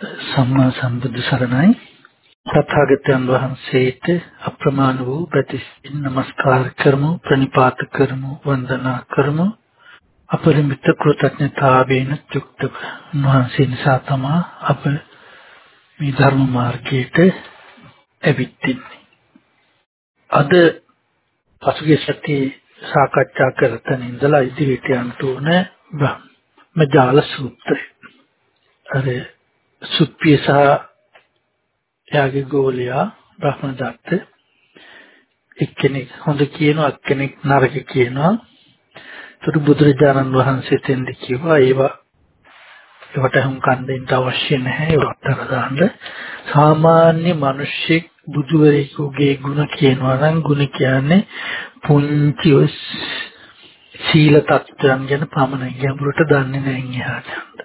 සම්මා සම්බුදු සරණයි. තථාගතයන් වහන්සේට අප්‍රමාණ වූ ප්‍රතිසින් නමස්කාර කරමු ප්‍රණිපාත කරමු වන්දනා කරමු. අපරිමිත කෘතඥතාවයෙන් යුක්තව වහන්සේ නිසා තමා අප මේ ධර්ම මාර්ගයට ඇවිත්ින්නේ අද පසුගිය සතියේ සාකච්ඡා කරතන ඉඳලා ඉදිරියට යන්න ඕන බ්‍රහ්මජාල සූත්‍රය. අර සුප්පිය සහ එයාගේ ගෝලයා බ්‍රහ්මදත්ත එක්කෙනෙක් හොඳ කියනවා එක්කෙනෙක් නරක කියනවා ඒතර බුදුරජාණන් වහන්සේ තෙන්ද කිව්වා ඒවා ඒවට හුම් කන් දෙන්න අවශ්‍ය නැහැ ඒවට දාන්න සාමාන්‍ය මිනිස්සෙක් බුදුවරයෙකුගේ ಗುಣ කියනවා නම් ಗುಣ කියන්නේ පුංචි සීල තත්ත්වයන් ගැන පමණයි ගැඹුරට දන්නේ නැහැ එහාට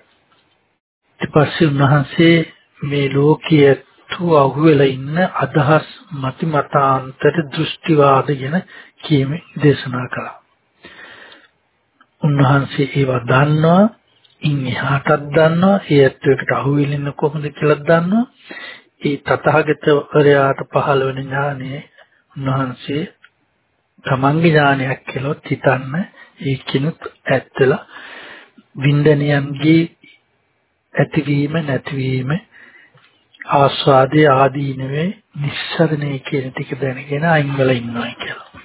ඊට පස්සේ උන්වහන්සේ මේ ලෝකයේ තු අහුවෙලා ඉන්න අදහස් මති මතාන්තර දෘෂ්ටිවාද ගැන කියමේ දේශනා කළා. උන්වහන්සේ ඒවා දන්නවා, ඉන් එහාටත් දන්නවා, ඒ ඇත්තට අහුවෙලින්න කොහොමද කියලා දන්නවා. ඒ තථාගතවරයාට පහළ වෙන ඥානය උන්වහන්සේ තමන්ගේ ඥානයක් කියලා හිතන්න ඒකිනුත් ඇත්තලා වින්දනයන්ගේ ඇතිවීම නැතිවීම ආස්වාදයේ ආදීනවේ නිස්සරණේ කියන ටික දැනගෙන අයින් වෙලා ඉන්නවා කියලා.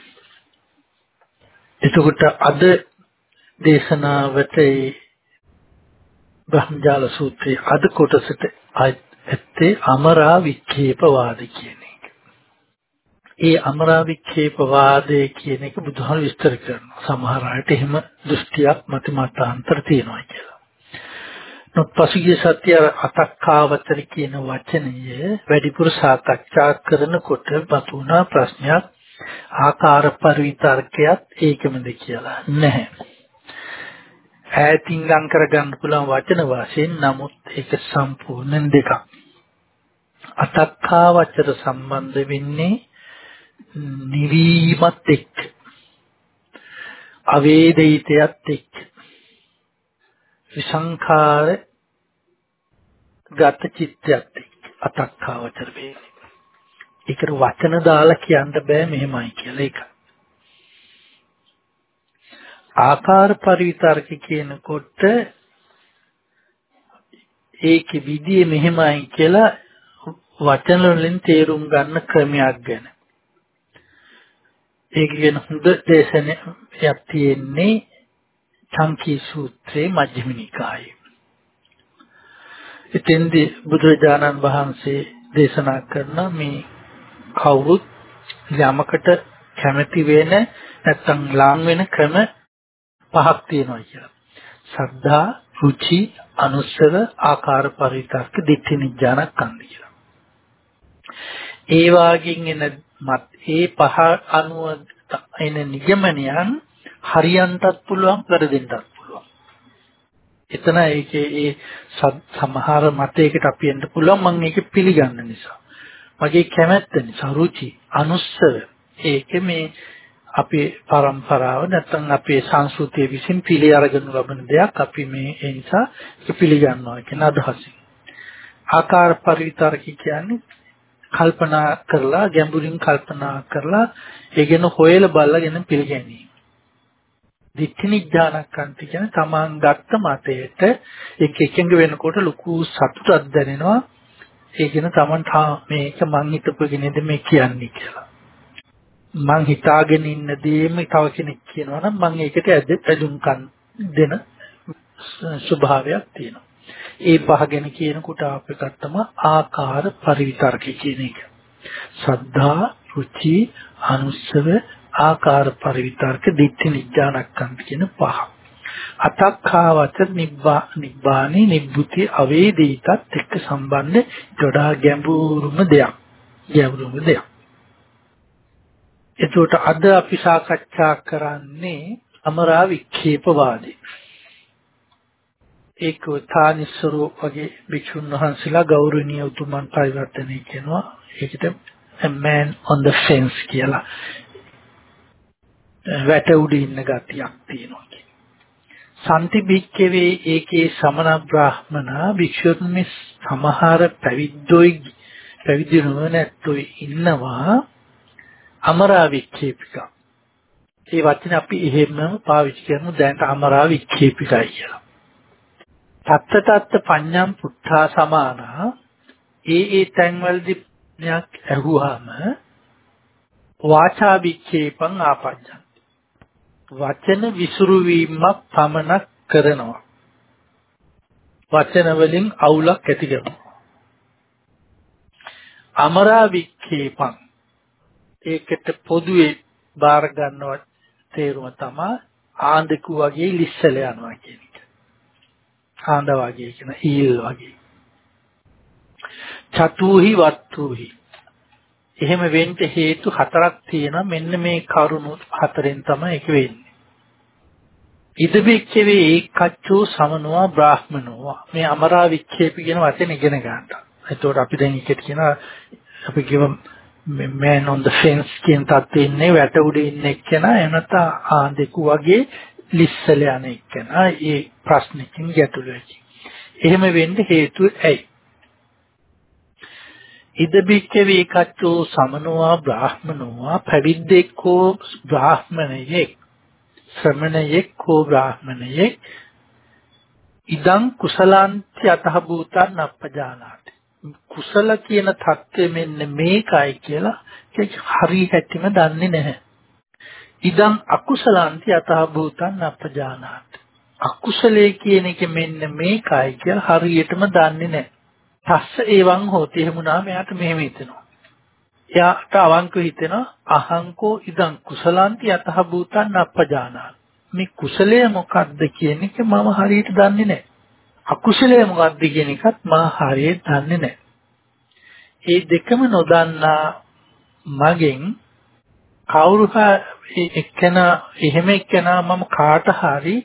එතකොට අද දේශනාවට ඒ බ්‍රහ්මජාල සූත්‍රයේ අද කොටසට ඇත්තේ අමරා වික්ෂේපවාද කියන එක. ඒ අමරා වික්ෂේපවාදය කියන එක බුදුහාම විස්තර කරනවා. සමහර අයට එහෙම දෘෂ්ටියක් මත මතාන්තර තියෙනවා කියලා. පසුගිය සත්‍ය අතක්කාවතර කියන වචනය වැඩිපුර සාකච්ඡා කරනකොට මතුවන ප්‍රශ්නයක් ආකාර පරිවිතර්කයක් ඒකමද කියලා නැහැ. ඈතින් ලං කරගන්න පුළුවන් වචන වශයෙන් නමුත් ඒක සම්පූර්ණ දෙකක්. අතක්කාවචර සම්බන්ධ වෙන්නේ නිවීමත් එක්ක. අවේදිතයත් එක්ක. විසංඛාර ගත චිත්තයත් අතක්කාවචර වේනේ. ඒකට වචන දාලා කියන්න බෑ මෙහෙමයි කියලා ඒක. ආකාර පරිවිතර්ක කියනකොට ඒකේ විදිය මෙහෙමයි කියලා වචන වලින් තේරුම් ගන්න ක්‍රමයක් ගැන. ඒක ගැන හොඳ දේශනයක් තියෙන්නේ චංකී සූත්‍රයේ මජ්ක්‍ධිම නිකායේ. එතෙන්දී බුදුරජාණන් වහන්සේ දේශනා කරන මේ කවුරුත් යමකට කැමති වෙන නැත්තම් ලාං වෙන ක්‍රම පහක් තියෙනවා කියලා. සද්ධා, රුචි, අනුස්සව, ආකාර පරිතර්ක, දිට්ඨි නිඥානස්කන්ධ කියලා. ඒ වාගෙන් එන ඒ පහ අනුව එන නිගමනයන් හරියන්ටත් පුළුවන් වැරදෙන්නත් පුළුවන්. එතන ඒකේ ඒ සමහර මතයකට අපි එන්න පුළුවන් මම ඒක පිළිගන්න නිසා. මගේ කැමැත්ත නිසා රුචි අනුස්සව ඒක මේ අපේ પરම්පරාව නැත්නම් අපේ සංස්කෘතිය විසින් පිළි අරගෙන ලබන දෙයක් අපි මේ ඒ නිසා ඒක පිළිගන්නවා කියන අදහසින්. ආකාර පරිවිතරක කියන්නේ කල්පනා කරලා ගැඹුරින් කල්පනා කරලා ඒ ගැන හොයලා බලලාගෙන පිළිගැනීම. දිට්ඨිනිඥානකන්ති කියන තමන් ගත්ත මතයට ඒක එකඟ වෙනකොට ලොකු සතුටක් දැනෙනවා. ඒ කියන තමන් මේක මං හිතපුගෙන මේ කියන්නේ කියලා. මං හිතාගෙන ඉන්න දේම තව කෙනෙක් කියනවා නම් මං ඒකට ඇදුම්කම් දෙන ස්වභාවයක් තියෙනවා. ඒ පහ ගැන කියනකොට අපිට තමයි ආකාර පරිවිතර්ක කියන එක. සද්ධා රුචි අනුස්සව ආකාර පරිවිතර්ක දිට්ඨි නිඥානක්කන්ත කියන පහ. අතක්ඛාවත නිබ්බා නිබ්බානි නිබ්බුති අවේදිතත් එක්ක සම්බන්ධ වඩා ගැඹුරුම දෙයක්. ගැඹුරුම දෙයක්. එතකොට අද අපි සාකච්ඡා කරන්නේ අමරා වික්ෂේපවාදී. ඒක තානිස්සරෝ වගේ භික්ෂුන් වහන්සේලා ගෞරවනීය උතුමන් පරිවර්තනය කරනවා. ඒකට a man on the fence කියලා. වැට උඩ ඉන්න ගතියක් තියෙනවා සම්ති භික්කවේ ඒකේ සමන බ්‍රාහ්මනා භික්ෂුන් මේ සමහර පැවිද්දොයි පැවිදි නොවනැත්තොයි ඉන්නවා අමරා වික්ෂේපිකා. ඒ වචනේ අපි එහෙමම පාවිච්චි කරමු දැනට අමරා වික්ෂේපිකයි කියලා. තත්ත තත්ත පඤ්ඤම් පුත්තා සමානා ඒ ඒ තැන්වලදී ඥාක් ඇහුවාම වාචා වික්ෂේපං ආපජ්ජං වචන විසුරු වීමක් පමණක් කරනවා වචන වලින් අවුලක් ඇති කරනවා අමරා වික්ෂේපං ඒකට පොදුවේ බාර ගන්නව තේරුම තමයි ආන්දකු වගේ ලිස්සල යනවා කියන එක. ආන්ද වගේ කියන ඊල් වගේ. චතුහි වත්තුහි එහෙම වෙන්න හේතු හතරක් තියෙනවා මෙන්න මේ කරුණු හතරෙන් තමයි ඒක වෙන්නේ. ඉදබික්කවේ ඒකච්චෝ සමනවා බ්‍රාහ්මනෝවා මේ අමරා වික්ෂේප කියන වචන ඉගෙන ගන්න. එතකොට අපි දැන් එකට කියන අපි කියව man on the fence කියන තත්ත්වෙ ඉන්නේ වැට උඩ ඉන්න එක්කෙනා එනත ආන්දෙකු වගේ ලිස්සල යන එක්කෙනා ඒ ප්‍රශ්නකින් ගැටලු වෙයි. එහෙම වෙන්න හේතුව ඇයි? ඉද බික්කවේ කච්චෝ සමනවා බ්‍රාහ්මනෝවා පැවිද්දෙක් හෝ බ්‍රාහ්මණයෙක් ශ්‍රමණයෙක් හෝ බ්‍රාහ්මණයෙක් ඉදං කුසලාන්ති අතහ භූතං අපජානාති. කුසල කියන தත්ත්වය මෙන්න මේකයි කියලා හරි හැටිම දන්නේ නැහැ. ඉදං අකුසලාන්ති අතහ භූතං අපජානාති. අකුසලයේ කියන එක මෙන්න මේකයි කියලා හරියටම දන්නේ නැහැ. තස්ස ඒවං හෝති එහෙමුණා මෙයාට මෙහෙම හිතෙනවා. එයාට අවංකව හිතෙනවා අහංකෝ ඉදං කුසලාන්ති යතහ භූතං අපජානා. මේ කුසලය මොකක්ද කියන එක මම හරියට දන්නේ නැහැ. අකුසලය මොකක්ද කියන එකත් මම හරියට දන්නේ නැහැ. මේ දෙකම නොදන්නා මගෙන් කවුරු එක්කෙනා එහෙම එක්කෙනා මම කාට හරි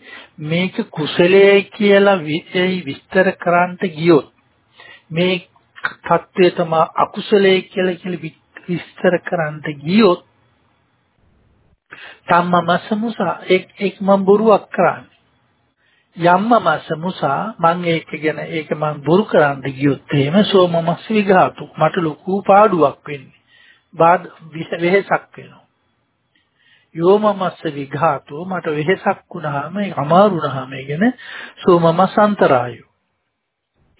මේක කුසලයේ කියලා විස්තර කරන්නට ගියොත් මේ தත්ත්වය තමයි අකුසලයේ කියලා කියලා විස්තර කරන්න ගියොත් තම්මමස මුසා එක් එක් මම බොරුවක් කරන්නේ. යම්මමස මුසා මං ඒක ගැන ඒක මං බොරු කරන්න ගියොත් එහෙම සෝමමස් විඝාතු මට ලොකු පාඩුවක් වෙන්නේ. බාද වෙහෙසක් වෙනවා. යෝමමස්ස විඝාතෝ මට වෙහෙසක් වුණාම අමාරු වුණාම කියන සෝමමස් අන්තරායෝ.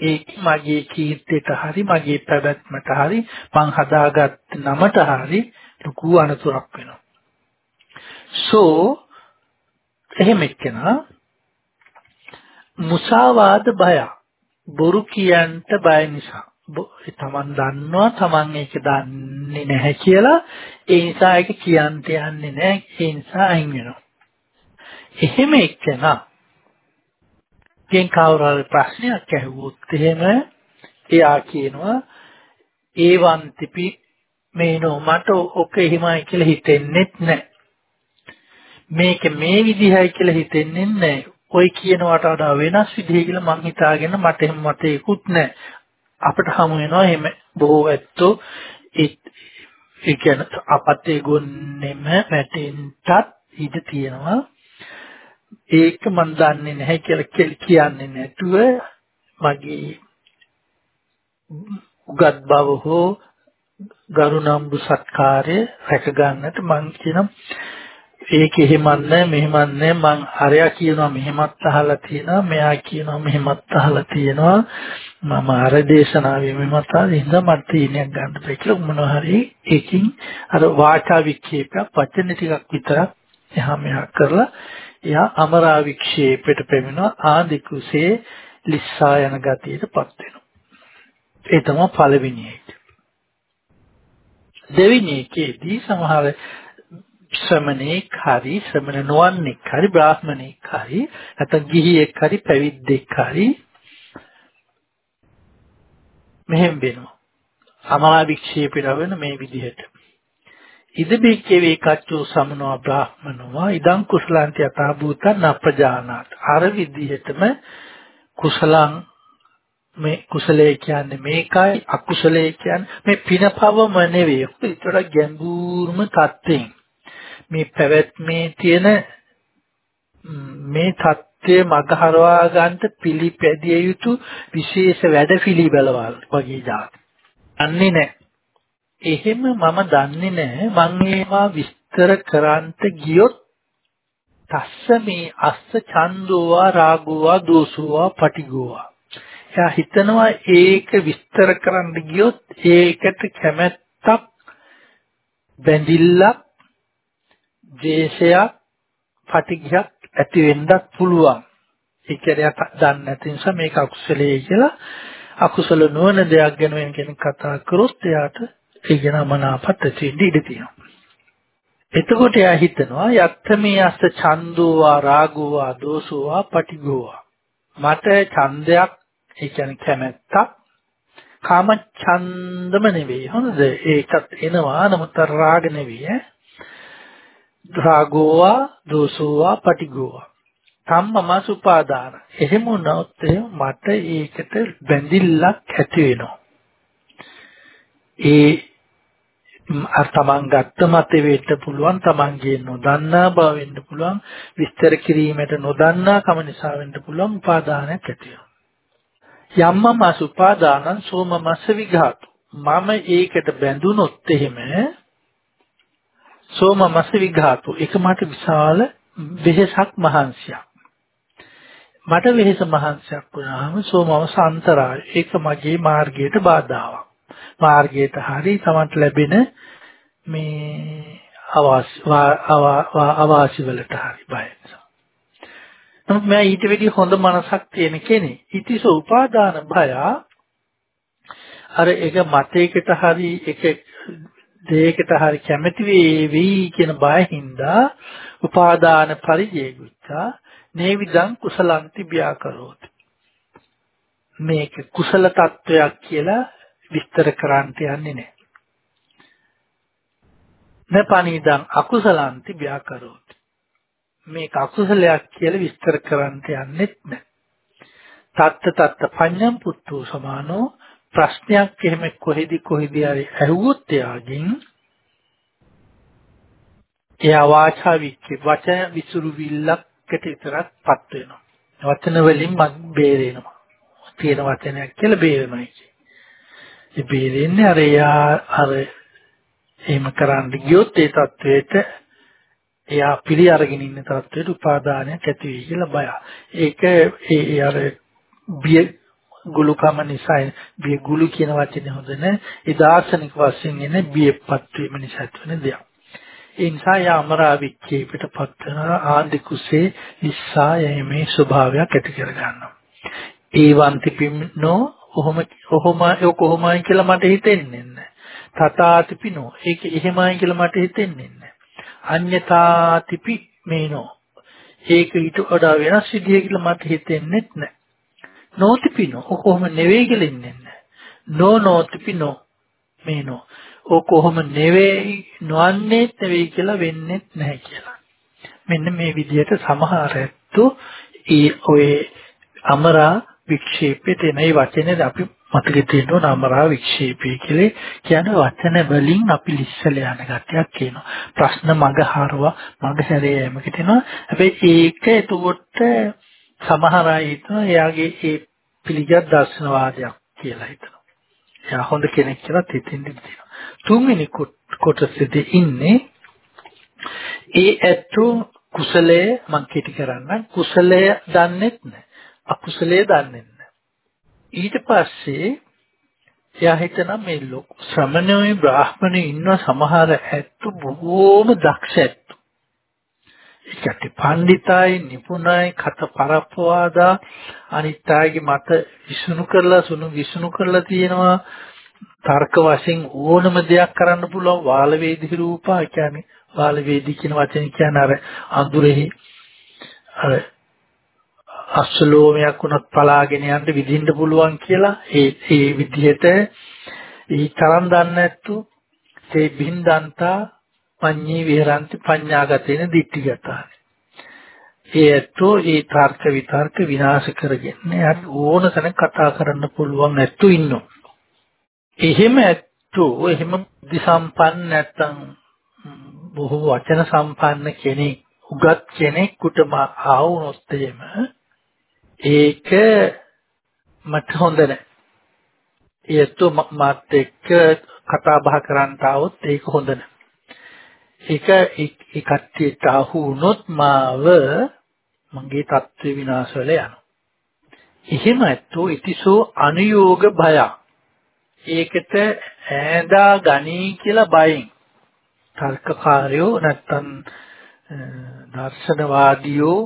ඒක මගේ කීර්තියට හරි මගේ පැවැත්මට හරි මං හදාගත් නමට හරි ලොකු අනතුරක් වෙනවා. සෝ එහෙම එක්කෙනා මුසාවාද බය බොරු කියන්ට බය නිසා තමන් දන්නවා තමන් ඒක දන්නේ නැහැ කියලා ඒ නිසා ඒක කියන්ට යන්නේ නැහැ ඒ නිසා අයින් වෙනවා. එහෙම එක්කෙනා ගෙන් කවුරු හරි ප්‍රශ්නයක් ඇහුවොත් එහෙම එයා කියනවා ඒවන්තිපි මේනෝ මට ඔක එහෙමයි කියලා හිතෙන්නෙත් නැහැ. මේක මේ විදිහයි කියලා හිතෙන්නේ නැහැ. ඔය කියනවට වඩා වෙනස් විදිහ කියලා මං හිතාගෙන මට එහෙම මතේකුත් නැහැ. අපිට හමු වෙනවා එහෙම බොහෝ ඇත්තෝ ඒ කියන්නේ අපතේ ගොන්නෙම වැටෙන්නත් ඉඩ තියෙනවා. ඒක මන් දන්නේ නැහැ කියලා කියන්නේ නැතුව මගේ උගත් බව හෝ ගරුණම්බු සත්කාරය රැක ගන්නට මං කියනම් ඒක එහෙමත් නැහැ මෙහෙමත් නැහැ. මං අරයා කියනවා මෙහෙමත් අහලා තියෙනවා මෙයා කියනවා මෙහෙමත් අහලා තියෙනවා. මම අර දේශනාවේ මෙහෙමත් අහලා ඉඳන් මට තීනයක් ගන්න බෑ කියලා මොනවා හරි ඒකින් අර වාචා වික්ෂේප වචන ටිකක් විතරක් එහා මෙහා කරලා එයා අමරා වික්ෂේපයට පැමිණෙනවා ආදිකුසේ ලිස්සා යන ගතියටපත් වෙනවා. ඒ තමයි පළවෙනි එක. දෙවෙනි එකේදී සමහර ශ්‍රමණේක් හරි ශ්‍රමණ නොවන්නෙක් හරි බ්‍රාහ්මණෙක් හරි නැත්නම් ගිහියෙක් හරි පැවිද්දෙක් හරි මෙහෙම වෙනවා. අමරා වික්ෂේපයට වෙන මේ විදිහට. ඉදබික්කවේ කච්චෝ සමනෝ බ්‍රාහමනවා ඉදං කුසලන්ත යථා භූතං අප්‍රජානාත අර විදිහටම කුසලං මේ කුසලයේ කියන්නේ මේකයි අකුසලයේ කියන්නේ මේ පිනපවම නෙවෙයි ඒතර ගැඹුරුම தත්යෙන් මේ පැවැත්මේ තියෙන මේ தත්ත්වය මගහරවා ගන්න පිළිපැදිය යුතු විශේෂ වැඩ පිළිවෙලවල් වගේ දාන්න. අන්නේ නැහැ. එහෙම මම දන්නේ නැහැ. මම ඒවා විස්තර කරන්ට ගියොත් තස්ස මේ අස්ස චන්දෝවා රාගෝවා දෝසෝවා පටිගෝවා. එයා හිතනවා ඒක විස්තර කරන්න ගියොත් ඒකට කැමැත්තක් බැඳිල්ලක් ද්වේෂයක් පටිඝයක් ඇති වෙන්නත් පුළුවන්. ඒ කියන්නේ දන්නේ නැති නිසා මේක අකුසලයේ කියලා අකුසල නොවන දෙයක් ගැන වෙන කෙනෙක් කතා කරොත් එයාට ඒ ගැන මනාපත් ඇති වෙන්න ඉඩ තියෙනවා. එතකොට එයා හිතනවා යත්තමේ අස්ස ඡන්දෝවා රාගෝවා දෝසෝවා පටිගෝවා මට ඡන්දයක් ඒ කියන්නේ කැමැත්තක් කාම ඡන්දම නෙවෙයි හොඳද ඒකත් එනවා නමුත් රාග නෙවෙයි ඈ රාගෝවා දෝසෝවා පටිගෝවා සම්මමස් උපාදාන. එහෙම වුණොත් මට ඒකට බැඳිල්ලක් ඇති වෙනවා. ඒ අර තමන් ගත්ත මතේ වෙන්න පුළුවන් තමන්ගේ නොදන්නා බව වෙන්න පුළුවන් විස්තර කිරීමට නොදන්නා කම නිසා වෙන්න පුළුවන් උපාදානයක් ඇති වෙනවා. යම්මමස් උපාදානං සෝමමස්ස විඝාතු. මම ඒකට බැඳුනොත් එහෙම සෝමමස්ස විඝාතු. ඒක මට විශාල වෙහසක් මහන්සියක්. මට වෙහෙස මහන්සියක් වුණාම සෝමව සාන්තරාය. ඒක මගේ මාර්ගයට බාධාවක්. මාර්ගයට හරි තමන්ට ලැබෙන මේ අවාසි වලට හරි බය නිසා. නමුත් මම ඊට වෙඩි හොඳ මනසක් තියෙන කෙනෙක්. ඉතිස උපාදාන භය අර එක මතයකට හරි එක දෙයකට හරි කැමැති වෙවි කියන බයින්ද උපාදාන පරිජේගුච්ඡා නේවිදං කුසලන්ති බ්‍යාකරෝති මේක කුසල තත්වයක් කියලා විස්තර කරන්න යන්නේ නැහැ. නපනිදං අකුසලන්ති ව්‍යාකරෝති. මේක අකුසලයක් කියලා විස්තර කරන්න යන්නෙත් නැහැ. තත්ත තත්ත පඤ්ඤම් පුත්තු සමානෝ ප්‍රශ්නයක් එහෙම කොහෙදි කොහෙදි හරි ඇහුවොත් එයාගෙන් එයා වාචා වික්ක වචන විසුරු විල්ලක් එකට විතරක්පත් වෙනවා. වචන වලින් මම බේරෙනවා. තියෙන වචනයක් කියලා බේරෙනවා ඒ ඉබේරෙන්නේ අර එයා අර එහෙම කරන්න ගියොත් ඒ தത്വෙට එයා පිළි අරගෙන ඉන්න தത്വෙට උපාදානයක් ඇති වෙයි කියලා බය. ඒක ඒ අර බිය ගුලුකම නිසා බිය ගුලු කියන වචනේ හොඳ නැහැ. ඒ දාර්ශනික වශයෙන් එන්නේ බියපත් වීම නිසා ඇතිවෙන දෙයක්. ඒ නිසා යාමරා විච්ඡේපයට පත් වෙන ආදි කුසේ නිස්සායමේ ස්වභාවයක් ඇති කර ගන්නවා. ඒවන්ති පිම්නෝ ඔහොම ඔහොම ඒ කොහොමයි කියලා මට හිතෙන්නේ නැහැ. තථාතිපිනෝ ඒක එහෙමයි කියලා මට හිතෙන්නේ නැහැ. අඤ්ඤතාතිපි මේනෝ ඒක ඊට වඩා වෙනස් විදිය කියලා මට හිතෙන්නේ නැහැ. නෝතිපිනෝ කොහොම නෙවෙයි කියලා ඉන්නේ නැහැ. නෝ නෝතිපිනෝ මේනෝ ඕක කොහොම නෙවෙයි නොවන්නේත් නෙවෙයි කියලා වෙන්නේත් නැහැ කියලා. මෙන්න මේ විදිහට සමහර ඇත්තෝ ඒ ඔය අමරා වික්ෂේපයට එන ඒ වචනේ අපි මතකේ තියෙනවා අමරා වික්ෂේපය කියලා කියන වචන වලින් අපි ලිස්සල යන ගැටයක් කියනවා. ප්‍රශ්න මග හරවා මග හැරේ යෑමකට එනවා. හැබැයි ඒක එතකොට සමහර අය හිතනවා එයාගේ ඒ පිළිගත් දර්ශනවාදයක් කියලා හිතනවා. එයා හොඳ කෙනෙක් කියලා හිතෙන්න තියෙනවා. තුන්වෙනි කොටසේදී ඉන්නේ ඒ ඇත්තෝ කුසලයේ මං කෙටි කරන්න කුසලය දන්නෙත් නැහැ. අකුසලයේ දන්නේ නැහැ. ඊට පස්සේ එයා හිතන මේ ලොක ශ්‍රමණයෝ බ්‍රාහ්මණයෝ ඉන්න සමහර ඇත්තෝ බොහෝම දක්ෂ ඇත්තෝ. ඒකට පඬිතයි නිපුණයි කත පරප්පවාදා අනිත් අයගේ මත විසුණු කරලා සුණු විසුණු කරලා තියෙනවා තර්ක වශයෙන් ඕනම දෙයක් කරන්න පුළුවන් වාල වේදි රූපා කියන්නේ වාල වේදි කියන වචනේ කියන්නේ අර අඳුරෙහි අර අස්සලෝමයක් උනත් පලාගෙන යන්න විදින්න පුළුවන් කියලා ඒ ඒ විදිහට ඒ තරම් දන්නේ නැත්තු ඒ බින්දන්තා පඤ්ඤී විහරಂತಿ පඤ්ඤාගතේන දිට්ඨිගතානි ඒ ඇත්තෝ ඒ තර්ක විතර්ක විනාශ කරගෙන හරි ඕන තැන කතා කරන්න පුළුවන් ඇත්තු ඉන්නවා. එහෙම ඇත්තෝ එහෙම බුද්ධ සම්පන්න නැත්තම් බොහෝ වචන සම්පන්න කෙනෙක් උගත් කෙනෙකුටම ආවුනොත් එහෙම ඒක මට හොඳ නැහැ. ඒත් මාත් එක්ක කතා බහ කරන්න આવොත් ඒක හොඳ නැහැ. ඒක ඒ කට්ටියට අහු වුණොත් මාව මගේ தත්ත්ව විනාශ වෙලා යනවා. එහෙම ඇත්තෝ ඉතිසෝ අනුയോഗ භය. ඒකට ඈඳා ගනී කියලා බයෙන් තර්කකාරයෝ නැත්තම් දර්ශනවාදියෝ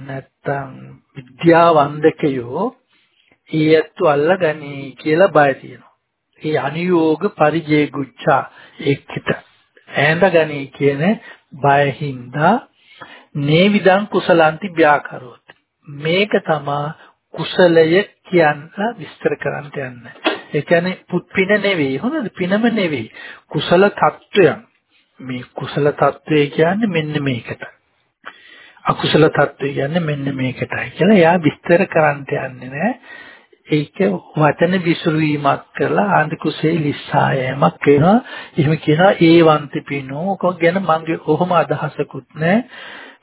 නැත්තම් විද්‍යාවන්දකයෝ ඊයත්තු අල්ලගනී කියලා බය තියෙනවා. ඒ අනියෝග පරිජේ ගුච්ඡා එක්කිට ඈඳගනී කියන බය හින්දා නේවිදං කුසලන්ති ව්‍යාකරොත් මේක තමයි කුසලය කියන්න විස්තර කරන්න යන්නේ. ඒ කියන්නේ පුත් පින නෙවෙයි හොඳද? පිනම නෙවෙයි. කුසල తত্ত্বයන්. මේ කුසල తত্ত্বය කියන්නේ මෙන්න මේකට. අකුසල தত্ত্වය කියන්නේ මෙන්න මේකටයි කියලා එයා විස්තර කරන්න යන්නේ නැහැ. ඒක වචන විසිරීමක් කරලා ආන්දිකුසේ ලිස්සායමක් වෙනවා. එහෙම කියනවා ඒ වන්තිපිනෝ කෝ ගැන මගේ කොහොම අදහසකුත් නැහැ.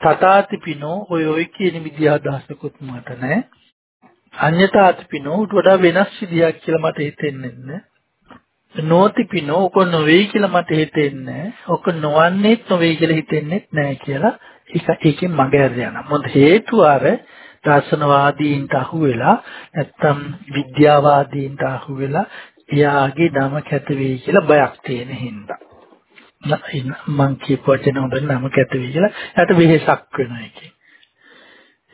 තථාතිපිනෝ ඔය ඔය කියන විදිහ අදහසකුත් මට නැහැ. අඤ්ඤතාතිපිනෝ උට වඩා වෙනස් විදියක් කියලා මට හිතෙන්නේ නැහැ. නොතිපිනෝ ඔක නොවේ කියලා මට හිතෙන්නේ ඔක නොවන්නේත් නොවේ කියලා හිතෙන්නේත් නැහැ කියලා ඒක ඒකෙන් මග යනවා. මොකද හේතුව අර දර්ශනවාදීන්ට අහු වෙලා නැත්තම් විද්‍යාවාදීන්ට අහු වෙලා එයාගේ නම කැත වෙයි කියලා බයක් තියෙන හින්දා. මං කියපු වචන හොඳ නම කැත වෙයි කියලා එයාට වෙහෙසක් වෙනවා ඒකේ.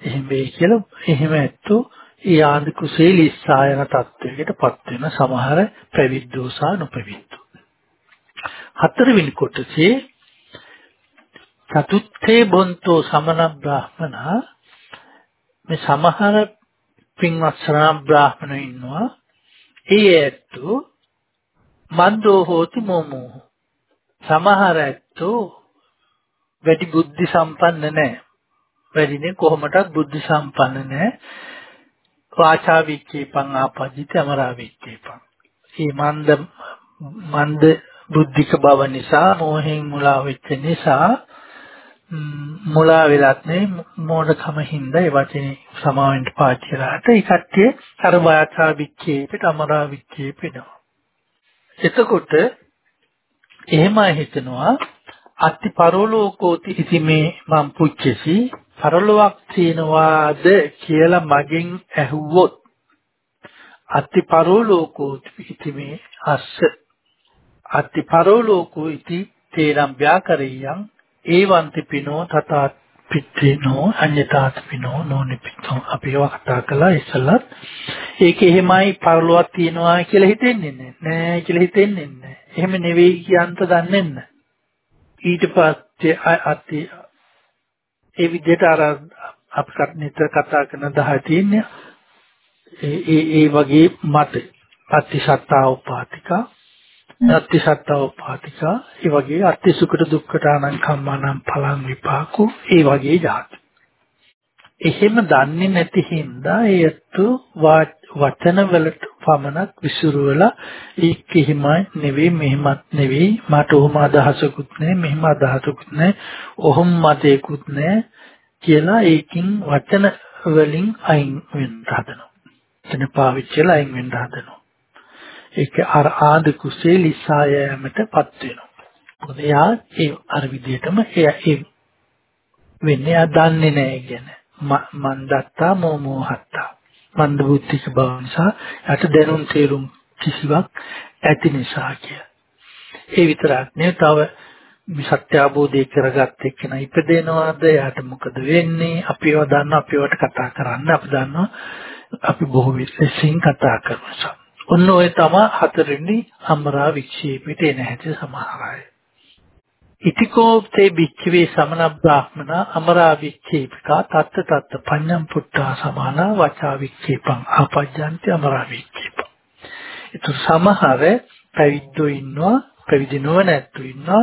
එහෙම වෙයි කියලා එහෙම ඇත්තෝ ඒ ආදි කුසීලිස්සායන තත්වයකටපත් වෙන සමහර ප්‍රවිද්දෝ සහ නොප්‍රවිද්දෝ. හතරවෙනි කොටසේ චතුත්ථේ බොන්තෝ සමන බ්‍රාහ්මනා මේ සමහර පින්වත් ශ්‍රාම බ්‍රාහ්මණයෝ ඉන්නවා. ඒ ඇත්තෝ මන්දෝ හෝති මොමෝ. සමහර ඇත්තෝ වැඩි බුද්ධි සම්පන්න නැහැ. වැඩිනේ කොහොමටත් බුද්ධි සම්පන්න නැහැ. වාචා විච්චේපං ආපජිත අමරා විච්චේපං. මේ මන්ද මන්ද බුද්ධික බව නිසා මෝහෙන් මුලා වෙච්ච නිසා මුලා වෙලත් නේ මෝඩකම හින්දා ඒ වචනේ සමාවෙන්ට පාවිච්චි කරාට ඒ කට්ටිය අර වාචා විච්චේපට අමරා විච්චේපෙනවා. එතකොට එහෙම හිතනවා අත්ති පරලෝකෝති ඉති මේ මම් පුච්චසි පරලොවක් තියනවාද කියලා මගෙන් ඇහුවොත් අත්ති පරලෝකෝ ඉති මේ අස්ස අත්ති පරලෝකෝ ඉති තේරම් ව්‍යාකරියං ඒවන්ති පිනෝ තථා පිටිනෝ අඤ්ඤතාත් පිනෝ නොනිපිතෝ අපි ඒවා කතා කළා ඉස්සලත් ඒක එහෙමයි පරලොවක් තියනවා කියලා හිතෙන්නේ නැහැ කියලා හිතෙන්නේ නැහැ එහෙම නෙවෙයි කියන්ත දන්නේ නැහැ ඊට පස්සේ අත්ති ඒ විදිහට අර අපිට නිතර කතා කරන දහ තියෙන්නේ. ඒ ඒ ඒ වගේ මත. අත්තිසත්තා උපාතිකා. අත්තිසත්තා උපාතිකා ඒ වගේ අත්තිසුකට දුක්කට අනං කම්මානම් ඵලං විපාකෝ ඒ වගේ જાති එහෙම දන්නේ නැති හින්දා ඒත් වචන වලට පමණක් විසිරුවලා ඒක එහෙමයි නෙවෙයි මෙහෙමත් නෙවෙයි මට ඔහොම අදහසකුත් නැහැ මෙහෙම අදහසකුත් නැහැ ඔහොම මතයකුත් නැහැ කියලා ඒකින් වචන වලින් අයින් වෙන්න හදනවා. එතන පාවිච්චිලා අයින් වෙන්න හදනවා. ඒක අර ආද කුසේ ලිසායමටපත් වෙනවා. මොකද එයා ඒ අර විදිහටම එයා ඒ වෙන්නේ ආ දන්නේ නැහැ කියන මන් දත්තා මොමෝහත්තා මන්ද බුද්ධික බව නිසා යට දැනුම් තේරුම් කිසිවක් ඇති නිසා කිය. ඒ විතරක් නෙවෙයි තව මේ සත්‍ය අවබෝධය කරගත්ත එක්කන ඉපදෙනවද යාට මොකද වෙන්නේ අපිව දන්න අපිවට කතා කරන්න අපි දන්නවා අපි බොහෝ විශ්ලේෂින් කතා කරනවා. ඔන්න ඔය තමයි හතරෙනි අමරා වික්ෂේපයට එන හැටි සමහර අය. ඉතිකෝප්තේ භික්ඛවේ සමන බ්‍රාහ්මන අමරා විච්ඡේපිකා තත්ත තත්ත පඤ්ඤම් පුට්ටා සමාන වචා විච්ඡේපං ආපජ්ජන්ති අමරා විච්ඡේප. ඒතු සමහර පැවිද්දෝ ඉන්නවා පැවිදි නොවන ඇත්තෝ ඉන්නවා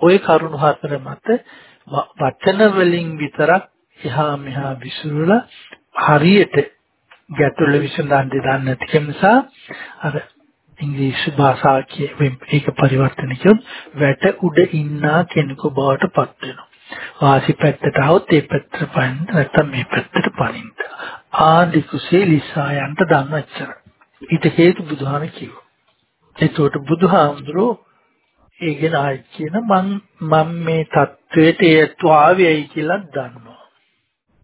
ওই කරුණු හතර මත වචන වලින් විතරක් එහා මෙහා විසිරුලා හරියට ගැටළු විසඳන්න දන්නේ නැති නිසා අර ඉංග්‍රීසි භාෂාව කියවෙම් ඒක පරිවර්තන කියොත් වැට උඩ ඉන්නා කෙනෙකු බවට පත් වෙනවා. වාසි පැත්තට આવොත් ඒ පැත්තට පනින්න නැත්නම් මේ පැත්තට පනින්න. ආදි කුසීලිසා යන්ට ධම්මච්චර. ඊට හේතු බුදුහාම කිව්වා. එතකොට බුදුහාමුදුරෝ ඒ ගැන ආයි කියන මම මම මේ தത്വයට ඒතු ආවේයි කියලා දන්නවා.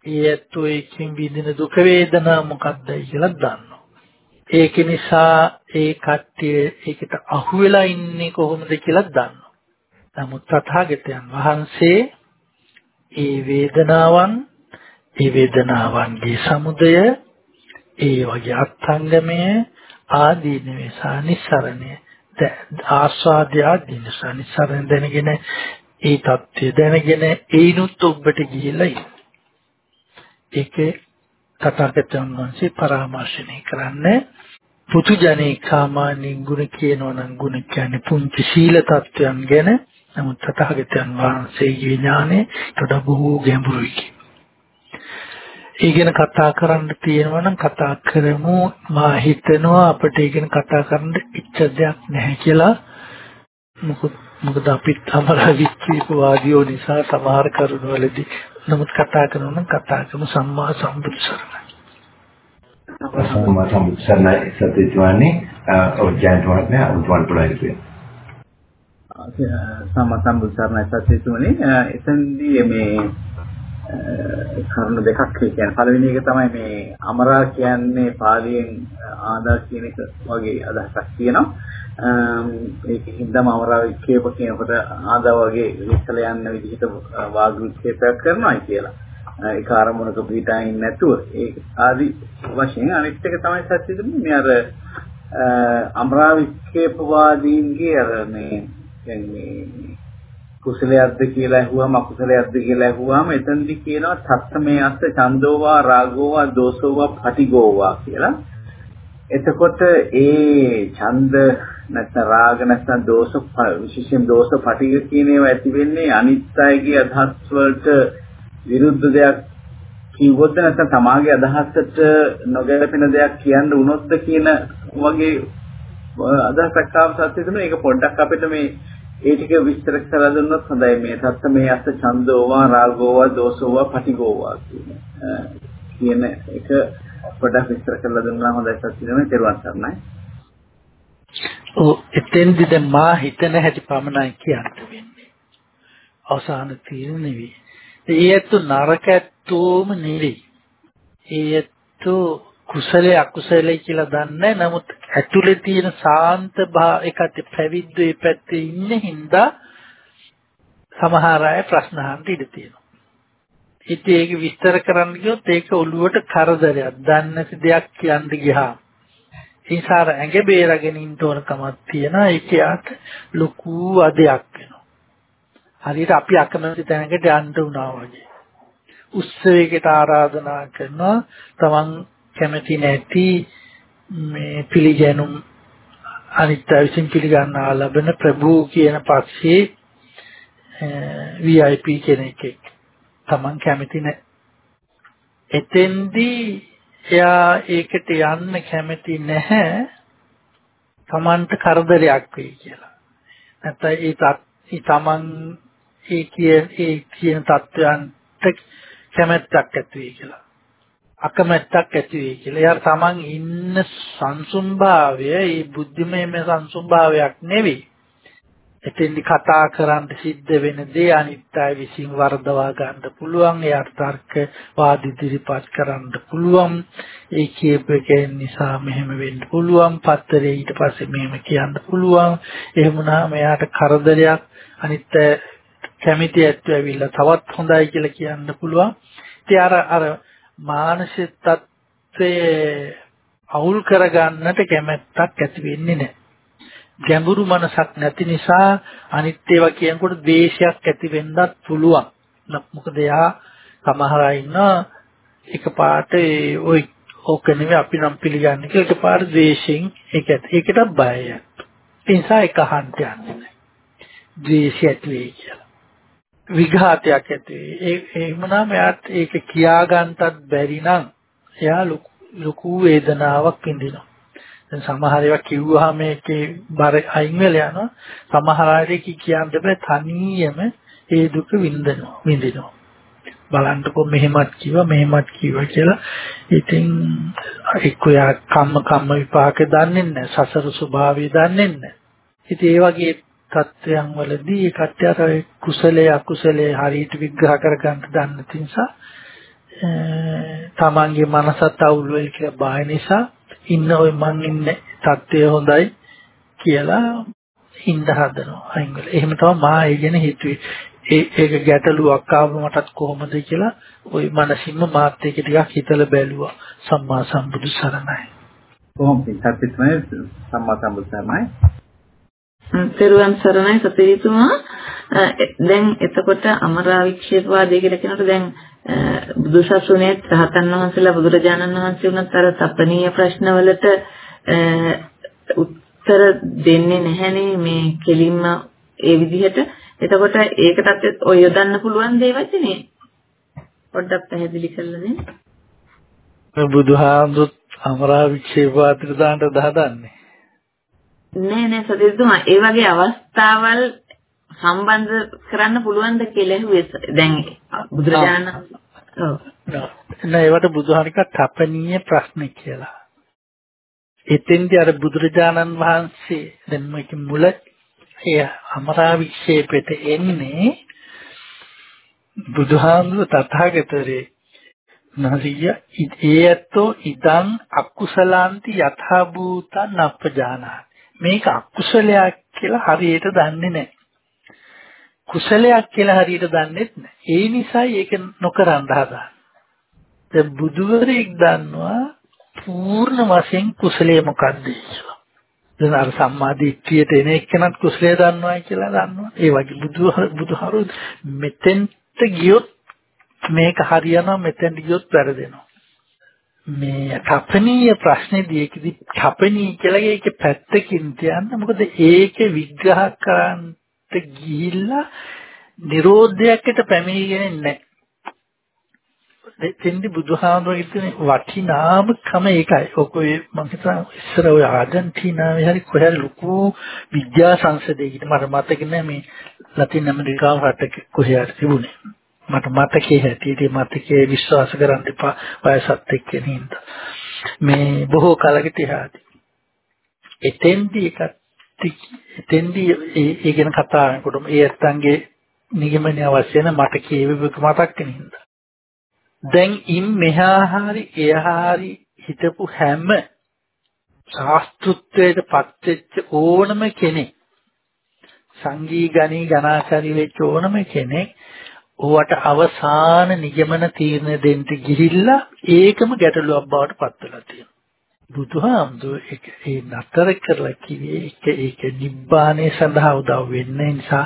ඒත්ව ඒකින් විඳින දුක වේදනා මොකක්දයි කියලා දන්නවා. ඒක නිසා ඒ කට්ටිය ඒකට අහු වෙලා ඉන්නේ කොහොමද කියලා දන්නවා. නමුත් තථාගතයන් වහන්සේ ඒ වේදනාවන් ඒ වේදනාවන්ගේ සමුදය ඒ වගේ අත්ංගමය ආදීනවේ සානිසරණය ආස්වාදය ආදීන සානිසරණ දැනගෙන ඒ தත්ත්වය දැනගෙන ඒනුත් ඔබට ගිහිලා ඉන්න. ඒකේ තථාගතයන් වහන්සේ පරාමර්ශණය කරන්නේ පුතු ජනේ සාමාන්‍ය ගුණ කියනවා නම් ගුණ කියන්නේ පුංචි සීල තත්වයන් ගැන. නමුත් තථාගතයන් වහන්සේගේ ඥානෙ තොඩ බොහෝ ගැඹුරුයි. ඒ ගැන කතා කරන්න තියෙනවා නම් කතා කරමු. මා හිතනවා අපිට ඒ ගැන කතා කරන්න ඉච්ඡ දෙයක් නැහැ කියලා. මොකද මොකද අපිත් අමරා විචීපවාදියෝ නිසා සමහර කරුණවලදී නමුත් කතා කරනවා නම් කතා කරමු සම්මා සම්බුදු සරණයි. සම්මා සම්බුදු සරණයි සත්‍යජානි ඔජ්ජන්ට මහත්මයා උතුම්වන් පුළුවන් සම්මා සම්බුදු සරණයි සත්‍යජානි එතෙන්දී මේ කරුණු දෙකක් කියන්නේ පළවෙනි එක තමයි මේ අමරා කියන්නේ පාලියෙන් ආදා කියන එක වගේ අදහසක් තියෙනවා ඒකින්දම අමරා වික්ෂේප කියනකොට ආදා වගේ විශ්ල යන විදිහට වාග් වික්ෂේපයක් කරනවා කියලා. ඒක ආරමුණක පිටායින් නැතුව. ඒ ආදි වශයෙන් අනිත් එක තමයි සත්‍ය දෙන්නේ මේ අර අමරා වික්ෂේපවාදීන්ගේ අර මේ කියන්නේ කුසලයක්ද කියලා ඇහුවම අකුසලයක්ද කියලා ඇහුවම එතනදි කියනවා තත්ත්මේ අස්ස චන්දෝවා රාගෝවා දෝසෝවා පටිගෝවා කියලා. එතකොට ඒ ඡන්ද නැත්නම් රාග නැත්නම් දෝෂ විශේෂයෙන් දෝෂ පටිග කියන ඒවා ඇති වෙන්නේ අනිත් අයගේ අදහස් වලට විරුද්ධ දෙයක් කිව්වොත් නැත්නම් තමාගේ අදහසට නොගැලපෙන දෙයක් කියන්න වුණොත්ද කියන වගේ අදහසක් ආව සත්‍ය තුන ඒක පොඩ්ඩක් අපිට මේ ඒ ටික විස්තර කරලා දුන්නොත් හොඳයි මේ තත්ත මේ අස්ස ඡන්දෝවා රාගෝවා දෝසෝවා පටිගෝවා කියන කියන එක පොඩ්ඩක් විස්තර කරලා දුන්නා හොඳයි සත්‍යනේ තේරුම් ගන්නයි. ඔව් එතෙන්දි දැන් මා හිතන හැටි පමණයි කියන්න වෙන්නේ. අවසාන තීරණ නෙවෙයි. ඒත් නරකැත්තෝම නෙවෙයි. ඒත් කුසලයේ අකුසලයේ කියලා දන්නේ නමුත් ඇතුලේ තියෙන සාන්ත එකට පැවිද්ද ඒ පැත්තේ ඉන්න හින්දා සමහර අය ප්‍රශ්න අහන්න ඉඩ තියෙනවා. ඉතින් ඒක විස්තර කරන්න ගියොත් ඒක ඔළුවට කරදරයක්. දන්නේ නැති දෙයක් කියන්න ගියාම. ඒ නිසා ඇඟ බේරගෙන ඉන්න ඕන කමක් තියෙනවා. ඒක යාට ලොකු අධයක් වෙනවා. හරියට අපි අකමැති තැනකට යන්න උනා වගේ. උත්සවයකට ආරාධනා කරනවා. තමන් කැමති නැති මේ පිළිගැනුම් අනිත් විසින් පිළිගන්නා ලබන ප්‍රභූ කියන පක්ෂයේ VIP කෙනෙක් තමන් කැමති නැ එතෙන්දී එයා ඒකට යන්න කැමති නැහැ තමන්ට කරදරයක් වෙයි කියලා. නැත්නම් ඒ ඒ තමන් ඒ කිය ඒ කියන தත්වයන්ට කැමැත්තක් ඇති වෙයි කියලා. අකමැත්තක් ඇති වෙයි කියලා. එයාට තමන් ඉන්න සංසුන්භාවය ඒ බුද්ධිමය සංසුන්භාවයක් නෙවෙයි. එතෙන්දි කතා කරන්න සිද්ධ වෙන දේ අනිත් අය විසින් වර්ධවා ගන්න පුළුවන්. එයාට තර්ක වාද ඉදිරිපත් කරන්න පුළුවන්. ඒ කියප එක නිසා මෙහෙම වෙන්න පුළුවන්. පත්තරේ ඊට පස්සේ මෙහෙම කියන්න පුළුවන්. එහෙම වුණාම එයාට කරදරයක් අනිත් කැමිටි ඇත්තෝ ඇවිල්ලා තවත් හොඳයි කියලා කියන්න පුළුවන්. ඉතින් අර අර මානසික තත්ත්වයේ අවුල් කරගන්නට කැමැත්තක් ඇති වෙන්නේ නැහැ. ගැඹුරු මනසක් නැති නිසා අනිත් ඒවා කියනකොට ද්වේෂයක් ඇති වෙන්නත් පුළුවන්. මොකද එයා සමහර අය ඉන්නවා එකපාරට ওই ඕක නෙවෙයි අපි නම් පිළිගන්නේ කියලා එකපාර ද්වේෂයෙන් ඒක ඒකට බයයි. ඒ නිසා එක හන්ට යන්නේ නැහැ. ද්වේෂය ඇති වෙයි කියලා. විඝාතයක් ඇති ඒ එහෙමනම් එයාට ඒක කියාගන්නත් බැරි නම් එයා ලොකු වේදනාවක් විඳිනවා. දැන් සමහර ඒවා කිව්වහම ඒකේ බර අයින් වෙලා යනවා. සමහර අයට කියන්න බෑ. තනියම ඒ දුක විඳිනවා. විඳිනවා. බලන්නකො මෙහෙමත් කිව්වා මෙහෙමත් කිව්වා කියලා. ඉතින් එක්ක යා කම්ම කම්ම විපාක දන්නේ නැහැ. සසර ස්වභාවය දන්නේ නැහැ. ඉතින් ඒ වගේ තත්ත්වයන් වලදී ඒ කට්‍යර කුසලයේ අකුසලයේ හරියට විග්‍රහ කරගන්න දන්නේ නැති නිසා තමන්ගේ මනසත් අවුල් වෙයි කියලා බය නිසා ඉන්න ඔය මං ඉන්නේ தත්ත්වය හොඳයි කියලා හින්ද හදනවා අයින් වෙලා. එහෙම තමයි මා ඒ ගැන හිතුවේ. ඒ ඒක ගැටලුවක් ආව මටත් කොහොමද කියලා ওই මනසින්ම මාත් ඒක ටිකක් හිතලා බැලුවා. සම්මා සම්බුදු සරණයි. කොහොමද? සත්‍යත්වයේ සම්මා සම්බුදු සරණයි. පෙරුවන් සරණයි සතේතුමා දැන් එතකොට අමරාවික්ෂේපවාදී කියලා කියනකොට දැන් බුදුසසුනේ රහතන් වහන්සේලා බුදුරජාණන් වහන්සේ උනත් අර තපනීය ප්‍රශ්නවලට උත්තර දෙන්නේ නැහැනේ මේ කෙලින්ම ඒ විදිහට. එතකොට ඒකටත් ඔය යොදන්න පුළුවන් දේවල්නේ. පොඩ්ඩක් පැහැදිලි කරලා දෙන්න. බුදුහාමුදුත් අමරාවික්ෂේපවාදීට දාන්න දහදන්නේ. නෑ නෑ සදේතුමා ඒ වගේ අවස්ථාවල් සම්බන්ධ කරන්න පුළුවන්ද කියලා ඇහුවේ දැන් බුදුරජාණන් ඔව්. නෑ ඒවට බුදුහාරික තපනීය ප්‍රශ්න කියලා. එතෙන්දී අර බුදුරජාණන් වහන්සේ දැන් මේක මුල එය අමරාවික්ෂේපෙට එන්නේ බුදුහාමුදුර තථාගතරේ නරිය ඒයතෝ ඉදං අකුසලාන්ති යථා භූතං අපජානා මේක අකුසලයක් කියලා හරියට දන්නේ නැහැ. කුසලයක් කියලා හරියට දන්නේත් නැහැ. ඒ නිසායි ඒක නොකරන් හදා දැන් බුදුවරයෙක් දන්නවා පූර්ණ වශයෙන් කුසලයේ මොකක්ද කියලා. දැන් අර සම්මාදිට්ඨියට එන එක්කෙනත් කුසලයේ දන්නවා කියලා දන්නවා. ඒ වගේ බුදුහර බුදුහරු මෙතෙන්ට ගියොත් මේක හරියනවා මෙතෙන්ට ගියොත් වැරදෙනවා. මේ තපනීය ප්‍රශ්නේදී ඒකෙදි තපනී කියලා ඒකේ පැත්තකින් තියන්න මොකද ඒක විග්‍රහ කරන්නට ගිහිල්ලා නිරෝධයකට පැමිණෙන්නේ නැහැ. දෙතින්දි බුදුහාමුදුරුවෝ කියන වටිනාම කම ඒකයි. ඔක ඔය මම හිතනවා ඉස්සර ඔය ආජන්ටිනාවේ හරි කොහේ ලොකු විද්‍යා සංසදයකට මට මතක නෑ මේ ලතින් ඇමරිකාව රටක කොහේ හරි තිබුණේ. මට මතකයේ හැටියට මතකයේ විශ්වාස කරන්න එපා වයසත් එක්ක නේද මේ බොහෝ කලකට එහාදී එතෙන්දී එකත් එතෙන්දී ඒ ගැන කතා කරනකොට ඒ ඇත්තන්ගේ නිගමනය අවශ්‍ය නැ මට කියවෙක මතක් නේද දැන් ඉන් මෙහා හරි එහා හරි හිතපු හැම ශාස්ත්‍රුත්වයට පත්වෙච්ච ඕනම කෙනෙක් සංගී ගණී ගණාචාරී වෙච්ච ඕනම කෙනෙක් ඕවට අවසාන නිගමන තීරණ දෙන්න ගිහිල්ලා ඒකම ගැටලුවක් බවට පත් වෙලා තියෙනවා. බුදුහාමුදුර ඒක ඒ නතර කරලා කිව්වේ ඒක ඒක නිබ්බාණය සඳහා උදව් වෙන්න නිසා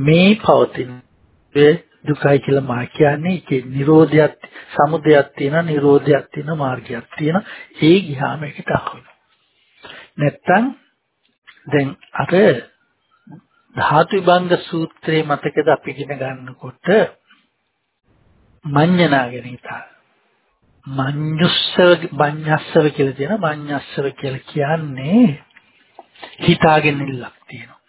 මේ පවතින දුකයි කියලා මා කියන්නේ. ඒකේ නිරෝධයක් සමුදයක් තියෙන නිරෝධයක් තියෙන මාර්ගයක් තියෙන ඒ ගියාම ඒකට අහු නැත්තම් දැන් අර ධාතු විභංග සූත්‍රයේ මතකද අපි ඉගෙන ගන්නකොට මඤ්ඤණා ගැන හිතා. මඤ්ඤුස්සව මඤ්ඤස්සව කියලා තියෙන මඤ්ඤස්සව කියලා කියන්නේ හිතාගෙන ඉල්ලක් තියෙනවා.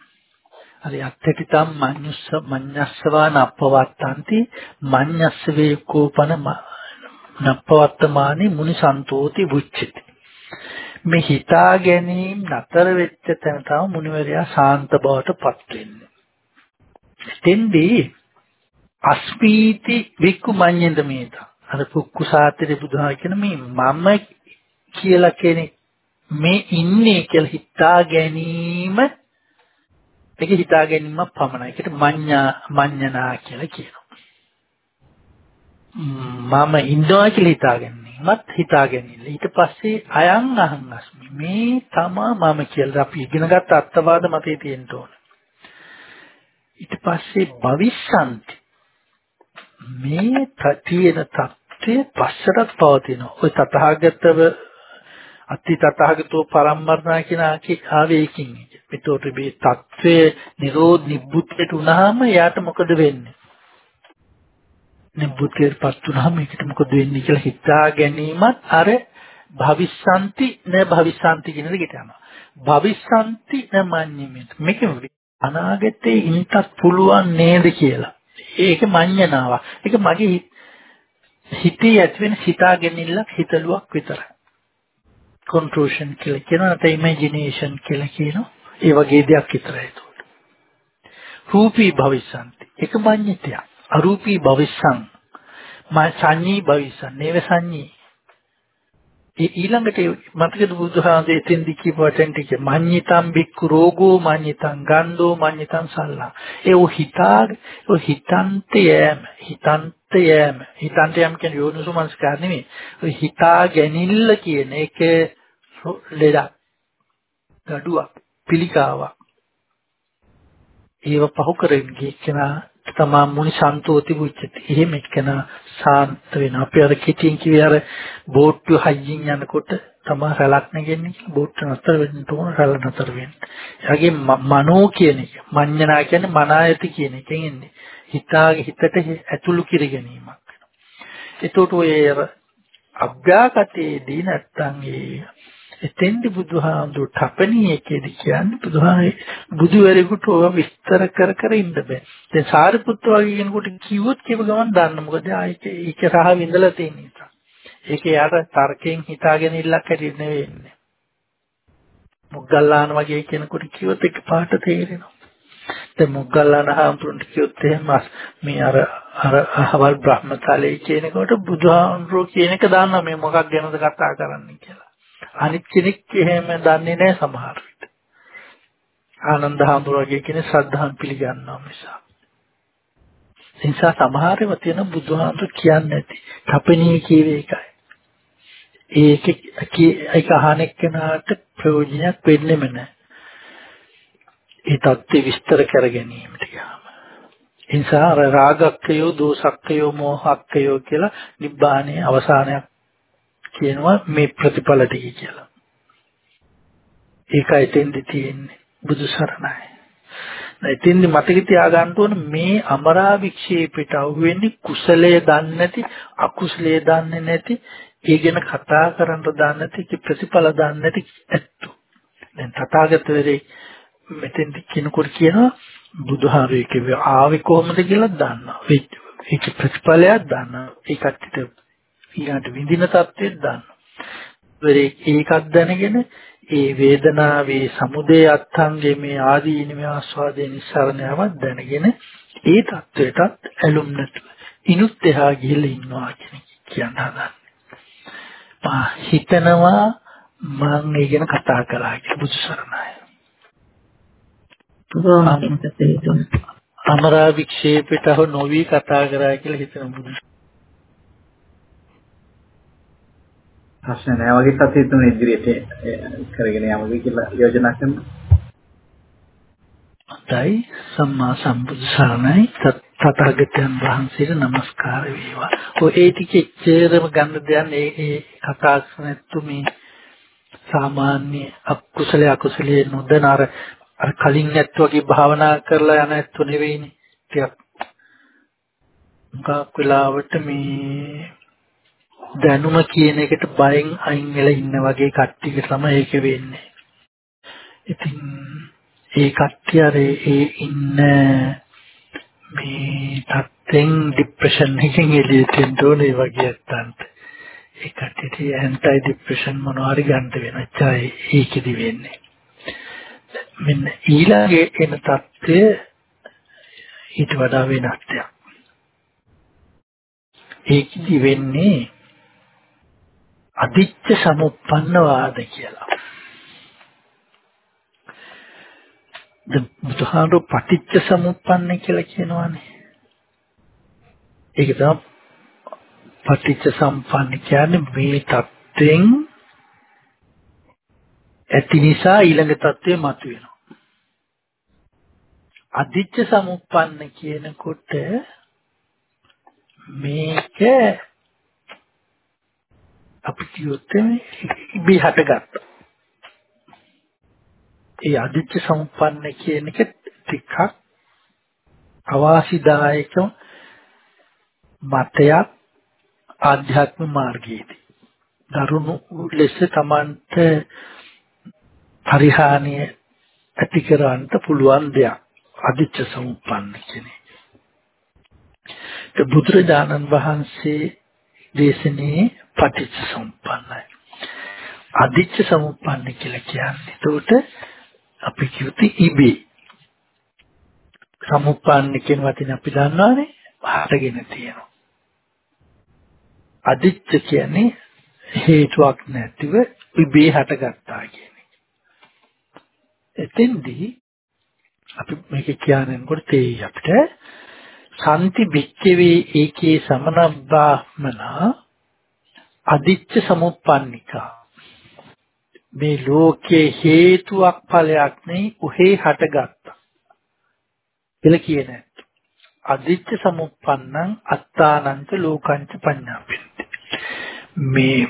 අර යත්තටිතම් මඤ්ඤුස්ස මඤ්ඤස්සවාන අපවත්තන්ති මඤ්ඤස්සවේ කෝපන නප්පවත්තමානි මුනි සන්තෝති බුච්චති. මේ හිතා ගැනීම නතර වෙච්ච තැන තමයි මුනිවරයා ශාන්ත බවට පත් වෙන්නේ. එතෙන්දී අස්පීති වික්කු මඤ්ඤෙන්ද මේත. අර පුක්කුසාතරේ බුදුහා කියන මේ මම කියලා කෙනෙක් මේ ඉන්නේ කියලා හිතා ගැනීම ඒක හිතා ගැනීම පමණයි. ඒකට මඤ්ඤා මඤ්ඤනා කියලා කියනවා. මම ඉන්නවා කියලා හිතාගන්නේමත් හිතාගන්නේ. ඊට පස්සේ අයං අහං අස්මි. මේ තමා මම කියලා අපි ඉගෙනගත් අත්වාද මතේ තියෙන්න ඕන. ඊට පස්සේ භවිස්සන්ති. මේ තියෙන தත්ත්වය පස්සට පවතිනවා. ඔය තථාගතව අති තථාගතෝ පරම්මරණා කියන ආවේ ඒකින්. ඒතකොට මේ தත්ත්වය නිරෝධ නිබ්බුත්යට උනහම යාට මොකද වෙන්නේ? නිබ්බුතියටපත් වුනහම මේකට මොකද වෙන්නේ කියලා හිතා ගැනීමත් අර භවිස්සanti න භවිස්සanti කියන දෙකට යනවා. භවිස්සanti න මඤ්ඤෙමෙත්. මේක අනාගතේ ඉන්නත් පුළුවන් නේද කියලා. ඒක මඤ්ඤණාවක්. ඒක මගේ හිතේ ඇතිවෙන සිතාගෙනILLක් හිතලුවක් විතරයි. කොන්ට්‍රෝෂන් කියලා කියනවා නැත්නම් ඉමේජිනේෂන් කියලා කියනවා. ඒ වගේ දෙයක් විතරයි ඒක. රූපී භවිස්සන්ති. ඒක මඤ්ඤිතය. අරූපී භවිස්සං. මා සංඤී භවිස්සං. නේව සංඤී. ඒ ඊළඟට මතකද බුදුහාමේ එතෙන්දි කියපු වචන ටික මඤ්ඤිතං බික්කු රෝගෝ මඤ්ඤිතං ගන්ධෝ මඤ්ඤිතං සල්ලා ඒ ඔ හිතා ඔ හිතන්ත යෑම හිතන්ත යෑම හිතන්ත යෑම කියන්නේ යෝනිසුමනස්කාර නෙමෙයි ඔය හිතා ගැනීමල කියන එක ලෙඩක් gaduwak පිළිකාවක් ඒව පහු කරගෙන ගියකනා තමා මුනි සන්තෝති බුච්චති. එහෙම එක්කන සාන්ත වෙනවා. අපි අර කිටින් කිව්වේ අර බෝට්ටු හයියෙන් යනකොට තමා රැලක් නැගෙන්නේ කියලා බෝට්ටු නතර වෙන්න ඕන රැළ නතර වෙන්න. එයාගේ මනෝ කියන එක, මඤ්ඤණා කියන්නේ මනායති කියන එකෙන් එන්නේ. හිතාගේ හිතට ඇතුළු කිර ගැනීමක් වෙනවා. ඒතකොට ඔය අභ්‍යාකතේදී නැත්තම් ඒ එතෙන්දි බුදුහාමුදුරු තපණී එකේදී කියන්නේ බුදුහාමේ බුදුවරයෙකුට ඔය විස්තර කර කර ඉන්න බෑ. දැන් සාරිපුත්ත වගේ කෙනෙකුට කිව්වොත් කියව ගමන් දන්න. මොකද ආයික ඒක රහ විඳලා තියෙන නිසා. ඒක යාට තර්කයෙන් හිතාගෙන ඉල්ලක් හැටියට නෙවෙයි ඉන්නේ. මොග්ගල්ලාන වගේ කෙනෙකුට කිව්වොත් ඒක පාට තේරෙනවා. දැන් මොග්ගල්ලාන හාමුදුරන්ට කිව්වොත් එහෙම මේ අර අර අහවල් බ්‍රහ්මතලයේ කියනකොට බුදුහාමුදුරුවෝ කියන එක දාන්න මේ මොකක් ගැනද කතා කරන්නේ කියලා. අනිත් කෙනෙක් එහෙම දන්නේ නැහැ සමහර විට. ආනන්ද හාමුදුරුවෝ කියන ශ්‍රද්ධාන් පිළිගන්නවා නිසා. නිසා සමහරව තියෙන බුදුහාමුදුරු කියන්නේ නැති. තපණී කියවේ එකයි. ඒක ඒක අහන එක්කනට ප්‍රයෝජනයක් වෙන්නෙම නැහැ. ඒ தත්ත්ව විස්තර කර ගැනීමට ගියාම. නිසා රාගක්කයෝ දෝසක්කයෝ මෝහක්කයෝ කියලා නිබ්බානයේ අවසානයක් කියනවා මේ ප්‍රතිඵල ටික කියලා. ඒකයි තෙන්දි තියෙන්නේ බුදු සරණයි. එතින්දි මතක තියාගන්න ඕන මේ අමරා වික්ෂේපයට අහුවෙන්නේ කුසලයේ දන්නේ නැති අකුසලයේ දන්නේ නැති ඒ ගැන කතා කරන්න දන්නේ නැති ප්‍රතිඵල දන්නේ නැති ඇත්තෝ. දැන් තථාගතවරේ මෙතෙන්දි කිනකොට කියනවා බුදුහාරේ කිව්වේ ආවේ කොහොමද කියලා දන්නවා. ඒක ප්‍රතිඵලයක් දන්නවා. ඒකට ඊළඟට විඳින தත්ත්වෙත් දන්නවා. ඒකක් දැනගෙන ඒ වේදනාවේ සමුදය අත්ංගේ මේ ආදීනමේ ආස්වාදයේ නිස්සරණයවත් දැනගෙන ඒ தත්ත්වයටත් ඇලුම් නැතුව ඉනුත් එහා ගිහිල්ලා ඉන්නවා කියන කියන්න හදන්නේ. මා හිතනවා මම ඒ ගැන කතා කළා කියලා බුදු සරණයි. අමරා වික්ෂේපයට හෝ නොවි කතා කරා කියලා හිතන බුදු ප්‍රශ්න නැහැ වගේ සතිය තුන ඉදිරියට කරගෙන යමුද කියලා යෝජනා කරනවා. හොඳයි සම්මා සම්බුදු සරණයි තථාගතයන් වහන්සේට নমස්කාර වේවා. ඔය ඒ ටික එච්චරම ගන්න දෙයක් ඒ ඒ කතා කරනත්තු මේ සාමාන්‍ය අකුසල අකුසලයේ නොදැන අර අර කලින් ඇත්ත වගේ භාවනා කරලා යන ඇත්තු නෙවෙයිනේ. ටිකක් මුගක් වෙලාවට මේ දැනුම කියන එකට බයෙන් අයින් වෙලා ඉන්න වගේ කට්ටියට තමයි ඒක වෙන්නේ. ඉතින් ඒ කට්ටිය අර ඒ ඉන්න මේ තත්ත්වෙන් ડિප්‍රෙෂන් එකකින් එළියට එන්න ඕනේ වගේ අත්තන්ට. ඒ කට්ටියට ඇන්ටයි ડિප්‍රෙෂන් මොනවා හරි ගන්න වෙන චයි ඒකෙදි වෙන්නේ. මෙන්න ඊළඟ එන தත්ත්වය ඊට වඩා වෙනස් දෙයක්. ඒකෙදි වෙන්නේ අදිච්ච සමුප්පන්න වාද කියලා. දැන් බුදුහාමුදුරු පටිච්ච සමුප්පන්න කියලා කියනවානේ. ඒක තමයි පටිච්ච සම්පන්න කියන්නේ මේ தත්වෙන් ඇති නිසා ඊළඟ தත්වෙ මතුවෙනවා. අදිච්ච සමුප්පන්න කියනකොට මේක අපි කියොත් ඉබේ හටගත්තා. ඒ අදිච්ච සම්පන්න කියන එක ටිකක් අවාසිදායක මතයක් ආධ්‍යාත්ම මාර්ගයේදී. දරුණු ලෙස Tamanට පරිහානිය ඇති කරවන්න පුළුවන් දෙයක්. අදිච්ච සම්පන්න කියන්නේ ඒ බුදුරජාණන් වහන්සේ දේශනේ පටිච්ච සමුප්පන්නයි. අදිච්ච සමුප්පන්න කියලා කියන්නේ. එතකොට අපි කියුති ඉබේ. සමුප්පන්න කියන වචනේ අපි දන්නවානේ. හටගෙන තියෙනවා. අදිච්ච කියන්නේ හේතුවක් නැතිව ඉබේ හටගත්තා කියන එක. එතෙන්දී අපි මේක කියනකොට තේයි අපිට සම්ති බික්කවේ ඒකේ සමනබ්බාමනා අදිච්ච සමුප්පන්නිකා. මේ ලෝකයේ හේතුවක් ඵලයක් නෙයි උහේ හටගත්තා. කියලා කියන අදිච්ච සමුප්පන්නං අත්තානංච ලෝකංච පඤ්ඤාපෙන්ති. මේ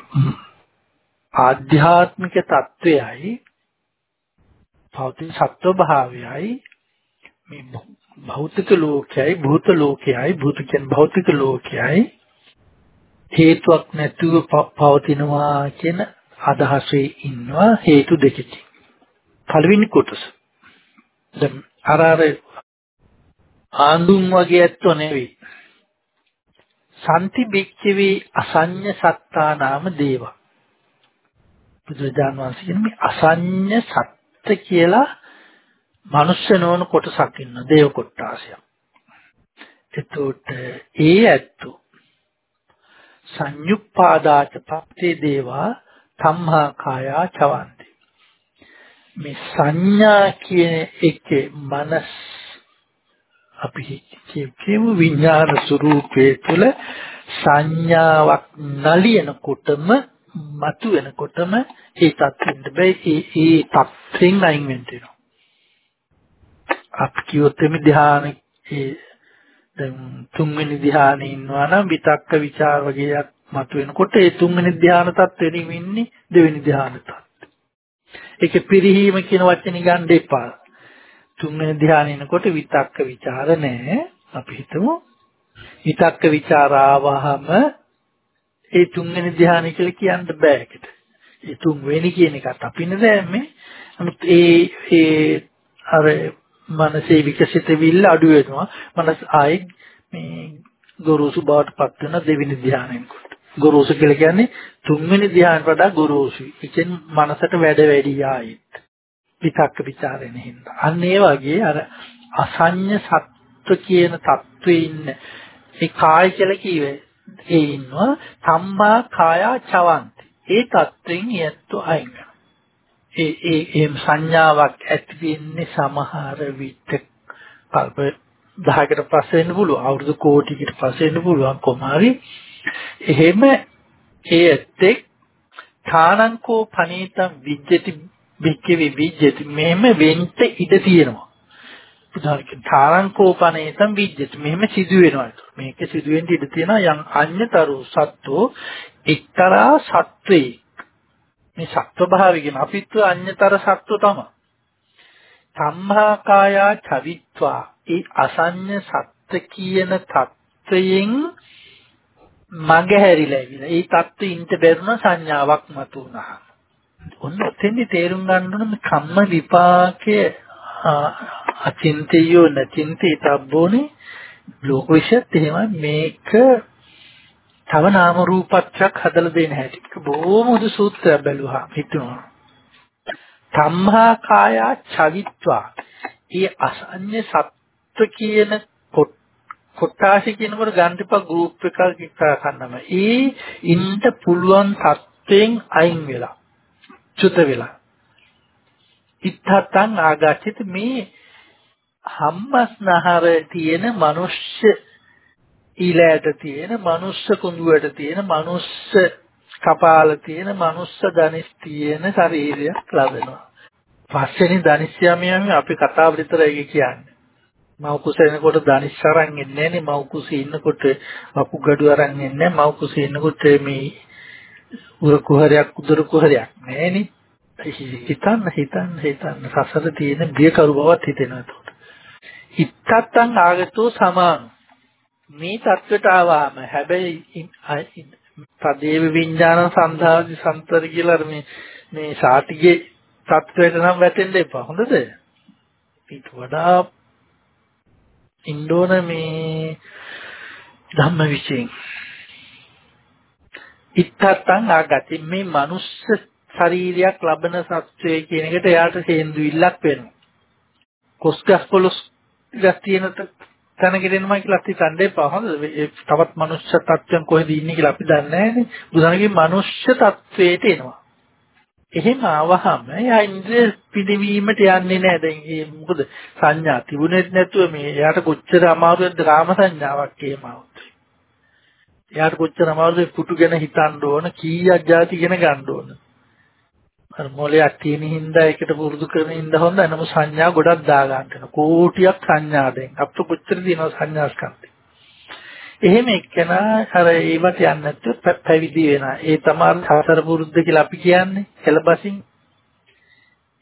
ආධ්‍යාත්මික తත්වයයි භෞතික සත්ව භාවයයි මේ භෞතික ලෝකයයි භූත ලෝකයයි භූත කියන්නේ භෞතික ලෝකයයි හේතුවක් නැතුව පවතිනවා කියන අදහසේ ඉන්නවා හේතු දෙකකින්. පළවෙනි කොටස. දැන් අර අර ආඳුන් වගේ ඇත්තෝ නෙවෙයි. සම්ති බික්කවේ අසඤ්ඤ සත්තා නාම දේව. බුදුරජාණන් වහන්සේ කියන්නේ මේ අසඤ්ඤ සත්ත්‍ය කියලා මනුෂ්‍ය නොවන කොටසක් ඉන්න දේව කොටාසයක්. එතකොට ඒ ඇත්තෝ සංයුප්පාදාච පත්තේ දේවා සම්හා කායා චවන්ති. මේ සංඥා කියන එකේ මනස් අපි කියමු විඥාන ස්වરૂපයේ තුල සංඥාවක් නලියනකොටම මතු වෙනකොටම ඒ තත්ත්වෙන්න බෑ ඒ ඒ තත්ත්වෙන් අයින් වෙන්න වෙනවා. අපි කියොත් එමි ධ්‍යාන ඒ දැන් තුන්වෙනි ධානයේ ඉන්නවා නම් විතක්ක ਵਿਚාර වගේයක් මතුවෙනකොට ඒ තුන්වෙනි ධාන තත්ත්වෙනින් ඉන්නේ දෙවෙනි ධාන තත්ත්වෙ. ඒකේ පිරිහීම කියන වචනේ ගන්න එපා. තුන්වෙනි ධානය එනකොට විතක්ක ਵਿਚාර නැහැ. අපි හිතමු විතක්ක ਵਿਚාර ආවහම ඒ තුන්වෙනි ධානය කියලා කියන්න බෑ ඒකට. ඒ තුන්වෙනි කියන එකත් අපිනේ දැම්මේ. නමුත් ඒ ඒ අර මනසේ විකසිතවිල්ල අඩු වෙනවා. මනස ආයේ මේ ගොරෝසු බවට පත් වෙන දෙවෙනි ධානයෙන්කොට. ගොරෝසු කියලා කියන්නේ තුන්වෙනි ධානයට වඩා ගොරෝසුයි. ඒ කියන්නේ මනසට වැඩ වැඩි ආයෙත්. විතක්ක ਵਿਚාරේ නෙහින්ද. අන්න ඒ වගේ අර අසඤ්ඤ සත්ව කියන தત્ත්වේ ඉන්න ඒ කාය කියලා කියවේ ඒ ඉන්නවා සම්මා කායා චවන්ති. ඒ தත්වෙන් යැත්තු අයින් ඒ ඒ එම් සංඥාවක් ඇති වෙන්නේ සමහර විට කල්ප 10කට පස්සේ වෙන්න පුළුවන් අවුරුදු කෝටිකට පස්සේ වෙන්න පුළුවන් කොමාරි එහෙම ඒ ඇත්තෙක් ථානංකෝ පනීතම් විජ්ජති වික්කවි විජ්ජති. මෙහෙම වෙන්න ඉඩ තියෙනවා. උදාහරණයක් ථානංකෝ පනීතම් විජ්ජති. මෙහෙම සිදු වෙනවා මේක සිදු වෙන්න ඉඩ තියෙනවා යම් අඤ්‍යතරු සත්වෝ එක්තරා සත්වේ මේ සත්ව භාවිකන අපිත් අඤ්‍යතර සත්ව තමයි සම්මා කායා චවිත්වා ඒ අසඤ්ඤ සත්‍ය කියන தත්වයෙන් මගහැරිලා ඉවිලා. ඒ தත්ත්වෙින්ට බැරුණ සංඥාවක් මතු වුණා. ඔන්න ඔතෙන්දි තේරුම් ගන්න ඕන මේ කම්ම විපාකයේ අචින්තයෝ නචින්තේ තබ්බෝනේ ලෝක විශ්යත් එහෙම මේක තව නාම රූපත්‍යක් හදලා දෙන්න හැටි. බොහොම උදු සූත්‍රයක් බැලුවා හිතුණා. සම්හා කායා චවිත්වා. ඒ අසඤ්ඤ සත්ත්ව කියන කොට්ටාසි කියනකොට ගන්තිපා ගෲප් එකක් ඉස්සර ගන්නම. ඒ ඉන්න පුළුවන් තත්ත්වෙන් අයින් වෙලා. චුත වෙලා. ඉත්තතං ආගච්ඡිත මේ හම්මස්නහර තියෙන මිනිස්්‍ය ඊලයට තියෙන මනුස්ස කුඳුවට තියෙන මනුස්ස කපාල තියෙන මනුස්ස ධනිස් තියෙන ශරීරයක් ලැබෙනවා. පස්වෙනි ධනිස්යමියම අපි කතාව විතරයි කියන්නේ. මව් කුස එනකොට ධනිස් අරන් එන්නේ නැනේ මව් කුසේ ඉන්නකොට වකුගඩු අරන් එන්නේ මව් කුසේ ඉන්නකොට මේ උර කුහරයක් උදර කුහරයක් නැනේ හිතන්න හිතන්න හිතන්න සසර තියෙන බිය කරු බවත් හිතෙනවා එතකොට. ඉත්තත්තං ආගතෝ සමාන මේ தත්වයට ආවම හැබැයි තදේව විඥාන සන්ධාදි සම්තර කියලා මේ මේ සාටිගේ தත්වයට නම් වැටෙන්න එපා. හොඳද? ඊට වඩා ඉන්න ඕන මේ ධම්ම විශ්යෙන්. ඉත්තත්තං ආගති මේ මනුස්ස ශරීරයක් ලබන සත්වයේ කියන එකට එයාට හේන්දුවිල්ලක් වෙනවා. කොස්ගස් පොලොස් ගස් තියෙන තනගිරෙනවා කියලා අපි හිතන්න එපා. හොඳද? තවත් මනුෂ්‍ය තත්වයන් කොහෙද ඉන්නේ කියලා අපි දන්නේ නැහැනේ. බුදුරජාණන්ගේ මනුෂ්‍ය තත්වයට එනවා. එහෙම ආවහම එයා ඉන්ද්‍රිය පිළිවීමට යන්නේ නැහැ. දැන් ඒ මොකද සංඥා තිබුණේ නැතුව මේ එයාට කොච්චර අමාරුද රාම සංඥාවක් එහෙම આવුත්. එයාට කොච්චර අමාරුද පුතු ගැන හිතන්න ඕන, කීයක් જાති ගැන ගන්න ඕන. අර මොලයක් තියෙන හින්දා ඒකට පුරුදු කරන හින්දා හොඳ නම සංඥා ගොඩක් දා ගන්න කෝටියක් සංඥා දෙන්න. අපිට කොච්චර දිනව සංඥා ස්කන්ධ. එහෙම එක්කෙනා අර ඒවට යන්නේ නැත්නම් පැවිදි වෙනවා. ඒ තමයි හතර පුරුද්ද කියලා අපි කියන්නේ. එළබසින්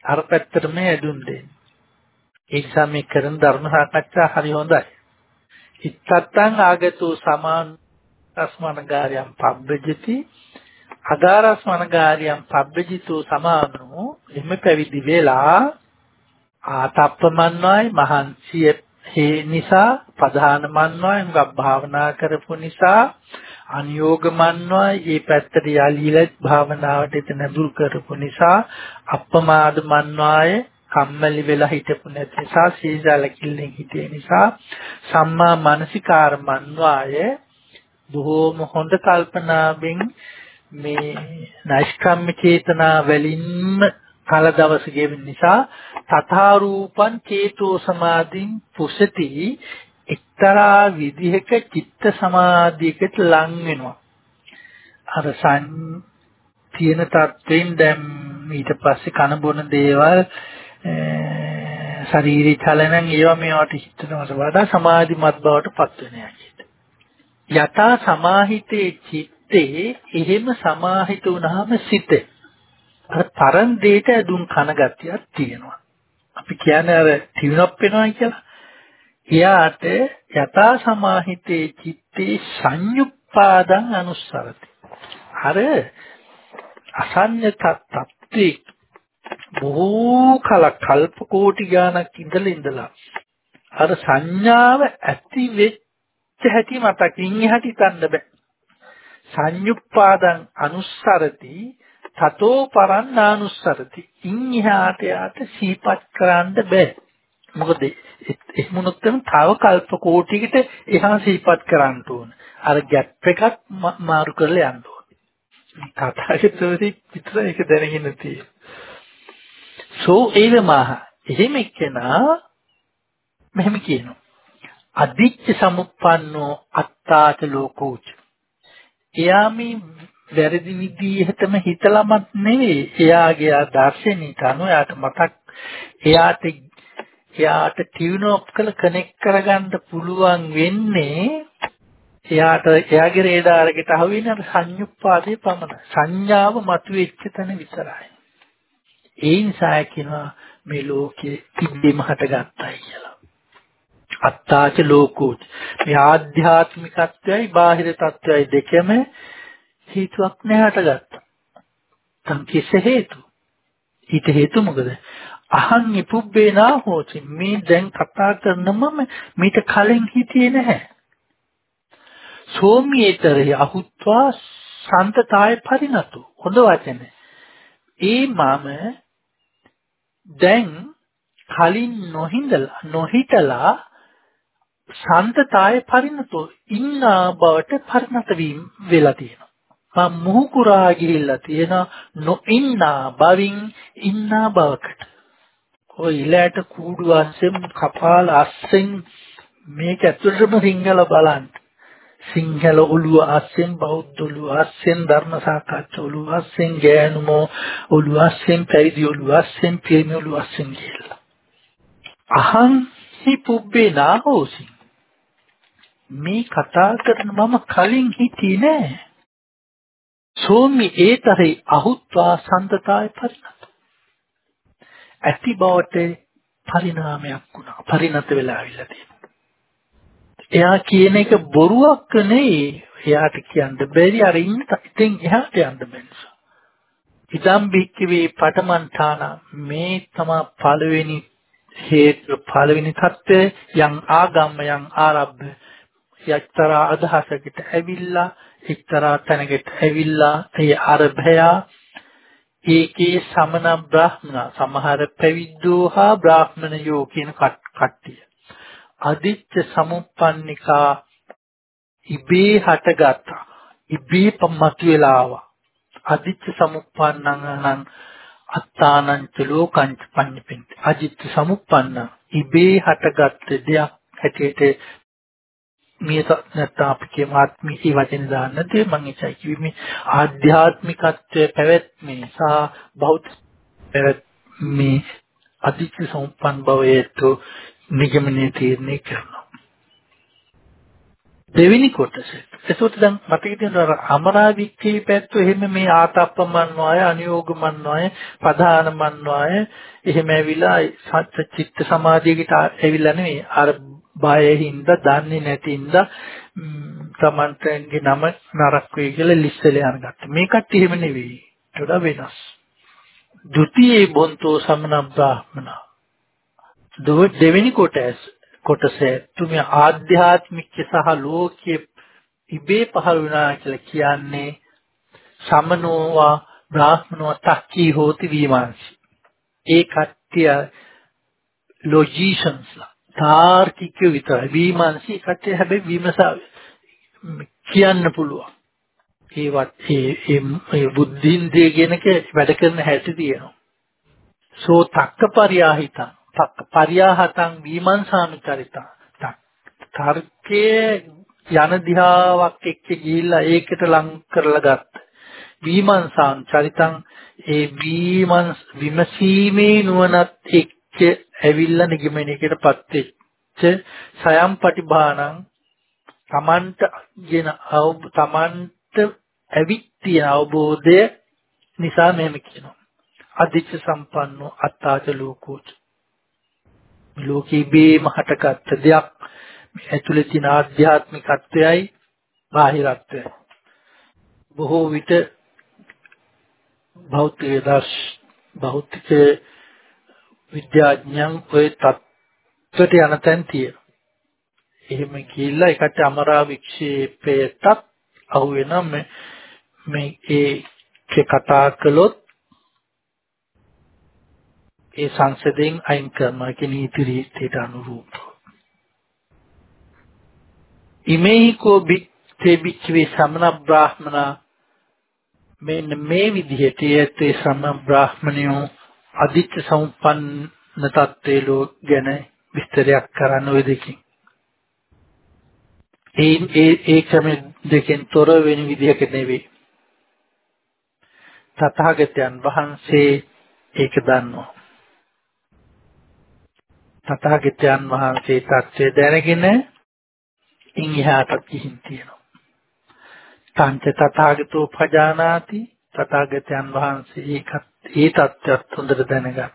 අර පැත්තටම ඇදුන් දෙන්නේ. ඒ නිසා මේ කරන ධර්ම සාකච්ඡා හරි හොඳයි. ඉත්තත්තං ආගතෝ සමාන රස්මනගාරයන් පබ්බජති අගාරස්මනගාරයන් පබ්බජිතෝ සමානෝ එම පැවිදි වෙලා ආතප්පමන්නවයි මහන්සිය හේ නිසා ප්‍රධාන මන්නවයි හුඟක් භාවනා කරපු නිසා අනියෝගමන්නවයි මේ පැත්තට යලිලා භාවනාවට එතන දුරු කරපු නිසා අප්පමාද මන්නවයි කම්මැලි වෙලා හිටපු නැති නිසා සීසල කිල්ලෙන් හිටිය නිසා සම්මා මානසිකාර මන්වාය බොහෝම හොඳ කල්පනාවෙන් මේ නෛෂ්ක්‍රම්‍ය චේතනා වලින්ම කල දවස ගෙවෙන නිසා තථා රූපං චේතෝ සමාධින් පුසති. එක්තරා විදිහක චිත්ත සමාධියකට ලං වෙනවා. අර සං තියෙන තත්වෙන් දැන් ඊට පස්සේ කන බොන දේවල් ශරීරී චලනන් ඒවා මේවට හිතනවට වඩා සමාධිමත් බවට පත් වෙනවා යතා සමාහිතේ චිත්තේ එහෙම සමාහිත වුණාම සිත අර තරන් දෙයට දුන් කන ගතියක් තියෙනවා. අපි කියන්නේ අර ටියුනප් වෙනවා කියලා. එයාට යතා සමාහිතේ චිත්තේ සංයුක්පාදං අනුස්සරති. අර අසඤ්ඤ තත්ත්වේ බොහෝ කල කල්ප කෝටි ගානක් ඉඳලා ඉඳලා අර සංඥාව ඇති වෙච්ච හැටි මතකින් එහාට හිතන්න බෑ. සංයුක්පාදං අනුස්සරති තතෝ පරන්නානුස්සරති. ඉන් එහාට යාට සීපත් කරන්න බෑ. මොකද එහෙමුණොත් තව කල්ප කෝටියකට එහා සීපත් කරන්න ඕන. අර ගැප් එකක් මාරු කරලා යන්න ඕන. තථාගතෝසි විතර ඒක දැනගෙන තියෙනවා. සෝ ඒවමහ එහෙම එක්කෙනා මෙහෙම කියනවා. අදිච්ච සමුප්පන්නෝ අත්තාච ලෝකෝච. එයා මේ වැරදි විදිහටම හිතලමත් නෙවෙයි. එයාගේ ආ දර්ශනීය අනුව එයාට මතක් එයාට එයාට ටියුන් ඔෆ් කළ කනෙක්ට් කරගන්න පුළුවන් වෙන්නේ එයාට එයාගේ රේඩාරකට අහු වෙන සංයුක්පාදයේ පමණයි. සංඥාව මතුවෙච්ච තැන විතරයි. ඒ නිසා කියනවා මේ ලෝකේ තිබෙම හටගත්තයි කියලා. අත්තාච ලෝකෝච මේ ආධ්‍යාත්මිකත්වයයි බාහිර තත්වයයි දෙකම හේතුවක් නැහැට ගත්තා. තම් කිස හේතු. ඊට හේතු මොකද? අහං ඉපුබ්බේනා හෝචි මේ දැන් කතා කරන මම මීට කලින් හිටියේ නැහැ. සෝමියතරේ අහුත්වා සන්තතාය පරිණතු. හොඳ වචන. ඒ මම දැන් කලින් නොහිඳලා නොහිටලා සන්තතාය පරිණතෝ ඉන්නා බවට පරිණත වීම වෙලා තියෙනවා. මම මුහුකුරා ගිහිල්ලා තියෙන නොඉන්නා බවින් ඉන්නා බවකට. ඔය ඉලයට කූඩු අස්සෙන් කපාල අස්සෙන් මේක ඇතුළටම සිංහල බලන්න. සිංහල ඔළුව අස්සෙන් බෞද්ධ ඔළුව අස්සෙන් ධර්ම සාකච්ඡා ඔළුව අස්සෙන් ගෑනුමෝ ඔළුව අස්සෙන් පැවිදි ඔළුව අස්සෙන් ප්‍රේමී ඔළුව අස්සෙන් ගිහිල්ලා. අහං හි පුබ්බේ නාහෝසි මේ කතා කරන මම කලින් හිටියේ නෑ. සෝමි ඒතරේ අහුත්වා සන්තතාය පරිණත. ඇති බවට පරිණාමයක් වුණා. පරිණත වෙලා ආවිල්ලා තියෙනවා. එයා කියන එක බොරුවක් නෙවෙයි. එයාට කියන්න බැරි අර ඉන්න ඉතින් එහාට යන්න බැහැ. ඉදම් බික්කවේ පටමන්තාන මේ තමයි පළවෙනි හේතු පළවෙනි தත්ත්වය යම් ආගම්ම යම් ආරබ්බ එක්තරා අදහසකට ඇවිල්ලා එක්තරා තැනකට ඇවිල්ලා ඒ අරභය ඒකේ සමන බ්‍රාහ්මණ සමහර පැවිද්දෝ හා බ්‍රාහ්මණයෝ කියන කට්ටිය. අදිච්ච සමුප්පන්නිකා ඉබේ හටගත්තා ඉබේ පමතු වෙලා ආවා අදිච්ච සමුප්පන්නං අත්තානං ච ලෝකං පඤ්ඤපෙන්ති. අදිච්ච සමුප්පන්න ඉබේ හටගත් දෙයක් හැටියට මියත නැත්නම් අපි කියමු ආත්මිකී වචන දාන්න තේ මම ඉච්චයි කිව්වේ. ආධ්‍යාත්මිකත්වයේ පැවැත්ම සහ භෞතික පැවැත්ම අධිච්ච සම්පන්න භවයට නිගමනයේ තීරණය කරනවා. දෙවෙනි කොටස. ඒසොත් දැන් මතක තියෙනවා අමරාවික්ඛේ පැත්ත එහෙම මේ ආතප්පමන්වාය අනියෝගමන්වාය ප්‍රධානමන්වාය එහෙම ඇවිලා සත්‍ය චිත්ත සමාධියකට ඇවිල්ලා නෙවෙයි අර බයෙහිඳ දන්නේ නැතිඳ තමන්ටගේ නම නරක වෙයි කියලා ලිස්සල යනගත්ත. මේකත් එහෙම නෙවෙයි. ඒකට වෙනස්. ဒုတိ යේ බොන්තෝ සමන බ්‍රාහ්මනා. දෙවෙනි කොටස කොටස තුමේ ආධ්‍යාත්මික සහ ලෝකයේ ඉබේ පහළ වුණා කියලා කියන්නේ සමනෝවා බ්‍රාහ්මනෝ තක්කී හෝති විමාංශි. ඒ කට්ටිය ලොජිෂන්ස්ලා තාර්කික විතරයි. විමාංශි කට්ටිය හැබැයි විමසා කියන්න පුළුවන්. ඒවත් ඒ ඒ බුද්ධින්දේ කියනක වැඩ කරන හැටි තියෙනවා. සෝ තක්ක පරියාහිතං තක්ක පරියාහතං විමංශානුචරිතං තර්කයේ යන දිහාවක් එක්ක ගිහිල්ලා ඒකට ලං කරලා ගත්ත. විමංශාන් චරිතං ඒ විමංශ විමසීමේ නුවණත් එක්ක ඇවිල්ලා නිගමනයකටපත් වෙච්ච සයම් පටිභානං තමන්ට ගෙන තමන්ට ඇවිත් තියෙන අවබෝධය නිසා මෙහෙම කියනවා. අධිච්ච සම්පන්නෝ අත්තාච ලෝකෝච. ලෝකී බේම හටගත් දෙයක් ඇතුලේ තියෙන ආධ්‍යාත්මිකත්වයයි බාහිරත්වයයි. බොහෝ විට භෞතික දර්ශ භෞතික විද්‍යාඥයන් ඔය තත්ත්වයට යන තැන් තියෙනවා. එහෙම කියලා එකට අමරා වික්ෂේපයටත් අහු වෙනවා මේ මේ ඒ කතා කළොත් ඒ සංසදයෙන් අයින් කරනවා කියන නීති රීතියට අනුරූපව. ඉමේහි කෝ බිත්තේ බිච්චවේ සමන බ්‍රාහ්මනා මෙන්න මේ විදිහට යත්තේ සම බ්‍රාහ්මණයෝ අදිච්ච සම්පන්න තත්ත්වේ ලෝ ගැන විස්තරයක් කරන්න ඔය දෙකින්. ඒ ඒ ඒ ක්‍රම දෙකෙන් තොර වෙන විදිහක නෙවෙයි. තථාගතයන් වහන්සේ ඒක දන්නවා. තථාගතයන් වහන්සේ தත්ත්වය දැනගෙන ඉන් එහාටත් ගිහින් තියෙනවා. තංච තථාගතෝ පජානාති තථාගතයන් වහන්සේ ඒකත් ඒ தත්ත්වයක් හොඳට දැනගත්තා.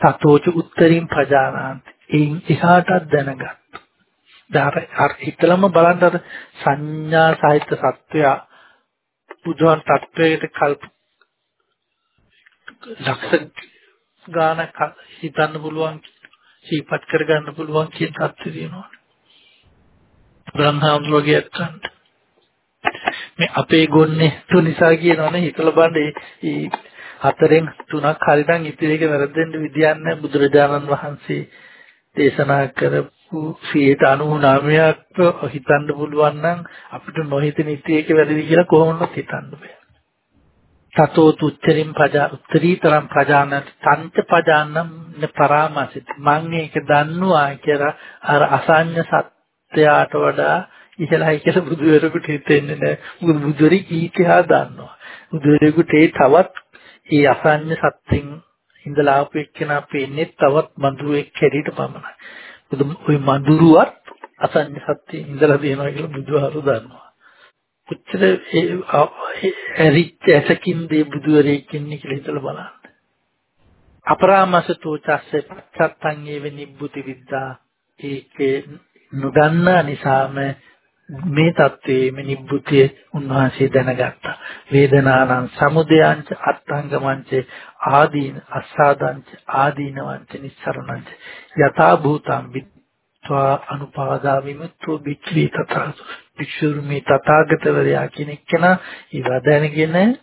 තතෝච උත්තරින් පජානාති. ඉන් එහාටත් දැනගත්තා. දාර අර හිතලම බලන්න අර සංඥා සහිත සත්වයා බුදුන් තත්වයට කල්ප ලක්ෂ ගානක් හිතන්න පුළුවන් සිහිපත් කරගන්න පුළුවන් කියන තත්ත්වය තියෙනවා. බ්‍රහ්මහාමුදුරුවෝ කියත්තන්ට මේ අපේ ගොන්නේ තු නිසා කියනවනේ හිතලා බලන්න මේ හතරෙන් තුනක් හරිනම් ඉතිරි එක වැරදෙන්න විදියක් නැහැ බුදුරජාණන් වහන්සේ දේශනා කරපු 99ක් හිතන්න පුළුවන් නම් අපිට නොහිතන ඉතිරි එක වැරදි කියලා කොහොමවත් හිතන්න බෑ. තතෝ තුච්චරින් පජා උත්තරීතරම් ප්‍රජානත් තන්ත පජානම් පරාමසිත. මම ඒක දන්නවා කියලා අර අසඤ්ඤ සත්‍යයට වඩා ඉහළයි කියලා බුදුවරයෙකුට හිතෙන්නේ නැහැ මොකද බුදුරි කීකහා දන්නවා. බුදුවරයෙකුට ඒ තවත් ඒ අසඤ්ඤ සත්‍යෙන් ඉඳලා ආපු එක්කෙනා පේන්නේ තවත් මඳුරෙක් හැටියට පමණයි. මොකද ওই මඳුරුවත් අසඤ්ඤ සත්‍යයෙන් ඉඳලා දෙනවා කියලා බුදුහාරු දන්නවා. කොච්චර ඇරිච්ච ඇසකින්ද බුදුරෙක් ඉන්නේ කියලා හිතලා බලන්න. අපරාමසතෝ චස්සේ පච්චත්තං ඒව නිබ්බුති විද්දා ඒකේ නොදන්නා නිසාම මේ தത്വයේම නිබ්බුතිය උන්වහන්සේ දැනගත්තා. වේදනානං සමුදයංච අත්ංගමංච ආදීන අස්සාදංච ආදීනවංච නිස්සරණංච යථා භූතං විත්වා අනුපාදා විමුක්තෝ විචී තථාසු භික්ෂුර්මේ තථාගතවරයා කියන එක නා ඒවා දැනගෙන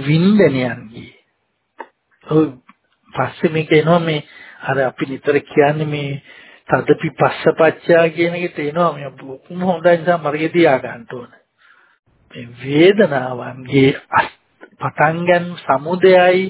වින්දනයන්ගේ ඔව් පස්සේ මේක එනවා මේ අර අපි නිතර කියන්නේ මේ තදපි පස්සපච්චා කියන එක තේනවා මේ බොහොම හොඳයි නිසා මර්ගය තියා ගන්න ඕන. මේ වේදනාවන්ගේ පටන් ගන්න සමුදයයි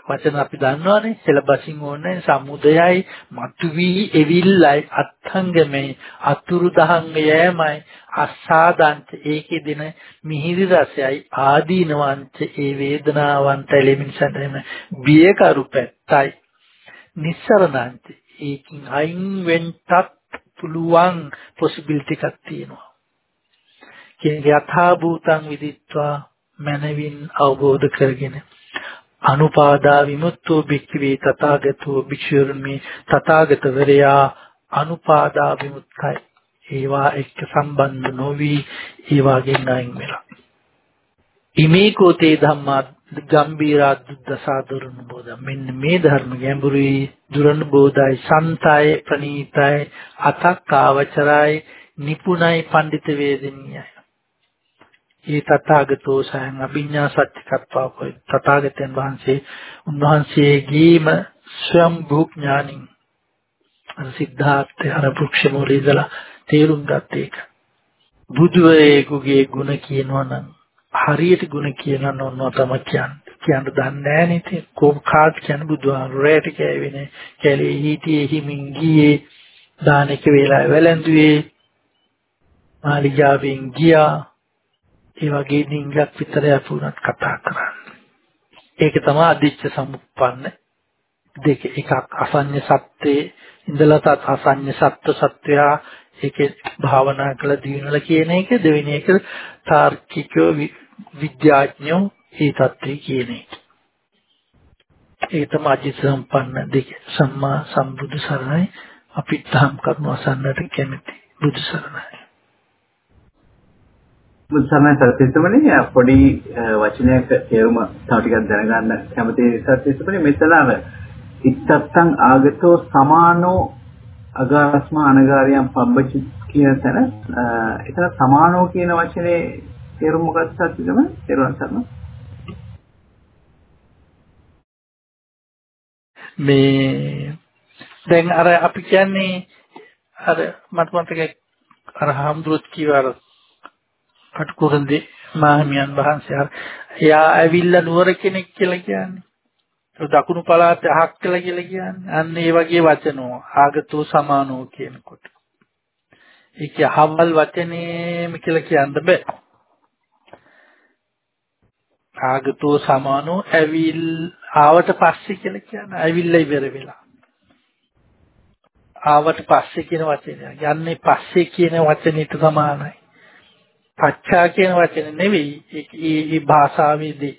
වචන අපි දන්නවනේ. සිලබසින් ඕනේ සමුදයයි මතුවී එවිල්ලයි අත්ංගමේ අතුරු දහංග යෑමයි අසාදන්ත ඒකේ දින මිහිරි රසයයි ආදීනවන්ත ඒ වේදනාවන්ත එළෙමින් සැදෙන බියකරු පැත්තයි. නිස්සරණන්ත ඒකින් අයින් වෙන්නත් පුළුවන් possibility එකක් තියෙනවා. කියන්නේ යථා භූතං විදිත්වා මනවින් අවබෝධ කරගෙන. අනුපාදා විමුක්තෝ භික්ඛවේ තථාගතෝ භික්ෂුර්මි තථාගතවරයා අනුපාදා විමුක්තයි. ඒවා එක්ක සම්බන්ධ නොවි ඒවාගෙන් අයින් වෙලා. ඉමේ කෝතේ ධම්මා ගම්බීරා දසාදුරුන් බෝධ. මෙන්න මේ ධර්ම ගැඹුරුයි දුරන් බෝධයි සන්තයි ප්‍රණීතයි අතක් ආවචරයි නිපුණයි පඬිත වේදිනියයි. ඒ තථාගතෝ සයන් අභිඥා සත්‍යකත්වා කොයි තථාගතයන් වහන්සේ උන්වහන්සේගේම ස්වයම්භූ ඥානින් අර සිද්ධාර්ථ අර වෘක්ෂ මූලයේ ඉඳලා තේරුම් ගත්ත එක. බුදුවරයෙකුගේ ගුණ කියනවා නම් හරියට ගුණ කියනවා නෝනෝ තම කියන්නේ. කියන්න දන්නේ නැහැ නේද? කොම් කාඩ් කියන්නේ බුදුහාමුදුරේට කෑවෙන්නේ කැලේ හිටියේ හිමින් ගියේ දානක වේලාව වැළඳුවේ මාලිගාවෙන් ගියා. ඒ වගේ ඩිංගක් විතර යපුණත් කතා කරන්නේ. ඒක තමයි අදිච්ච සමුප්පන්න දෙක එකක් අසඤ්ඤ සත්‍යේ ඉඳලා තත් අසඤ්ඤ සත්ත්ව සත්‍යා ඒකේ භාවනා කළ දිනවල කියන එක දෙවෙනි එක තාර්කිකව විද්‍යාඥයෝ ඒ தත්ත්වය කියන එක. ඒ තමයි අදිච්ච සම්පන්න දෙක සම්මා සම්බුදු සරණයි අපිත් තහම් කරනු අසන්නට කැමති බුදු සරණයි. මුත්සමයි සත්‍යස්තමනේ පොඩි වචනයක තේරුම තව ටිකක් දැනගන්න කැමති සත්‍යස්තමනේ මෙතන අර ඉත්තත්තං ආගතෝ සමානෝ අගාස්ම අනගාරියම් පබ්බචි කියන තැන එතන සමානෝ කියන වචනේ තේරුම මොකක්ද සත්‍යදම තේරුම් ගන්න මේ දැන් අර අපි කියන්නේ අර මට මතකයි අර හාමුදුරුවෝ කියවර කටුකුරුන්දී මාහිමියන් වහන්සේ අර එයා ඇවිල්ලා නුවර කෙනෙක් කියලා කියන්නේ. දකුණු පළාතේ අහක් කියලා කියලා කියන්නේ. අන්න ඒ වගේ වචනෝ ආගතෝ සමානෝ කියනකොට. ඒක අහවල් වචනේම කියලා කියන්න බෑ. ආගතෝ සමානෝ ඇවිල් ආවට පස්සේ කියලා කියන්නේ ඇවිල්ලා ඉවර වෙලා. ආවට පස්සේ කියන වචනය. යන්නේ පස්සේ කියන වචනෙට සමානයි. පච්චා කියන වචනේ නෙවෙයි. ඒ ඒ භාෂාවේදී.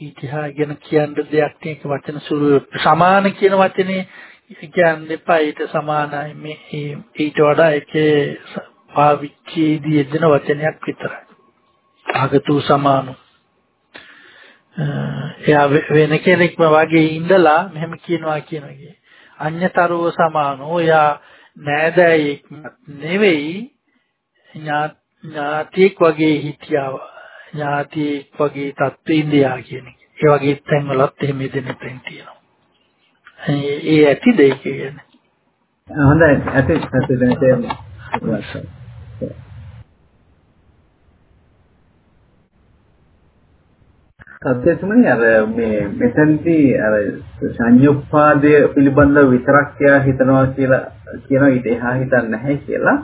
ඉතිහා ගැන කියන්න දෙයක් තියෙක වචන සුළු සමාන කියන වචනේ කියන්න එපා. ඊට සමානයි. මේ ඊට වඩා එකේ පාවිච්චිදී යෙදෙන වචනයක් විතරයි. ආගතු සමානු. එයා වෙන කෙනෙක්ම වගේ ඉඳලා මෙහෙම කියනවා කියනගේ අඤ්‍යතරෝ සමානෝ. එයා නෑදෑයෙක් නෙවෙයි. ඥාතියෙක් වගේ හිටියා ඥාතියෙක් වගේ තත්ත්වෙ ඉන්දියා කියන එක. ඒ වගේ තැන්වලත් එහෙම දෙන්න තැන් තියෙනවා. ඒ ඇතිද ඒක කියන්නේ? හොඳයි ඇති ඇති දැන් තේරෙනවා. සත්‍යතුමනි අර මේ මෙතනදී අර සංයුප්පාදය පිළිබඳව විතරක් කියා හිතනවා කියලා කියනවා ඊට එහා හිතන්නේ නැහැ කියලා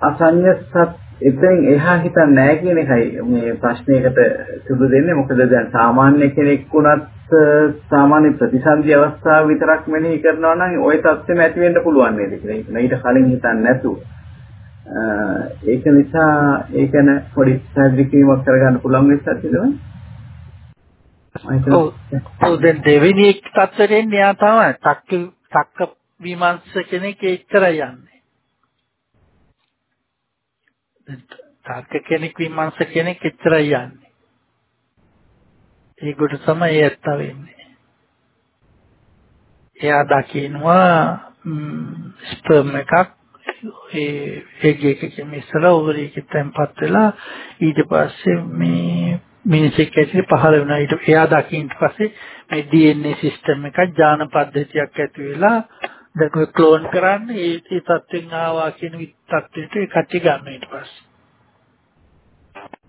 අසඤ්ඤ සත් එතෙන් එහා හිතන්නේ නැහැ කියන එකයි. මේ ප්‍රශ්නයකට සුදු දෙන්නේ. මොකද දැන් සාමාන්‍ය කෙනෙක් වුණත් සාමාන්‍ය ප්‍රතිසන්දි අවස්ථාව විතරක් මෙනෙහි කරනවා නම් ওই தත්ත්වෙම ඇති වෙන්න පුළුවන් නේද කියලා. හිතන ඊට කලින් හිතන්නේ නැතුව. ඒක නිසා ඒක න පොඩි සාධිකීමක් කරගන්න පුළුවන් වෙයි සත්‍යදම ඔව්. දැන් දෙවෙනි එක් තත්ත්වෙන් එයා තමයි. සක්ක සක්ක විමර්ශ කෙනෙක් එච්චරයි යන්නේ. තර්ක කෙනෙක් විමර්ශ කෙනෙක් එච්චරයි යන්නේ. ඒකට තමයි ඇත්ත වෙන්නේ. එයා දකිනවා ස්පර්ම් එකක් ඒ එග් එකකින් ඉස්සලා ඕවරි එකෙන් තැම්පත් වෙලා ඊට පස්සේ මේ මිනිසෙක් ඇතුලේ පහළ වෙනවා ඊට එයා දකින්න පස්සේ මේ DNA සිස්ටම් එකක් ඥාන පද්ධතියක් ඇති වෙලා දැන් ඔය ක්ලෝන් කරන්න ඒ ඒ තත්ත්වෙන් ආවා කියන තත්ත්වෙට ඒ කටි ගන්න ඊට පස්සේ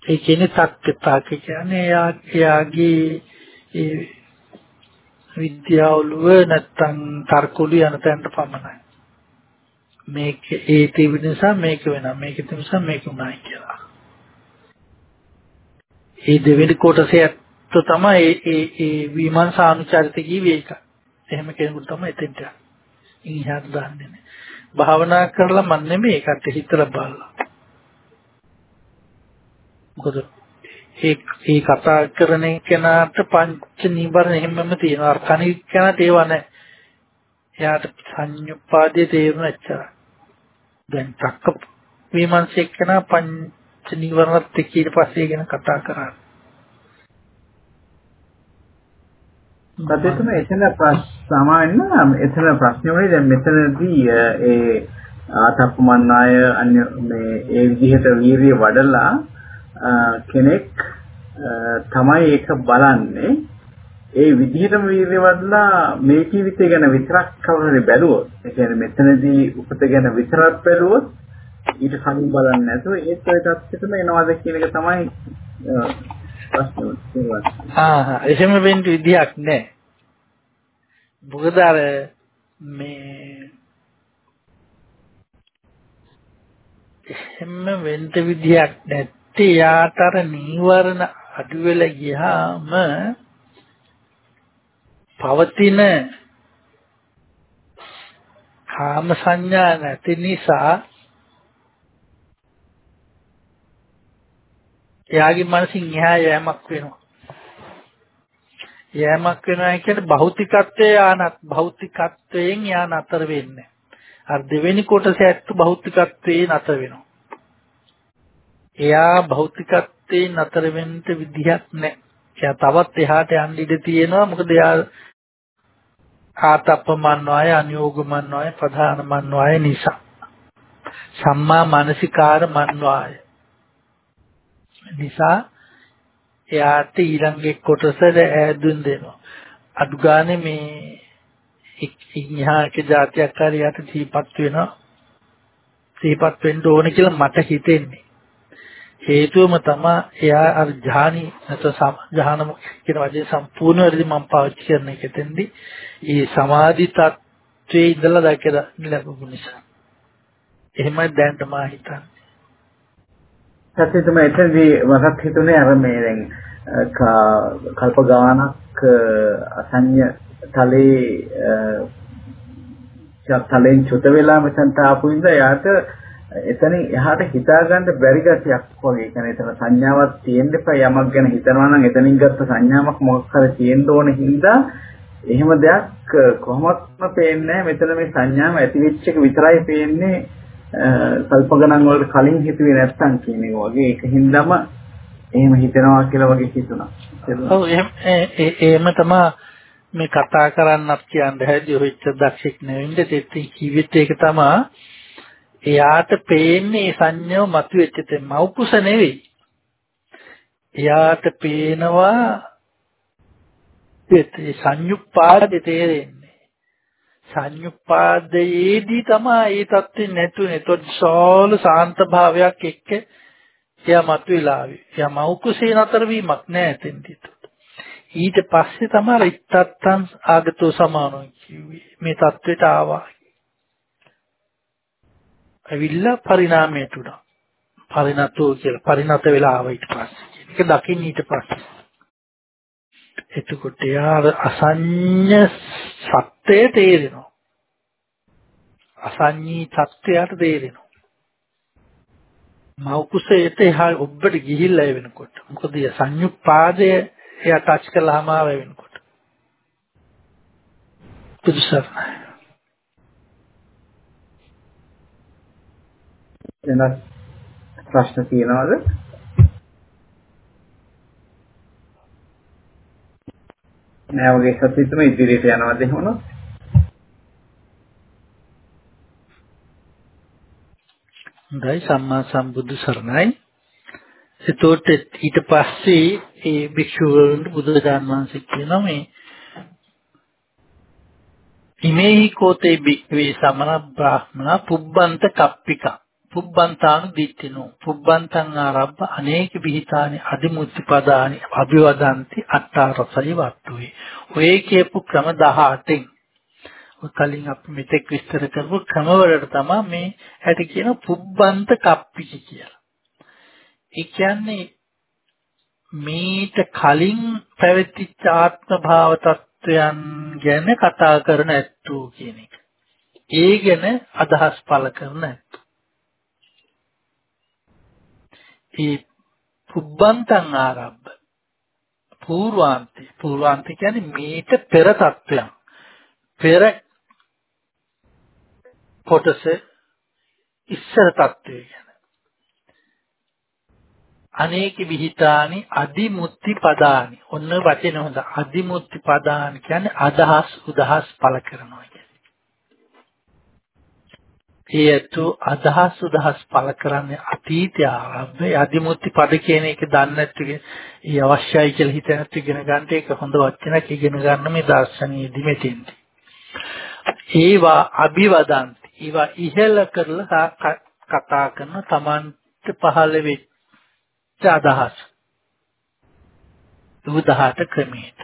ඒ කියන්නේ තත්ත්වතාවක කියන්නේ එයා එයාගේ ඒ විද්‍යාවලුව නැත්තම් තර්කවලු යන තැනට පමණයි මේක ඒ තිබෙන නිසා මේක වෙනවා මේක තිබෙන නිසා මේක උනායි කියලා ඒ දෙවෙනි කොටසේ තමයි ඒ ඒ විමර්ශානුචරිත කියවේ එක. එහෙම කෙනෙකුට තමයි එතෙන්ට. ඉහත් දන්නේ නැහැ. භාවනා කරලා මන් නෙමෙයි ඒකට හිතලා බලලා. මොකද ඒ ඒ කතා කරන කෙනාට පංච නිබරණ එහෙමම තියෙනවා. අර කණික කෙනාට ඒව නැහැ. එයාට සංයුප්පාදයේ තේරුණ එච්චරයි. දැන් චක්ක විමර්ශක කෙනා පංච නිවරණත් එක්ක ඊට පස්සේ ගැන කතා කරන්නේ. සත්‍යතුම එතන සාමාන්‍යයෙන් එතන ප්‍රශ්නේ වනේ දැන් මෙතනදී ඒ ආතප්පමන්නාය අන්‍ය මේ ඒ විදිහට වීරිය වඩලා කෙනෙක් තමයි ඒක බලන්නේ. ඒ විදිහටම වීරිය වඩලා මේ ජීවිතය ගැන විතරක් කවුරුහරි බැලුවොත් ඒ කියන්නේ මෙතනදී උපත ගැන විතරක් බැලුවොත් ඊට කලින් බලන්නේ නැතුව ඒත් ඔය තත්ත්වෙටම එනවාද කියන එක තමයි ආ එහෙම වෙන්න විදියක් නැහැ. මොකද අර මේ එහෙම වෙන්න විදියක් නැත්තේ යාට අර නීවරණ අඩු වෙලා ගියාම පවතින කාම සංඥා නැති නිසා එයාගේ මනසින් එහා යෑමක් වෙනවා. යෑමක් වෙනවා කියන්නේ භෞතිකත්වයේ ආනත් භෞතිකත්වයෙන් යා නතර වෙන්නේ. අර දෙවෙනි කොටස ඇත්ත භෞතිකත්වයේ නතර වෙනවා. එයා භෞතිකත්වයේ නතර වෙන්න විදිහක් නැහැ. එයා තවත් එහාට යන්න ඉඩ තියෙනවා. මොකද එයා ආතප්පමන්වාය අනියෝගමන්වාය ප්‍රධානමන්වාය නිසා. සම්මා මානසිකාර මන්වාය නිසා එයාට ඊළඟ කොටසට ඈදුන් දෙනවා. අඩු ගානේ මේ ඉන්හාක જાතියක් හරි යට දීපත් වෙනවා. දීපත් වෙන්න ඕන කියලා මට හිතෙන්නේ. හේතුවම තමයි එයා අර ජානි නැත්නම් ජහනම කියන වචනේ සම්පූර්ණ වෙලදී මම පාවිච්චි කරන එක එතෙන්දී ඒ සමාධි තත්ත්වයේ ඉඳලා දැකලා ලැබුණ නිසා. එහෙමයි දැන් තමයි හිතන්නේ. සත්‍යතම එතනදී මටත් හිතුනේ අර මේ දැන් කල්ප ගානක් අසඤ්ඤ තලේ තලෙන් චුත වෙලා මෙතනට ආපු ඉඳ යාට එතනින් එහාට හිතා ගන්න බැරි ගැටයක් වගේ. ඒ කියන්නේ එතන සංඥාවක් තියෙන්න එපා යමක් ගැන හිතනවා නම් එතනින් ගත්ත සංඥාවක් මොකක් හරි තියෙන්න ඕන හින්දා එහෙම දෙයක් කොහොමත්ම පේන්නේ මෙතන මේ සංඥාව ඇති වෙච්ච එක විතරයි පේන්නේ කල්ප ගණන් වලට කලින් හිතුවේ නැත්තම් කියන එක වගේ ඒකින්දම එහෙම හිතනවා කියලා වගේ හිතුණා. ඔව් එහෙම එහෙම තමයි මේ කතා කරන්නත් කියන්න හැදී ඔච්ච දක්ෂෙක් නෙවෙයිද තෙත්ති කිවිත් ඒක තමයි එයාට පේන්නේ සංඥාව මතුවෙච්ච තේ මව්කුස නෙවෙයි. එයාට පේනවා ඒ සංයුක්පාදේ තේරෙන්නේ. සංයුප්පාදයේදී තමයි ඒ தත්ත්වෙ නැතුනේ. ඒතොත් සෝල සාන්ත භාවයක් එක්ක එයා මතුවලා ආවේ. එයා මෞකුසේ නතර වීමක් නෑ එතෙන්දී. ඊට පස්සේ තමයි රිත්තත්තං ආගතෝ සමානෝ කිව්වේ. මේ தත්ත්වෙට ආවා. ඇවිල්ලා පරිණාමයට උනා. පරිණතෝ කියලා පරිණත වෙලා ආවා ඊට පස්සේ. ඒක දකින්න ඊට පස්සේ. එතකොට යා අසඤ්ඤ සත්‍යය තේරෙනවා. අසඤ්ඤී තත්ත්වයට තේරෙනවා. මව කුසයට එහා ඔබට ගිහිල්ලා වෙනකොට. මොකද සංයුක්පාදය එයා ටච් කළාම ආව වෙනකොට. පුදුසරණයි වෙනස් ප්‍රශ්න තියෙනවද? නෑ වගේ සත්‍යෙත්ම ඉදිරියට යනවද එහෙමනොත් හොඳයි සම්මා සම්බුදු සරණයි. එතකොට ඊට පස්සේ ඒ භික්ෂුවරුන්ට බුදුරජාණන් වහන්සේ කියනවා මේ ඉමේහි කෝතේ භික්ඛවේ සමන බ්‍රාහ්මණ පුබ්බන්ත කප්පික. පුබ්බන්තානු දිට්ඨිනෝ. පුබ්බන්තං ආරබ්බ අනේක විහිතානි අදිමුත්‍ති පදානි අභිවදಂತಿ අට්ඨාරසයි වත්තුවේ. ඔය කියපු ක්‍රම 18න් කලින් අපි මෙතෙක් විස්තර කරපු ක්‍රමවලට තමයි මේ ඇති කියන පුබ්බන්ත කප්පික කියලා. ඒ කියන්නේ මීට කලින් පැවතිච්ච ආත්ම භාව තත්වයන් ගැන කතා කරන ඇත්තෝ කියන එක. ඒ ගැන අදහස් පළ කරන ඇත්තෝ. ඒ පුබ්බන්තං ආරබ්බ පූර්වාන්තේ පූර්වාන්තේ කියන්නේ මීට පෙර තත්වයන්. පෙර කොටස ඉස්සර තත්වය ගැන. අනේක විහිතානි අදිමුත්‍ති පදානි. ඔන්න වචන හොඳ. අදිමුත්‍ති පදානි කියන්නේ අදහස් උදහස් පළ කරනවා කියන්නේ. ඒතු අදහස් උදහස් පළ කරන්නේ අතීතය ආරම්භය අදිමුත්‍ති පද කියන එක දන්නේ නැත්නම් ඒ අවශ්‍යයි කියලා හිතන නැත්නම් ඉගෙන ගන්න ඒක හොඳ වචනක් ඉගෙන ගන්න මේ දර්ශනීයදී මෙතෙන්දී. ඒවා අභිවදන්ති ඒවා ඉහෙල කරලා කතා කරන Tamanට පහළ වෙච්ච අදහස්. උදාහරණ ක්‍රමයට.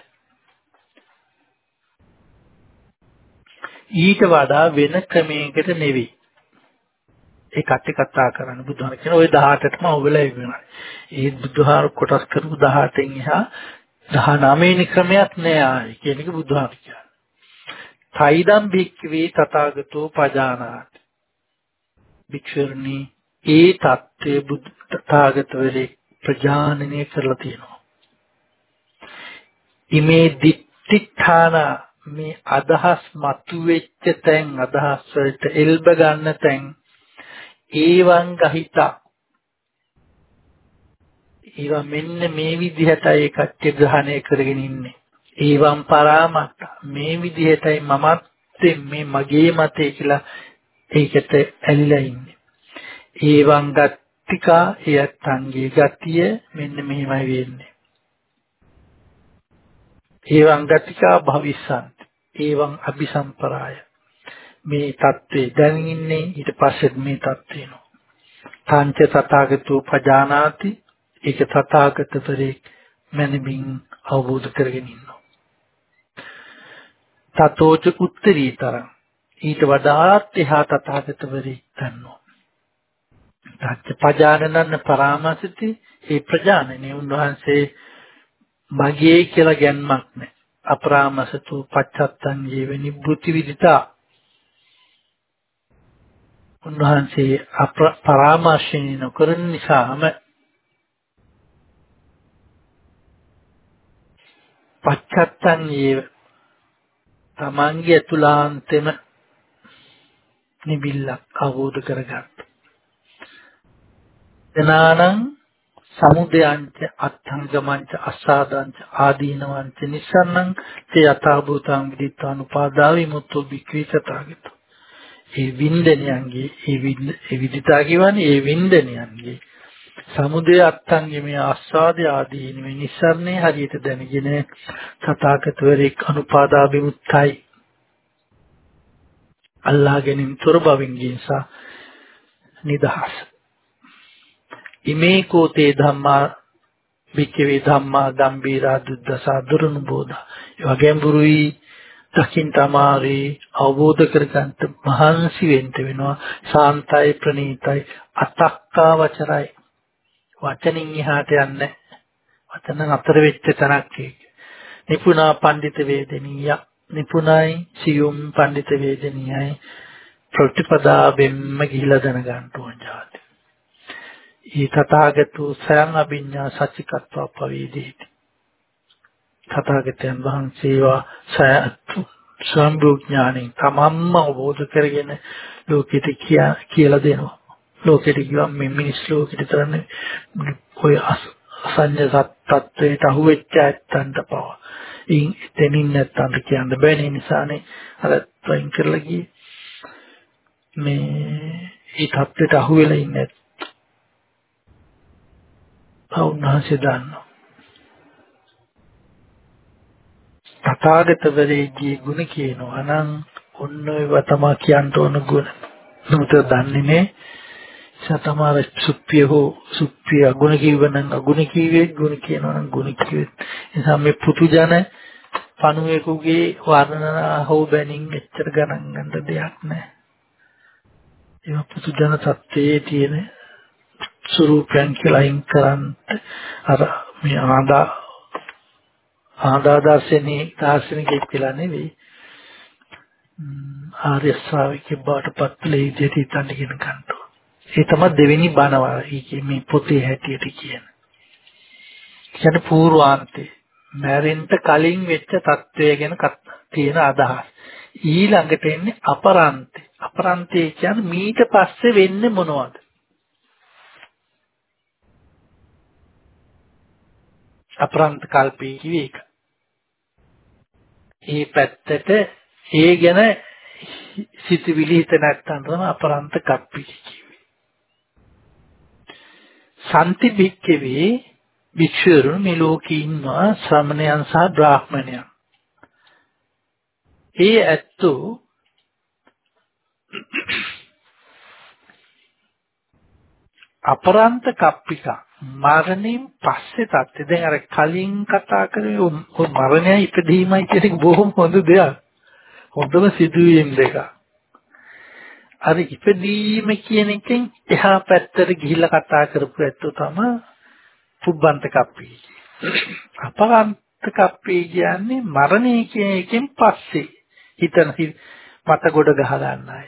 ඊට වඩා වෙන ක්‍රමයකට නෙවෙයි. ඒ කට්ටි කතා කරන්න බුදුහාම කියන ওই 18ටම ඔබලා ඉවෙනවා. ඒ බුදුහාම කොටස් කරපු 18න් එහා 19 වෙනි ක්‍රමයක් නෑ ආයේ කියන එක බුදුහාම කියන්නේ. තයිදම් භික්ඛවේ තථාගතෝ පජානාති. භික්ෂුණී ඒ தත්ත්වය බුද්ධ තථාගතවරේ ප්‍රජානනය කරලා තියෙනවා. ඉමේ දිට්ඨාන මේ අදහස් මතුවෙච්ච තැන් අදහස් වලට එල්බ ගන්න තැන් ඒවං ගහිතා. ඒවා මෙන්න මේ විදිහටයි කච්ච ග්‍රහණය කරගෙන ඉන්නේ. ඒවම් පරාමත්ත මේ විදිහටයි මමත් මේ මගේ මතය කියලා ඒකට ඇලිලා ඉන්නේ. ඒවම් ගත්තිකා එයත්න්ගේ ගතිය මෙන්න මෙහෙමයි වෙන්නේ. ඒවම් ගතිකා භවිස්සන්ත. ඒවම් අபிසම්පරාය. මේ தત્ත්වේ දැන් ඉන්නේ. ඊට පස්සේ මේ தત્ත්වේනෝ තංච තථාගතෝ පජානාති. ඒක තථාගතවරේ මැනමින් අවබෝධ කරගෙන ඉන්න තතෝච උත්තරීතරං ඊට වඩාත් එහා තථාගතවරේ දන්නවා. තච්ච පජානනන්න පරාමසිතී ඒ ප්‍රජානනේ උන්වහන්සේ මගේ කියලා ගැන්මක් නැහැ. අපරාමසතු පච්චත්තං ජීවනි බුති විදිතා උන්වහන්සේ පරාමර්ශණය නොකරන නිසාම පච්චත්තං ජීව තමන්ගේ අතුලාන්තෙම නිබිල්ලක් අවබෝධ කරගත්ත. දනානං සමුදයන්ච අත්ථංගමංච අස්සාදංච ආදීනවංච නිසන්නං තේ යථාභූතං විදිත්වානුපාදා විමුක්තෝ වික්‍රී සතාගතෝ. ඒ වින්දනයන්ගේ ඒ විදිතා කියවනේ ඒ වින්දනයන්ගේ සමුදය අත්තන්ගේ මේ ආස්වාදය ආදී මේ නිස්සරණේ හරියට දැනගෙන තථාගතවරෙක් අනුපාදා විමුක්තයි අල්ලා ගැනීම තොර බවින් ගින්සා නිදහස්. ඉමේ කෝතේ ධම්මා විච්චේ ධම්මා ගම්බීරා දුද්දසා දුරුනුබෝධ ඒ වගේම බුරුයි දකින්න අමාරේ අවබෝධ කරගන්න මහන්සි වෙන්න වෙනවා. සාන්තයි ප්‍රණීතයි. අතක්කා වචරයි. වචනින් එහාට යන්නේ වචන නතර වෙච්ච තැනක් ඒක. නිපුණා පඬිත වේදනීය නිපුණයි සියුම් පඬිත වේදනීයයි ප්‍රතිපදාවෙන්ම ගිහිලා දැනගන්න ඕන જાති. ඊ තථාගතෝ සයන් අභිඤ්ඤා සච්චිකත්ව පවේදීති. තථාගතයන් වහන්සේවා සයතු සම්බුඥාණි තමම්ම අවබෝධ කරගෙන ලෝකෙට කියලා දෙනවා. ලෝකෙට ගියම් මේ මිනිස් ලෝකෙට තරන්නේ ඔය අසඤ්ඤ සත්ත්වයට අහුවෙච්ච ඇත්තන්ට පව. ඉන් එතනින් නැත්තන්ට කියන්න බෑ නේ නිසානේ අර වයින් කරලා ගියේ. මේ ඒ தත්ත්වයට අහු වෙලා ඉන්නේ උන්වහන්සේ දන්නවා. තථාගතවරේගේ ගුණ කියනවා නම් ඔන්න ඒවා තමයි කියන්න ඕන ගුණ. නමුත් දන්නේ නේ සතමාර සුප්පිය හෝ සුප්පිය ගුණ කිව්වනම් අගුණ කිව්වේ ගුණ කියනවා නම් ගුණ කිව්වේ. නිසා මේ පුතුජන පණුවෙකුගේ වර්ණනා හෝ බැනින් එච්චර ගණන් ගන්න දෙයක් නැහැ. ඒක පුතුජන තත්ත්වයේ තියෙන ස්වરૂපයන් කියලා අයින් කරන්න අර මේ ආදා ආදා දර්ශනේ දාර්ශනිකෙක් කියලා නෙවෙයි ආර්ය ශ්‍රාවකෙක් බවට පත් වෙලා ඉදිරියට හිතන්න කියන කන්ටෝ. ඒ තමයි දෙවෙනි බණව මේ පොතේ හැටියට කියන. කියන්නේ පූර්වාන්තේ මැරෙන්න කලින් වෙච්ච தත්වය ගැන තියෙන අදහස්. ඊළඟට එන්නේ අපරන්තේ. අපරන්තේ කියන්නේ මීට පස්සේ වෙන්නේ මොනවද? අපරන්ත කල්පේ කිව්වේ ඒක. ඒ පැත්තට ඒ ගැන සිතවිලි හිත නැත්තම් තමයි අපරන්ත කප්පි කිව්වේ. සම්ති භික්කවේ වික්ෂුරුන් මේ ලෝකේ ඉන්නවා ශ්‍රමණයන් සහ බ්‍රාහ්මණයන්. ඒ ඇත්තෝ අපරන්ත කප්පිකා මරණයෙන් පස්සේ තත්ත්වය දැන් අර කලින් කතා කරේ ඔය මරණය ඉපදීමයි කියන එක බොහොම හොඳ දෙයක්. හොඳම සිදුවීම් දෙක. අර ඉපදීම කියන එකෙන් එහා පැත්තට ගිහිල්ලා කතා කරපු ඇත්තෝ තමයි පුබ්බන්ත කප්පී. අපරන්ත කප්පී කියන්නේ මරණය කියන එකෙන් පස්සේ හිතන මත ගොඩ ගහ ගන්න අය.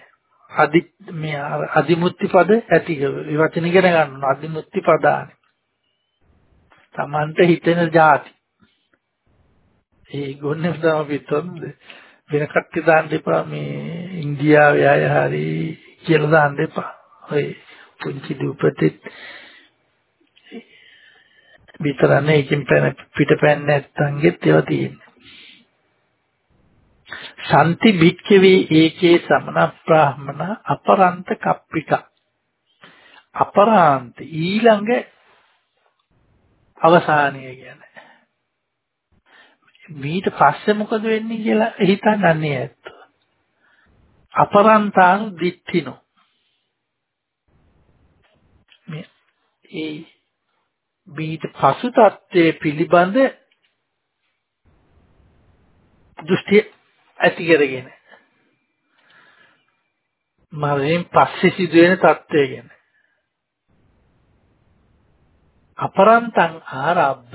අදි මේ අදිමුත්‍ති පද ඇති ඒ වචන ඉගෙන ගන්න අදිමුත්‍ති පදානේ. Tamante හිතෙන જાති. ඒ ගොන්නේ තමයි පිටොන්ද වෙන කට්ටි දාන්න එපා මේ ඉන්දියාවේ අය හරි කියලා දාන්න එපා. ඔය පුංචි දුපතෙත් විතරනේ එකකින් පැන පිටපැන්න නැත්තන්ගෙත් ඒවා තියෙන්නේ. සම්ති භික්ඛවේ ඒකේ සමන බ්‍රාහමන අපරන්ත කප්පික අපරාන්ත ඊළඟ අවසානීය කියන්නේ මීට පස්සේ මොකද වෙන්නේ කියලා හිතන්නේ ඇත්ත. අපරන්තානු දිට්ඨිනෝ. මේ ඒ මීට පසු තත්ත්වයේ පිළිබඳ දෘෂ්ටි ඇති කරගෙන මරණයෙන් පස්සේ සිදුවෙන තත්ත්වය ගැන. අපරන්තං ආරබ්බ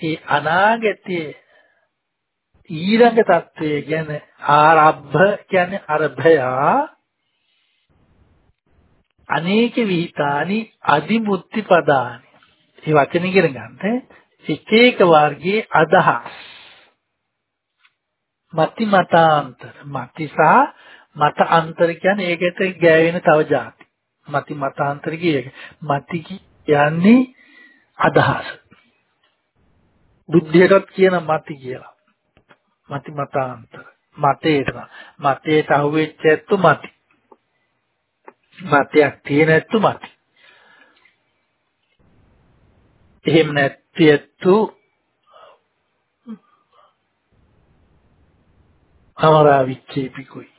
ඒ අනාගතයේ ඊළඟ தත්වය ගැන ආරබ්බ කියන්නේ අරභය. අනේක විහිතානි අදිමුත්‍ති පදානි ඒ වචන ඉගෙන ගන්න එක එක වර්ගයේ අදහස්. මති මතාන්තර. මති සහ මත අන්තර කියන්නේ ඒකට ගෑවෙන තව જાති. මති මතාන්තර කියේ මති කියන්නේ අදහස. බුද්ධියටත් කියන මති කියලා. මති මතාන්තර. මතේට මතේට අහුවෙච්ච ඇත්තු මති. මතයක් තියෙන ඇත්තු මති. එහෙම නැති ඇත්තු අමරා විච්චේපිකුයි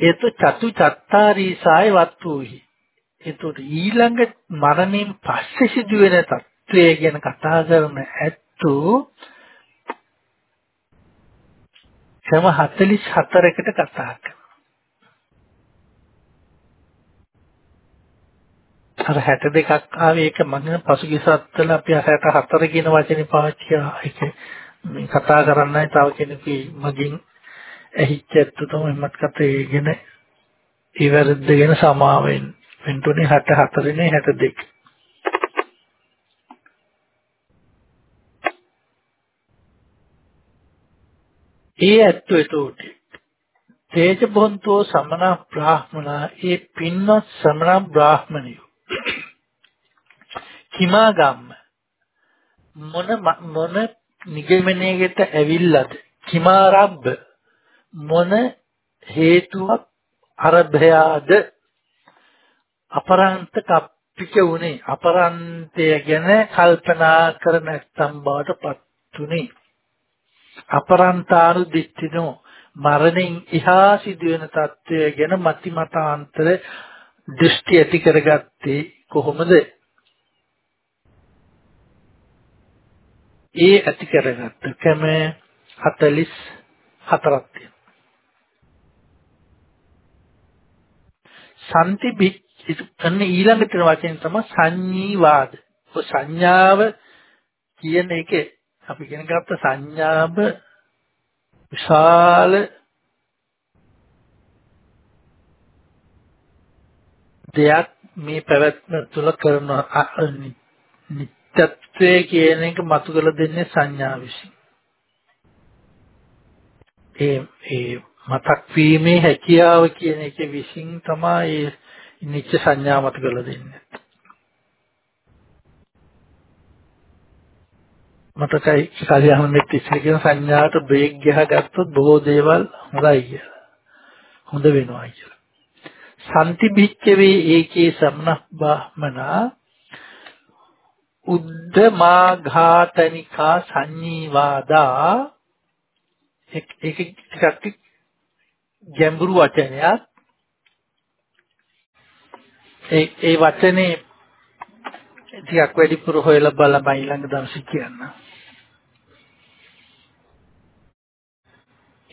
ඒත චතු චත්තාරී සාය වත්තුහි. එතකොට ඊළඟ මරණයෙන් පස්සේ සිදුවෙන තත්ත්වය ගැන කතා කරන ඇත්තෝ ක්‍රම 44කට කතා කරනවා. අර 62ක් ආවේ ඒක මම පසුගිය සත්වල අපි 64 කියන වචනේ පාවිච්චි කරා. ඒක මේ කතා කරන්නයි තව කෙනෙකුගේ මගින් ඇහිච්ච ඇත්ත තමයි මත් කතේගෙන ඉවරද්දගෙන සමාවෙන් වෙන්ටුනේ 64 නේ 62 ඒ ඇත්තෝ එතකොට. තේජබොන්තෝ සමන බ්‍රාහ්මණ ඒ පින්වත් සමන බ්‍රාහ්මණයෝ කිමා ගම්ම? මොන මොන නිගමනයකට ඇවිල්ලාද? කිමා රබ්බ? මොන හේතුවක් අරභයාද? අපරන්ත කප්පික උනේ. අපරන්තය ගැන කල්පනා කර නැත්නම් බවට පත්ුනේ අපරන්තාරු දිට්ඨිනෝ මරණින් ඉහා සිදුවෙන తত্ত্বය ගැන මතිමතාන්තර දෘෂ්ටි ඇති කරගත්තේ කොහොමද? ඒ ඇති කරගත්ත කම 44ක් තියෙනවා. සම්ති කන්න ඊළඟ තියෙන වචනේ තමයි සංඤීවාද. ඔය සංඥාව කියන එකේ අපි ඉගෙන ගත්ත සංඥාව විශාල දෙයක් මේ පැවැත්ම තුළ කරන නිත්‍යත්වයේ කියන එක මතු කළ දෙන්නේ සංඥා විසින්. ඒ ඒ මතක් වීමේ හැකියාව කියන එක විශ්ින් තමයි නිච්ච සංඥා මත කරලා දෙන්නේ. මතකයි කල්යාණ මිත්‍ර ඉස්සර කියන සංඥාට බ්‍රේක් ගහගත්තොත් බොහෝ දේවල් හොඳයි කියලා. හොඳ වෙනවා කියලා. සම්ති භික්කවේ ඒකේ සම්නක් බ්‍රාහමනා උද්දමාඝාතනිකා සංඤීවාදා ඒක ටිකක් ගැඹුරු වචනයක්. ඒ ඒ වචනේ ටිකක් වැඩිපුර හොයලා බලමු ඊළඟ දවසේ කියන්න.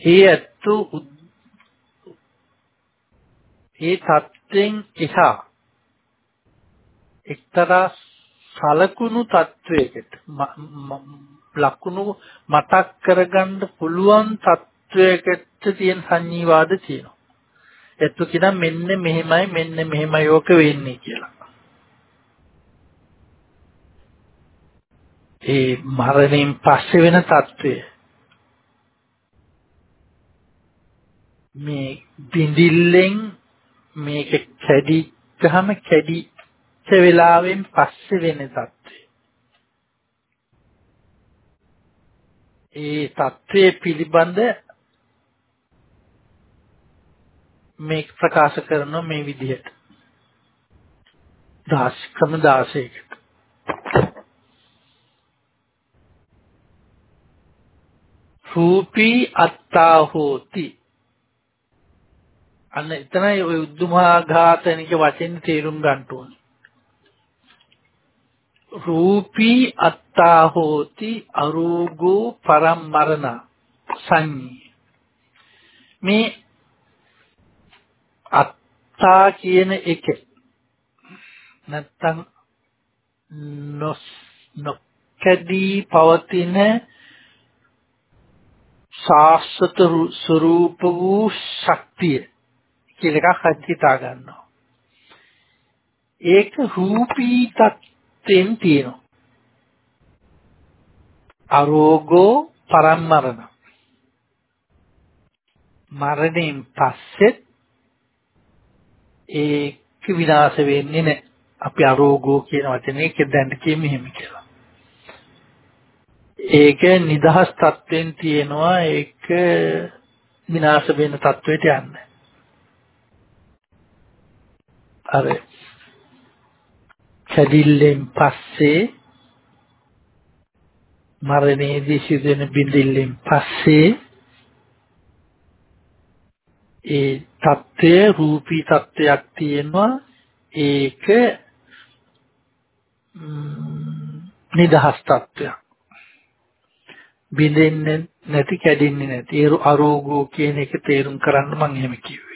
ඒ ඇත්තු ඒ தත්වෙන් එහා එක්තරා සලකුණු තත්වයකට ලකුණු මතක් කරගන්න පුළුවන් තත්වයකට තියෙන සංඤීවාද තියෙනවා. එත්තු කියන මෙන්න මෙහෙමයි මෙන්න මෙහෙමයි ඕක වෙන්නේ කියලා. ඒ මරණයෙන් පස්සේ වෙන తත්වය මේ බිඳිල්ලෙන් මේක කැඩිච්චාම කැඩිච්ච වෙලාවෙන් පස්සේ වෙන తත්වය. ඒ తත්වයේ පිළිබඳ මේ ප්‍රකාශ කරන මේ විදිහට. 10 ක්‍රම 16කට රූපී අත්තා හෝති අන්න එතනයි ඔය උද්දුමාඝාතනික වචෙන් තේරුම් ගන්න ඕනේ. රූපී අත්තා හෝති අරෝගෝ පරම්මරණ සංඤී. මේ අත්තා කියන එක නැත්තම් නොස් නොකදී පවතින සාස්වත ස්වરૂප වූ ශක්තිය කියලා එකක් හිතා ගන්නවා. ඒක රූපී තත්ත්වෙන් තියෙනවා. අරෝගෝ පරම්මරණ මරණයෙන් පස්සෙත් ඒක විනාශ වෙන්නේ නැහැ. අපි අරෝගෝ කියන වචනේ කෙදැන්න කියමු එහෙම කියලා. ඒක නිදහස් තත්වෙන් තියෙනවා ඒක විනාශ වෙන තත්වයට යන්නේ. අර කැඩිල්ලෙන් පස්සේ මරණයේදී සිදුවෙන බිඳිල්ලෙන් පස්සේ ඒ தත්ත්වය රූපී தත්ත්වයක් තියෙනවා. ඒක නිදහස් தත්ත්වයක්. බිඳෙන්නේ නැති කැඩෙන්නේ නැති. ඒ අරෝගෝ කියන එක තේරුම් කරන්න මම එහෙම කිව්වේ.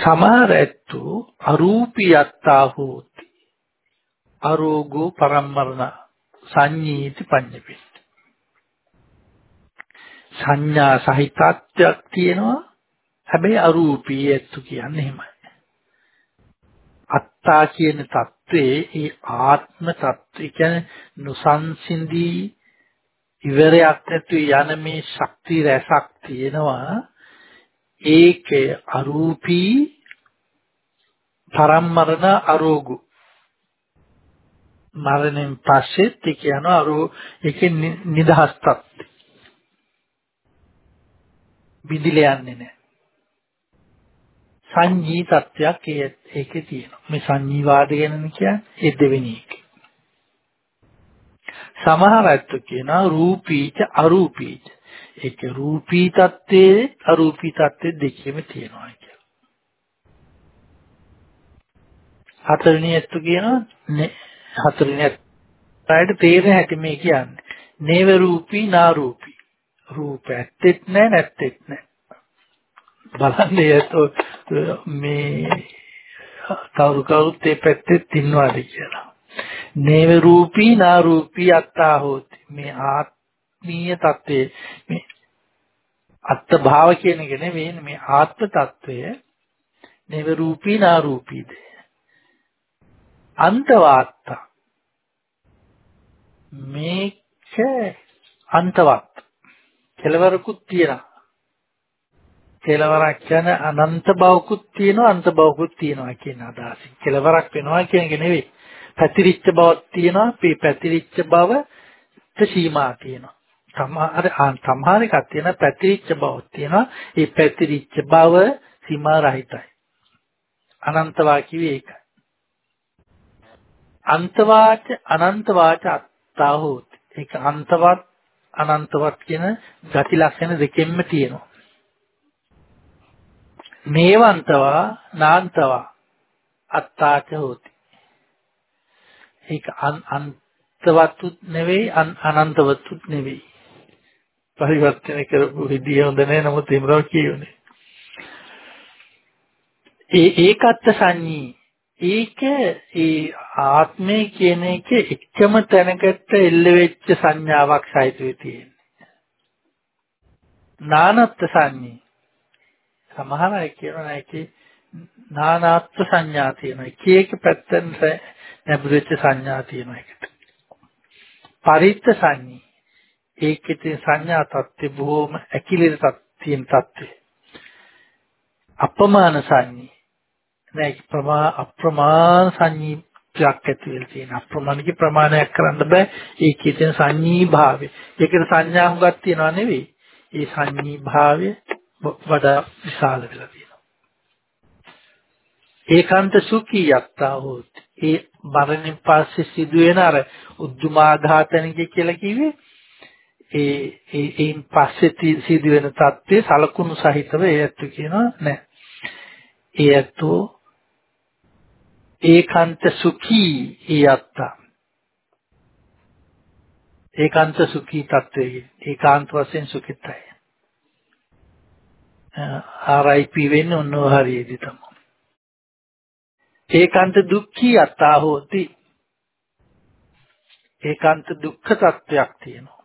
සමහර ඇත්තෝ අරූපියත්තා හෝති අරෝගෝ පරම්මරණ සංඤීති පඤ්ඤපිත් සංඥා සහිතත්වයක් තියෙනවා. හැබැයි අරූපී ඇත්තු කියන්නේ එහෙමයි. අත්තා කියන தત્ත්වයේ ඒ ආත්ම தત્ත්වය කියන්නේ නොසන්සින්දී ඉවරයක් නැතු යන මේ ශක්ති රැසක් තියෙනවා. ඒකේ අරූපී පරම්මරණ අරෝගු මරණයෙන් පස්සෙත් ඒ කියනවා අරෝ ඒකේ නිදහස් තත්ත්වය බිඳිලා යන්නේ නැහැ. සංජී තත්වයක් ඒකේ තියෙනවා. මේ සංජීවාද ගැන කියන්නේ ඒ දෙවෙනි එක. සමහර අයත් කියනවා රූපීච අරූපීච. ඒක රූපී තත්ත්වයේ අරූපී තත්ත්වයේ දෙකෙම තියෙනවා කියලා. හතරවෙනි අයත් කියනවා හතරවෙනි අයත් තේරෙන හැටි මේ කියන්නේ. නේව රූපී නා රූපී. රූප ඇත්තෙත් නැහැ නැත්තෙත් නැහැ. බලන්නේ එතකොට මේ කවුරු කවුරුත් ඒ පැත්තේ ඉන්නවාද කියලා. නේව රූපී නා රූපී අත්තා හෝති. මේ ආත්මීය தત્ත්වයේ මේ අත්ත් භාව කියන එක නෙවෙයි මේ ආත්ම தત્ත්වය නේව රූපී නා රූපීද අන්තවාත්ත. මේක අන්තවත්. කෙලවරකුත් තියෙනවා. කෙලවරක් කියන අනන්ත බවකුත් තියෙනවා අන්ත බවකුත් තියෙනවා කියන අදහසින් කෙලවරක් වෙනවා කියන එක නෙවෙයි. පැතිරිච්ච බවක් තියෙනවා. මේ පැතිරිච්ච බවට සීමා තියෙනවා. සමහර සමහර එකක් තියෙන පැතිරිච්ච බවක් තියෙනවා. ඒ පැතිරිච්ච බව සීමා රහිතයි. අනන්තවා කිව්වේ ඒකයි. අන්තවාච අනන්තවාච අත්තා හෝති. ඒක අන්තවත් අනන්තවත් කියන ගති ලක්ෂණ දෙකෙන්ම තියෙනවා. මේවන්තවා නාන්තවා අත්තාච හෝති. ඒක අන්තවත්ුත් නෙවෙයි අනන්තවත්ුත් නෙවෙයි. පරිවර්තන කරපු විදිය හොඳ නැහැ නමුත් එහෙමම කියුනේ ඒ ඒකත් සංඤී ඒක ඒ ආත්මය කියන එක එකම තැනකට එල්ල වෙච්ච සංඥාවක් සහිතව තියෙන්නේ නානත් සංඤී සමහර අය කියනවා ඒකේ නානාත්ව සංඥා තියෙනවා. එක එක පැත්තෙන් නැඹුරුච්ච සංඥා තියෙනවා ඒකට. පරිත්ත සංඥී. ඒකේ සංඥා තත්ත්වය බොහොම ඇකිලිර තියෙන තත්ත්වය. අපමාන සංඥී. නෑ ප්‍රමා අප්‍රමාණ සංඥී යක් ඇති වෙලා තියෙන අප්‍රමාණික ප්‍රමාණයක් කරන්න බෑ ඒකේ තියෙන සංඤී භාවය. ඒකට සංඥා හුඟක් තියනවා නෙවෙයි. ඒ සංඤී භාවය වඩා විශාල වෙලා තියෙනවා. ඒකාන්ත සුඛී යත්තා හොත් ඒ මරණයෙන් පස්සේ සිදුවෙන අර උද්දුමාඝාතනික කියලා කිව්වේ ඒ ඒ ඒන් පස්සේ සිදුවෙන தත්ත්වයේ සලකුණු සහිතව ඒ ඇත්ත කියනවා නෑ. ඒ ඇත්තෝ ඒකාන්ත සුඛී යත්තා ඒකාන්ත සුඛී තත්වයේ ඒකාන්ත වශයෙන් සුඛිතයි. RIP වෙන්නේ ඔන්න ඔය හරියේදී තමයි. ඒකාන්ත දුක්ඛී අත්තා හෝති. ඒකාන්ත දුක්ඛ තත්වයක් තියෙනවා.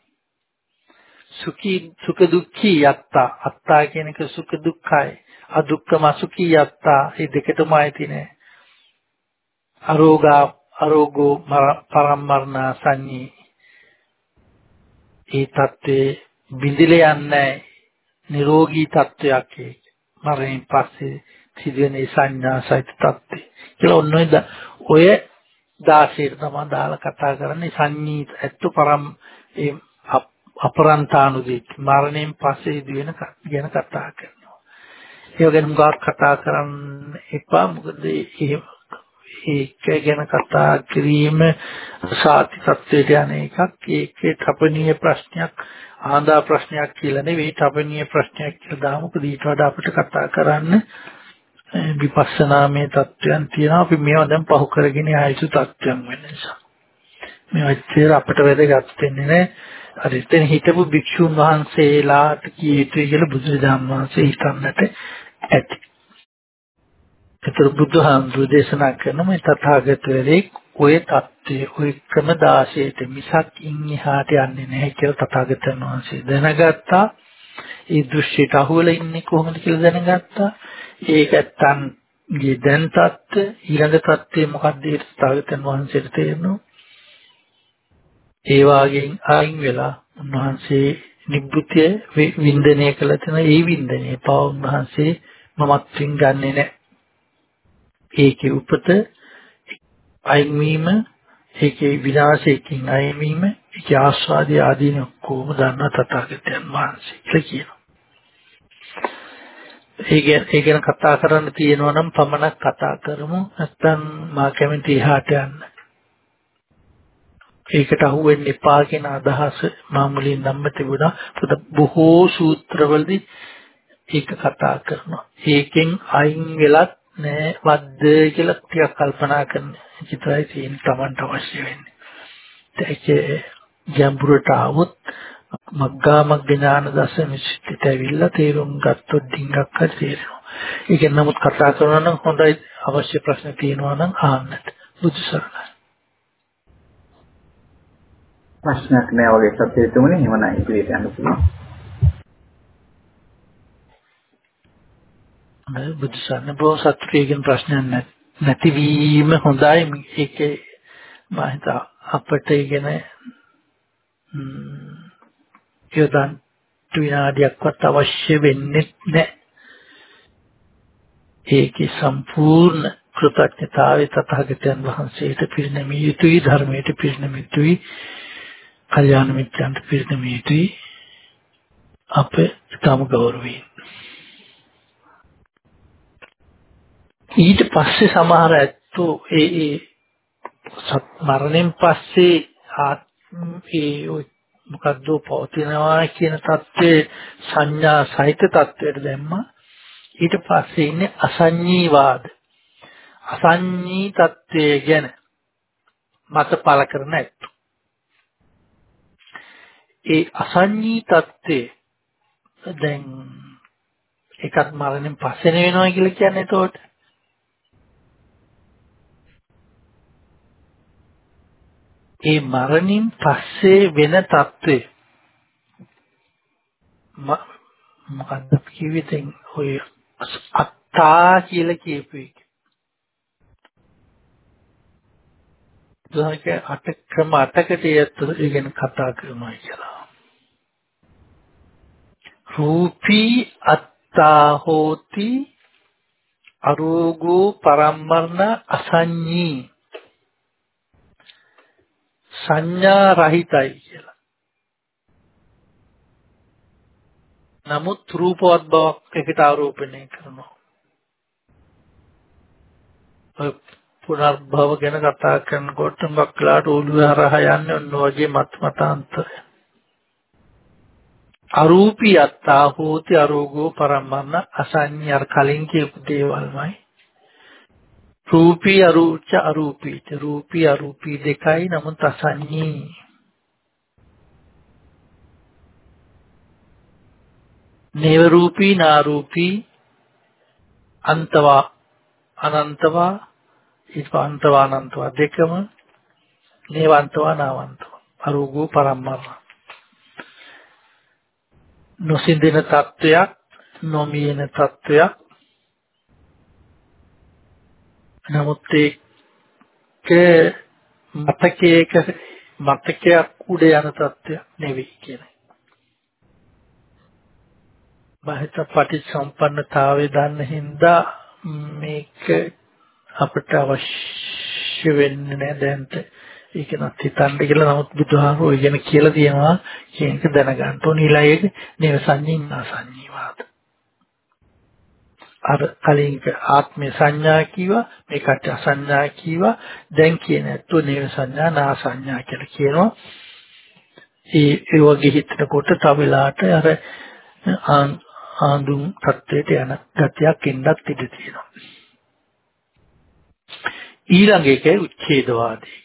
සුඛී සුඛ දුක්ඛී යත්තා. අත්තා කියන එක සුඛ දුක්ඛයි. අදුක්ඛම සුඛී යත්තා. මේ දෙකටමයි තියෙන්නේ අරෝගා අරෝගෝ පරම්මරණ සංඤී. ඒ தත්ත්වේ බිඳිල යන්නේ නිරෝගී තත්වයක් ඒක මරණයෙන් පස්සේ සිදුවෙන සංඥා සහිත தත්ත්වේ කියලා ඔන්න ඔය 16 තමයි දාලා කතා කරන්නේ. සංඤීත ඇත්ත පරම් ඒ අපරන්තානුදීත් මරණයෙන් පස්සේ සිදුවෙන ගැන කතා කරනවා. ඒ ගැන මුගක් කතා කරන්න එපා. මොකද ඒක ගැන කතා කිරීම සාති තත්වයට යන එකක්. ඒකේ තපනීය ප්‍රශ්නයක් ආඳා ප්‍රශ්නයක් කියලා නෙවෙයි. තපනීය ප්‍රශ්නයක් කියලා දාමුක ඊට වඩා අපිට කතා කරන්න විපස්සනාමය තත්වයන් තියෙනවා. අපි මේවා දැන් පහු කරගෙන ආයසු තත්වයන් වෙන නිසා. මේ ඇත්තට අපිට වැදගත් වෙන්නේ නැහැ හරි එතන හිටපු භික්ෂුන් වහන්සේලාට කිය යුතුයි කියලා බුදුරජාන් වහන්සේ හිතන්නට ඇති. ඒතර බුදුහාමුදුරේ දේශනා කරන මේ තථාගත වෙලේ ඔය தත්ත්වය ඔය ක්‍රම 16ට මිසක් ඉන් එහාට යන්නේ නැහැ කියලා තථාගතයන් වහන්සේ දැනගත්තා. ඒ දෘශ්‍යයට අහුවලා ඉන්නේ කොහොමද කියලා දැනගත්තා. ඒක නැත්තම් ගේ දැන් தත්ත්ව ඊළඟ தත්ත්වය මොකක්ද ඒ තථාගතයන් වහන්සේට තේරෙනවා. ඒ වාගෙන් අයින් වෙලා උන්වහන්සේ නිබ්බුතිය වින්දනය කළ තැන ඒ වින්දනය පව උන්වහන්සේ මමත්වින් ගන්නෙ නැහැ. ඒකේ උපත අයින් වීම ඒකේ විනාශයකින් අයින් වීම ඒකේ ආස්වාදයේ ආදීන කොහොම දන්නා තථාගතයන් වහන්සේ කියලා කියනවා. ඒ ගැන ඒ ගැන කතා කරන්න තියෙනවා නම් පමණක් කතා කරමු නැත්නම් මා කැමති එහාට යන්න ඒකට අහුවෙන්න එපා කියන අදහස මා මුලින් නම් තිබුණා පොත බොහෝ සූත්‍රවලදී ඒක කතා කරනවා ඒකෙන් අයින් වෙලත් නෑ වද්ද කියලා ටිකක් කල්පනා කරන චිත්‍රය තියෙන Tamanට අවශ්‍ය වෙන්නේ ඒකේ ගැඹුරට આવොත් මග්ගා මග්ග ඥාන දර්ශන සිත්ට ඇවිල්ලා තේරුම් ගත්තොත් ඩිංගක් හරි තේරෙනවා. ඒක නමුත් කතා කරනවා නම් හොඳයි අවශ්‍ය ප්‍රශ්න තියෙනවා නම් අහන්නත්. බුදු සරණයි. ප්‍රශ්නයක් නෑ වගේ සත්‍යය තුමනේ එහෙම නැහැ ඉදිරියට යන්න පුළුවන්. බුදු සරණ බොහොම සතුටුයෙන් ප්‍රශ්නයක් නැතිවීම හොඳයි. ඒකේ මම හිතා අපිට ඉගෙන යොදන් විනාඩියක්වත් අවශ්‍ය වෙන්නේ නැහැ. ඒකේ සම්පූර්ණ කෘතඥතාවය තථාගතයන් වහන්සේට පිරිනැමිය යුතුයි ධර්මයට පිරිනැමිය යුතුයි කල්යාණ මිත්‍රන්ට පිරිත මේතුයි අප ඉතාම ගෞරවයෙන්. ඊට පස්සේ සමහර ඇත්තෝ ඒ ඒ මරණයෙන් පස්සේ ආත්ම ඒ මොකද්ද පවතිනවා කියන தත්ත්වේ සංඥා සහිත தත්ත්වයට දැම්මා. ඊට පස්සේ ඉන්නේ අසඤ්ඤීවාද අසඤ්ඤී தත්ත්වය ගැන මත පළ කරන ඇත්තෝ. ඒ අසංඤී தත්ත්වය දැන් එකක් මරණයෙන් පස්සේ වෙනවා කියලා කියන්නේ එතකොට ඒ මරණින් පස්සේ වෙන తත්වේ මොකද්ද කිව්වේ දැන් ඔය අත්තා කියලා කියපු එක. දුහක අට ක්‍රම අටකට යත් ඉගෙන කතා කරනවා කියලා. රූපී අත්තා හෝති අරෝගෝ පරම්මරණ අසඤ්ඤී සංඥා රහිතයි කියලා. නමුත් රූපවත් බවක් එකට ආරෝපණය කරනවා. පුනර්භව ගැන කතා කරනකොට මක්ලාට ඔළුව හරහා යන්නේ ඔන්න වගේ මත් මතාන්තරය. අරූපී අත්තා හෝති අරෝගෝ පරම්මන්න අසඤ්ඤ අර කලින් කියපු දේවල්මයි. රූපී අරූච අරූපීච. රූපී අරූපී දෙකයි නමුත් අසංඤී නේව රූපී නාරූපී අන්තවා අනන්තවා ඉස්පන්තවා අනන්තවා දෙකම නේවන්තවා නාවන්තවා. අරූගෝ පරම්මර නොසින්දෙන තත්වයක් නොමියෙන තත්වයක් නමුත් ඒක මතකයක මතකයක් උඩ යන තත්ත්වයක් නෙවෙයි කියන්නේ. බාහිර පටිච්චසම්පන්නතාවය දන්න හින්දා මේක අපිට අවශ්‍ය වෙන්නේ නැහැ දැන්ට. ඒක නත් හිතන්න කියලා නමුත් බුදුහාමුදුරුවෝ ඉගෙන කියලා තියෙනවා. කියන එක දැනගන්න ඕනේ. ඊළඟ නේව සංඤ්ඤා සංඤීවාද. අර කලින් ආත්මේ සංඥා කීවා මේකට අසංඥා කීවා. දැන් කියන ඇත්තෝ නේව සංඥා නා සංඥා කියලා කියනවා. ඒ ඒ වගේ හිතනකොට තව වෙලාවට අර ආඳුම් තත්වයට යන ගතියක් එන්නත් ඉඩ තියෙනවා. ඊළඟ එක උච්ඡේදවාදී. කියන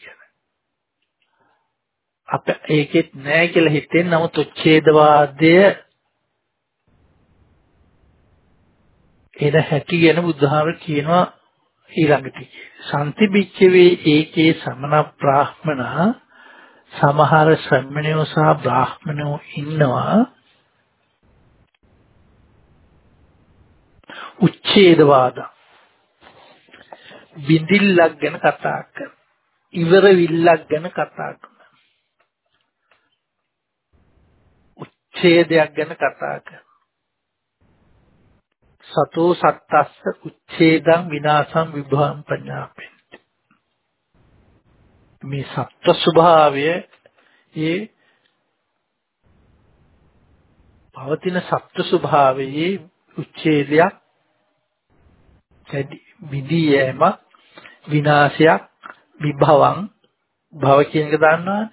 අප ඒකෙත් නෑ කියලා හිතෙන් නමුත් උච්ඡේදවාදය එන හැටි ගැන බුද්ධහාම කියනවා ඊළඟට. සම්තිබිච්චවේ ඒකේ සමන බ්‍රාහ්මණ සමහර ශ්‍රමණයෝ සහ බ්‍රාහ්මණයෝ ඉන්නවා. උච්ඡේදවාද. බිඳිල්ලක් ගැන කතා කරන ඉවර විල්ලක් ගැන කතා කරන උච්ඡේදයක් ගැන කතා කරන සතෝ සත්තස්ස උච්ඡේදං විනාශං විභවං පඤ්ඤාපෙන්ති මේ සත්ව ස්වභාවය ඒ පවතින සත්ව ස්වභාවයේ උච්ඡේදයක් විදී යෑම විනාශයක් විභවං භව කියන එක දන්නවනේ.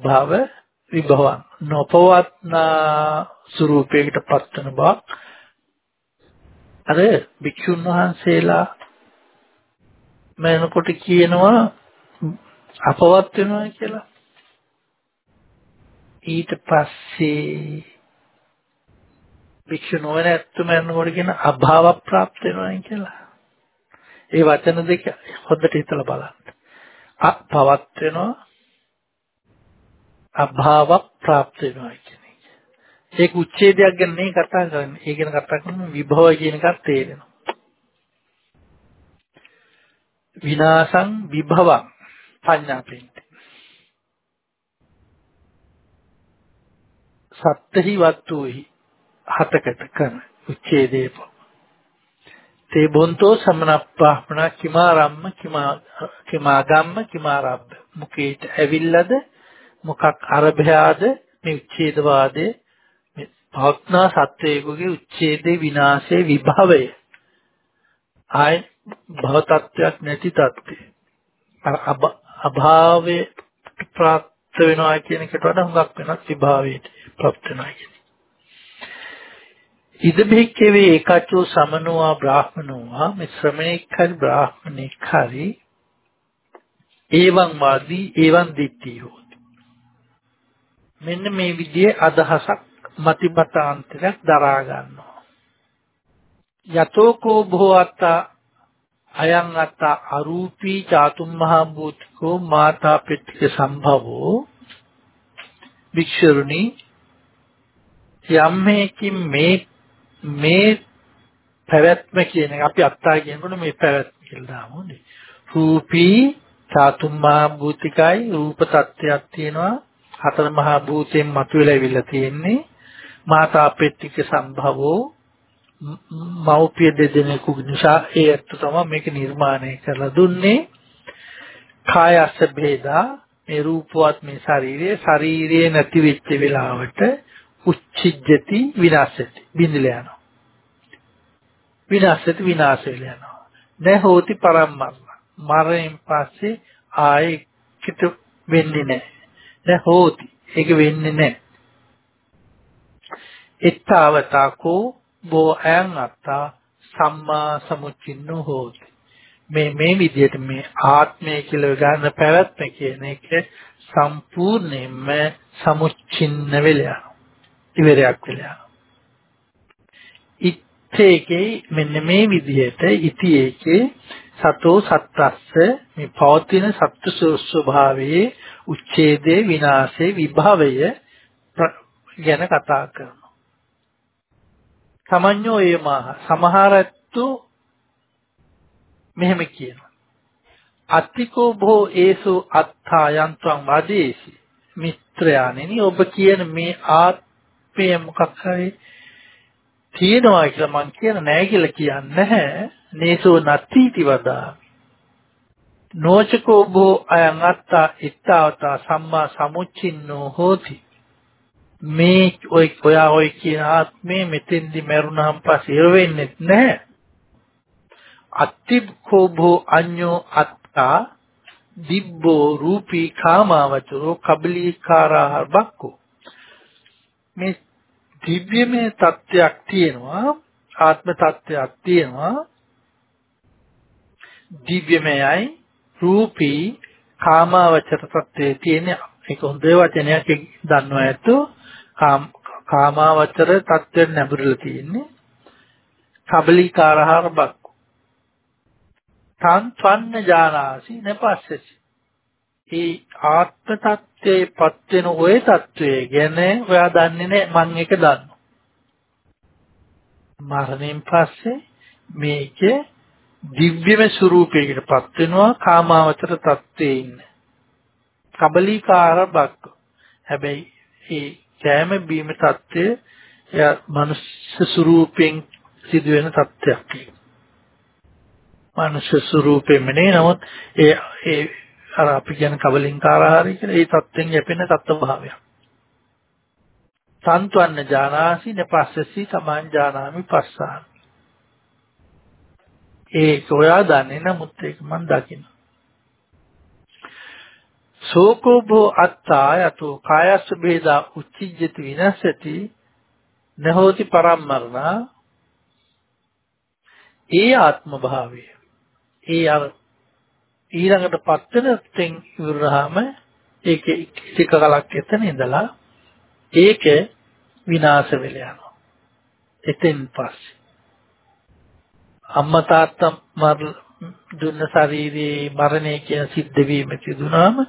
භව විභවං නොපවත්නා ස්වરૂපයකට පත්වන බව අර භික්ෂුන් වහන්සේලා මනකොට කියනවා අපවත් වෙනවා කියලා ඊට පස්සේ භික්ෂු නොවන ඇත්තම යනකොට කියන අභාව ප්‍රාප්ත වෙනවා කියලා. ඒ වචන දෙක හොඳට හිතලා බලන්න. අපවත් වෙනවා අභාව ප්‍රාප්ත වෙනවා කියන එක. ඒක උච්ඡේදයක් ගැන නේ කතා කරන්නේ. ඒ ගැන කතා කරන විභව කියන එකත් තේරෙනවා. විනාසං විභවං පඤ්ඤාපෙන්ති. සත්‍තහි වත්තුහි හතකට කරන උච්ඡේදේප. තේ බොන්තෝ සමනප්පාපණ කිමාරම්ම කිමා කිමාගම්ම කිමාරබ්බ. මුකේට ඇවිල්ලාද මොකක් අරභයාද මේ උච්ඡේදවාදයේ මේ පවත්නා සත්වයකගේ උච්ඡේදේ විනාශයේ විභවය. ආයි භව තත්වයක් නැති තත්ත්වය. අර අභාවයේ ප්‍රාප්ත වෙනවා කියන එකට වඩා හුඟක් වෙනස් විභාවයට ප්‍රාප්ත වෙනවා කියන්නේ. ඉද බික්කවේ ඒකචෝ සමනෝවා බ්‍රාහ්මනෝවා මේ ශ්‍රමණෙක් හරි බ්‍රාහ්මණෙක් හරි ඒවං වාදී ඒවං දිට්ඨිය හොති. මෙන්න මේ විදිහේ අදහසක් මතිමතාන්තරයක් දරා ගන්නවා. යතෝ කෝ භවත්තා අයං අත්ත අරූපී චාතුම් මහා භූතිකෝ මාතා පෙට්ටික සම්භවෝ වික්ෂරුණි යම් මේකින් මේ මේ පැවැත්ම කියන එක අපි අත්තා කියනකොට මේ පැවැත්ම කියලා දාමු නේ රූපී චාතුම් මහා භූතිකයි රූප tattයක් තියෙනවා හතර මහා භූතයෙන් මතුවලා ඉවිල්ලා තියෙන්නේ. මාතා පෙට්ටික සම්භවෝ. මෞපිය දෙදෙනෙකු නිසා ඒ ඇත්ත තමයි මේක නිර්මාණය කරලා දුන්නේ. කායස්ස ભેදා මේ රූපවත් මේ ශරීරයේ. ශරීරයේ නැති වෙච්ච වෙලාවට උච්චිජ්ජති විනාශති. බිඳල යනවා. විනාශති විනාශ වෙලා යනවා. නැ හෝති පරම්මරණ මරණයෙන් පස්සේ ආයේ කිත වෙන්නේ නැහැ. නැ හෝති. ඒක වෙන්නේ නැහැ. එත්තාවතාකෝ බෝ අයං අත්තා සම්මා සමුච්චින්නෝ හෝති. මේ මේ විදිහට මේ ආත්මය කියලා ගන්න පැවැත්ම කියන එක සම්පූර්ණයෙන්ම සමුච්චින්න වෙලා ඉවරයක් වෙලා ඉත්තේකේ මෙන්න මේ විදිහට ඉතියේකේ සතෝ සත්තස්ස මේ පවතින සත්‍ය ස්වභාවයේ උච්ඡේදේ විනාශේ විභවය ගැන කතා කරනවා. සමඤ්ඤෝ ඒමාහ සමහරත්තු මෙහෙම කියනවා. අත්තිකෝ භෝ ඒසු අත්ථා යන්ත්‍රං වදේසි. මිත්‍රයාණෙනි ඔබ කියන මේ ආත්මය මොකක් හරි තියෙනවා කියලා මං කියන නෑ කියලා කියන්නේ නැහැ. නේසෝ නත්තිති වදා නෝචකෝ භෝ අයං අත්තා ඉත්තාවතා සම්මා සමුච්චින්නෝ හෝති. මේ ඔය ඔයා ඔය කියන ආත්මේ මෙතෙන්දි මරුණාන් පස්සේ ඉර වෙන්නේ නැහැ. අත්තිබ්ඛෝභෝ අඤ්ඤෝ අත්තා දිබ්බෝ රූපී කාමවචරෝ කබලීකාරා බක්කෝ. මේ දිව්‍යමය තත්වයක් තියෙනවා ආත්ම තත්වයක් තියෙනවා. දිව්‍යමයයි රූපී කාමවචර තත්වයේ තියෙන ඒක හොඳ වචනයක් දන්නවා ඇත්තෝ. කාමාවචර තත්ත්වෙට නැඹුරලා තියෙන්නේ කබලිකාරහාර බක්කු. තන් ත්වන්න ජානාසි නපස්සසි. ඒ ආත්ම තත්ත්වයේ පත් වෙන ওই තත්ත්වය ගැන ඔයා දන්නේ නැහැ මං ඒක දන්නවා. මරණයෙන් පස්සේ මේකේ දිව්‍යම ස්වરૂපයකටපත් වෙනවා කාමාවචර තත්ත්වයේ ඉන්න. කබලීකාර බක්ක. හැබැයි ඒ කෑම බීම தත්ත්වය එයා මනුෂ්‍ය ස්වરૂපයෙන් සිදුවෙන தත්ත්වයක් ඒක. මනුෂ්‍ය ස්වરૂපෙම නේ නමුත් ඒ ඒ අර අපි කියන කබලින්කාරහරි කියලා ඒ தත්ත්වෙන් යැපෙන தත්ත්වභාවය. සන්තුන්න ජානාසි නපස්සසි සමාන් ජානාමි පස්සාමි. ඒක ඔයා දන්නේ නමුත් ඒක මම දකිනවා. සෝකෝ භෝ අත්තා යතෝ කායස්ස බේදා උච්චිජ්ජති විනස්සති නහෝති පරම්මරණ. ඒ ආත්ම භාවය. ඒ අර ඊළඟට පත්තන තෙන් ඉවරහම ඒක ටික කලක් එතන ඉඳලා ඒක විනාශ වෙලා යනවා. එතෙන් පස්සේ අම්මා තාත්තා මර දුන්න ශරීරයේ මරණය කියන සිද්ධ වීම සිදුනාම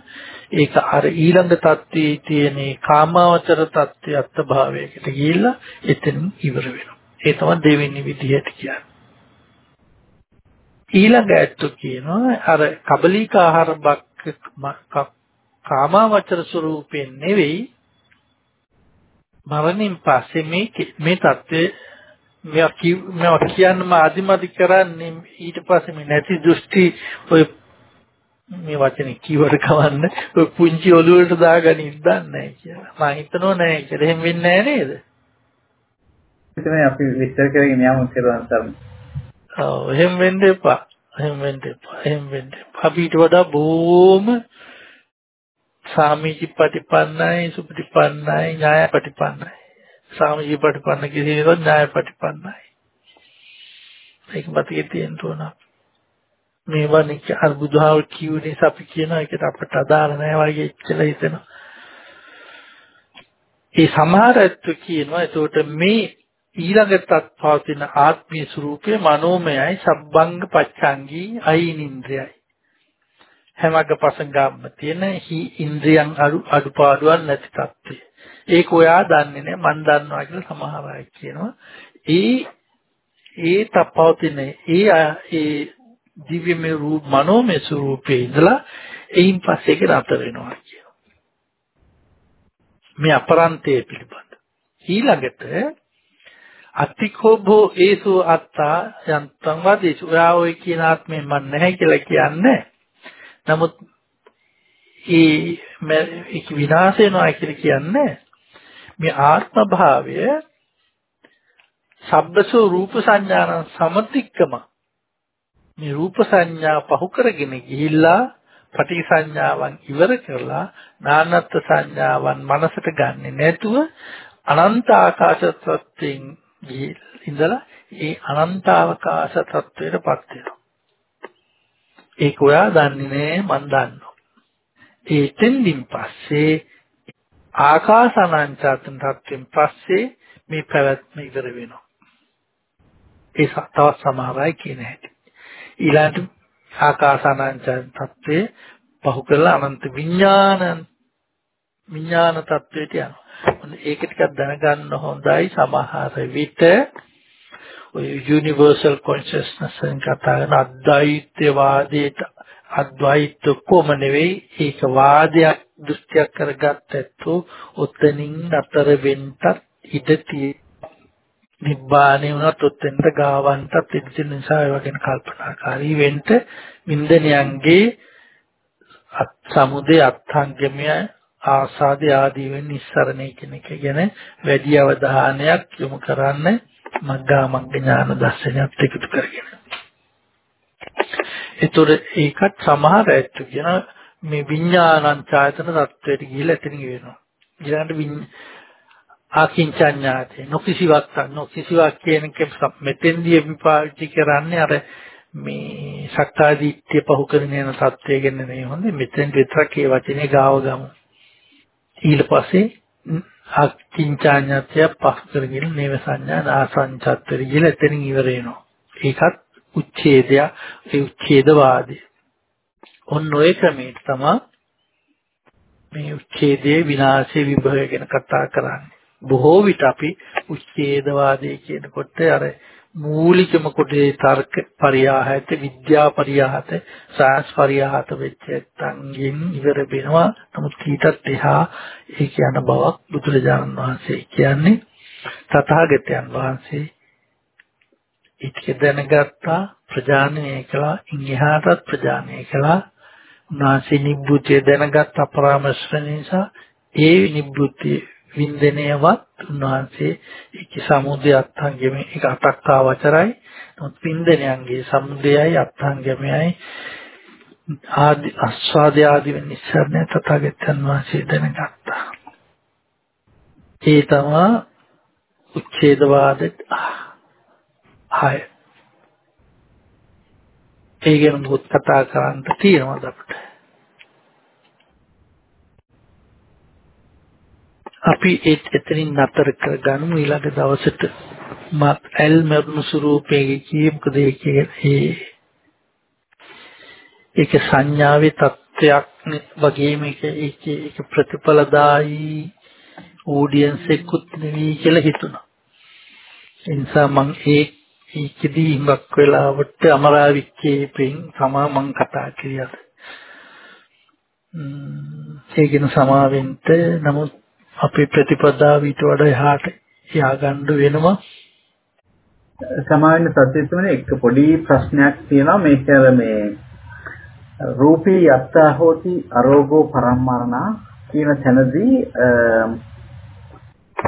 ඒක අර ඊළඟ தત્ත්වයේ තියෙන කාමාවචර தત્ත්වයත් භාවයකට ගිහිල්ලා එතනින් ඉවර වෙනවා. ඒ තමයි දෙවෙනි විදිහට කියන්නේ. ඊළඟ ඇත්ත කියනවා අර කබලික ආහාර බක් කාමාවචර ස්වරූපයෙන් නෙවෙයි මරණින් පස්සේ මේ මේ தત્ත්වය මේවා කියන්නම අදිමදි කරන්නේ ඊට පස්සේ මේ නැති දෘෂ්ටි ඔය මේ වචනේ කීවට කවන්න ඔය පුංචි ඔළුවට දාගනින්න දන්නේ කියලා. මම හිතනෝ නෑ කියලා. එහෙම වෙන්නේ නෑ නේද? එතන අපි විස්තර කරගෙන යමු කියලා තමයි. ඔව් එහෙම වෙන්න එපා. එහෙම වෙන්න එපා. එහෙම වෙන්න එපා. අපි ඊට වඩා බොහොම සාමීචි ප්‍රතිපන්නයි සුපටිපන්නයි ඥාය ප්‍රතිපන්නයි. සාමීචි ප්‍රතිපන්න කිසිවෙක ඥාය ප්‍රතිපන්නයි. ඒක මතකේ තියෙන්න ඕන. මේවා නික අර බුදුහාව කියු නිසා අපි කියන එකට අපට අදාළ නැහැ වගේ කියලා හිතෙනවා. ඒ සමහර ඇත්තු කියනවා එතකොට මේ ඊළඟටත් පවතින ආත්මීය ස්වરૂපයේ මනෝමයයි සබ්බංග පච්ඡංගී අයිනින්ද්‍රයයි. හැමග පසංගාම්ම තියෙන හි ඉන්ද්‍රියන් අඩු අඩුපාඩුවක් නැති තත්ත්වය. ඒක ඔයා දන්නේ නැහැ මන් දන්නවා කියලා සමහර අය කියනවා. ඒ ඒ තපවතින ඒ ඒ දිව්‍යමය රූප මනෝමය ස්වરૂපේ ඉඳලා එයින් පස්සේ ඒක නතර වෙනවා කියනවා. මේ අපරන්තයේ පිළිබඳ. ඊළඟට අත්තිකෝ භෝ ඒසු අත්තා යන්තම් වදේසු. ඔයා ඔය කියන ආත්මේ මන් නැහැ කියලා කියන්නේ. නමුත් ඒ ඒක විනාශ වෙනවා කියලා කියන්නේ මේ ආත්ම භාවය සබ්බසෝ රූප සංඥාන සමතික්කම මේ රූප සංඥා පහු කරගෙන ගිහිල්ලා පටි සංඥාවන් ඉවර කරලා නානත් සංඥාවන් මනසට ගන්නෙ නැතුව අනන්ත ආකාශ තත්ත්වයෙන් ඉඳලා ඒ අනන්ත අවකාශ තත්ත්වයටපත් වෙනවා. ඒක ඔයා දන්නේ නෑ මන් දන්නවා. ඒ තෙන්දින් පස්සේ ආකාසානංචාතන තත්ත්වෙන් පස්සේ මේ පැවැත්ම ඉවර වෙනවා. ඒ තවත් සමහරයි කියන හැටි. ඊළඟට ආකාසානංචාතන තත්ත්වේ පහු කරලා අනන්ත විඥාන විඥාන තත්ත්වයට යනවා. ඒක ටිකක් දැනගන්න හොඳයි සමහර විට ඔය යුනිවර්සල් කොන්ෂස්නස් එකෙන් කතා කරන අද්වෛතවාදයට අද්වෛත කොම නෙවෙයි ඒක වාදයක් දෘෂ්ටියක් කරගත්තත් උතනින් අතර වෙන්නත් ඉඩ තියෙයි නිබ්බාණය වුණත් ඔතෙන්ට ගාවන්ටත් ඉඩ නිසා ඒ වගේ කල්පනාකාරී වෙන්න වින්දනයන්ගේ අත් සමුදේ අත්ංගමය ආසාදී ආදී වෙන නිස්සරණය කියන එක ගැන වැඩි අවධානයක් යොමු කරන්න මග්ගා මග්ග ඥාන දර්ශනයත් එකතු කරගෙන. ඒතර ඒකත් සමහර ඇත්ත කියන මේ විඥානං ඡායතන தත්වයට ගිහිල්ලා එතනින් වෙනවා. ඊළඟට ආකින්චඤ්ඤාතේ නොකිසිවක් නොකිසිවක් කියන එක මෙතෙන්දී අපි පාවිච්චි කරන්නේ අර මේ සක්කාදිට්ඨිය පහු කරගෙන යන தත්වය ගැන නෙවෙයි හොඳේ මෙතෙන් විතරක් ඒ වචනේ ගාව ගමු. ඊට පස්සේ අකින්චඤ්ඤාතය පහු කරගෙන නේව සංඥා නාසංචත්තර කියලා එතනින් ඉවර වෙනවා. ඒකත් උච්ඡේදය ඒ උච්ඡේදවාදී. ඔන්න ඔය ක්‍රමයට තමයි මේ උච්ඡේදයේ විනාශයේ විභවය ගැන කතා කරන්නේ. බොහෝ විට අපි උච්ඡේදවාදී කියනකොට අර මූලිකම කොටේ තර්ක පරියාහත විද්‍යා පරියාහත සාස් පරියාහත වෙච්ච තංගින් ඉවර වෙනවා. නමුත් ඊටත් එහා ඒ කියන බවක් බුදුරජාණන් වහන්සේ කියන්නේ. තථාගතයන් වහන්සේ ඒක දැනගත්තා ප්‍රජානනය කළා ඉන් එහාටත් ප්‍රජානනය කළා. උන්වහන්සේ නිබ්බුතිය දැනගත් අපරාමර්ශ නිසා ඒ නිබ්බුතිය වින්දනයවත් උන්වහන්සේ ඒක සමුදය අත්ංගෙම ඒක අටක්කා වචරයි නමුත් වින්දනයන්ගේ සමුදයයි අත්ංගෙමයි ආදි ආස්වාද ආදී වෙන නිසරණ තථාගතයන් වහන්සේ දැනගත්තා. ඒ තමයි උච්ඡේදවාදෙත් හය. ඒ ගැන මොකක් කතා කරන්න තියෙනවද අපිට? අපි ඒත් එතනින් නතර කරගන්නු ඊළඟ දවසට. මත් ඇල් මරුණු ස්වරූපයේ කියමුකද ඒකේ ඒක සංඥාවේ තත්වයක් වගේම ඒක ඒක ප්‍රතිඵලදායි ඔඩියන්ස් එකකුත් නෙවෙයි කියලා හිතුණා. ඒ නිසා මම ඒ ඒකෙදී හුඟක් වෙලාවට අමරාවිච්චේ පින් තමා මම කතා කිරියද. ඒකින සමාවෙන්න නමුත් අපේ ප්‍රතිපදාව ඊට වඩා එහාට ය아가න්න වෙනවා. සමාවෙන්න සත්‍යතුනේ එක පොඩි ප්‍රශ්නයක් තියෙනවා මේක මේ රූපී යත්තා හෝති අරෝගෝ පරම්මරණා කියන තැනදී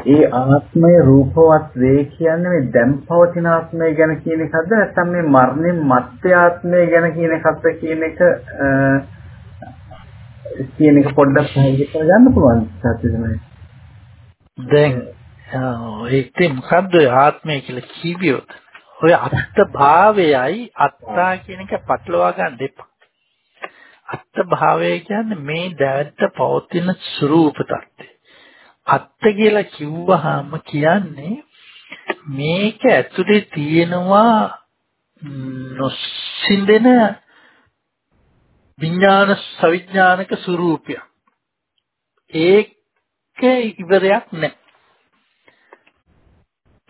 ඒ ආත්මය රූපවත් වේ කියන්නේ මේ දැන් පවතින ආත්මය ගැන කියන එකක්ද නැත්නම් මේ මරණයෙන් මත්තේ ආත්මය ගැන කියන එකක්ද කියන එක කියන එක පොඩ්ඩක් පැහැදිලි කරගන්න පුළුවන් සත්‍යමයි. දැන් ඒකේ මොකද්ද ආත්මය කියලා කියවියොත් ඔය අත්ත් භාවයයි අත්තා කියන එක පටලවා ගන්න දෙපා. අත්ත් භාවය කියන්නේ මේ දැවැත්ත පවතින ස්වરૂප tattve. අත්ත කියලා කිව්වහම කියන්නේ මේක ඇතුලේ තියෙනවා නොසින්දෙන විඥාන සවිඥානික ස්වરૂපය. ඒක ඉවරයක් නැහැ.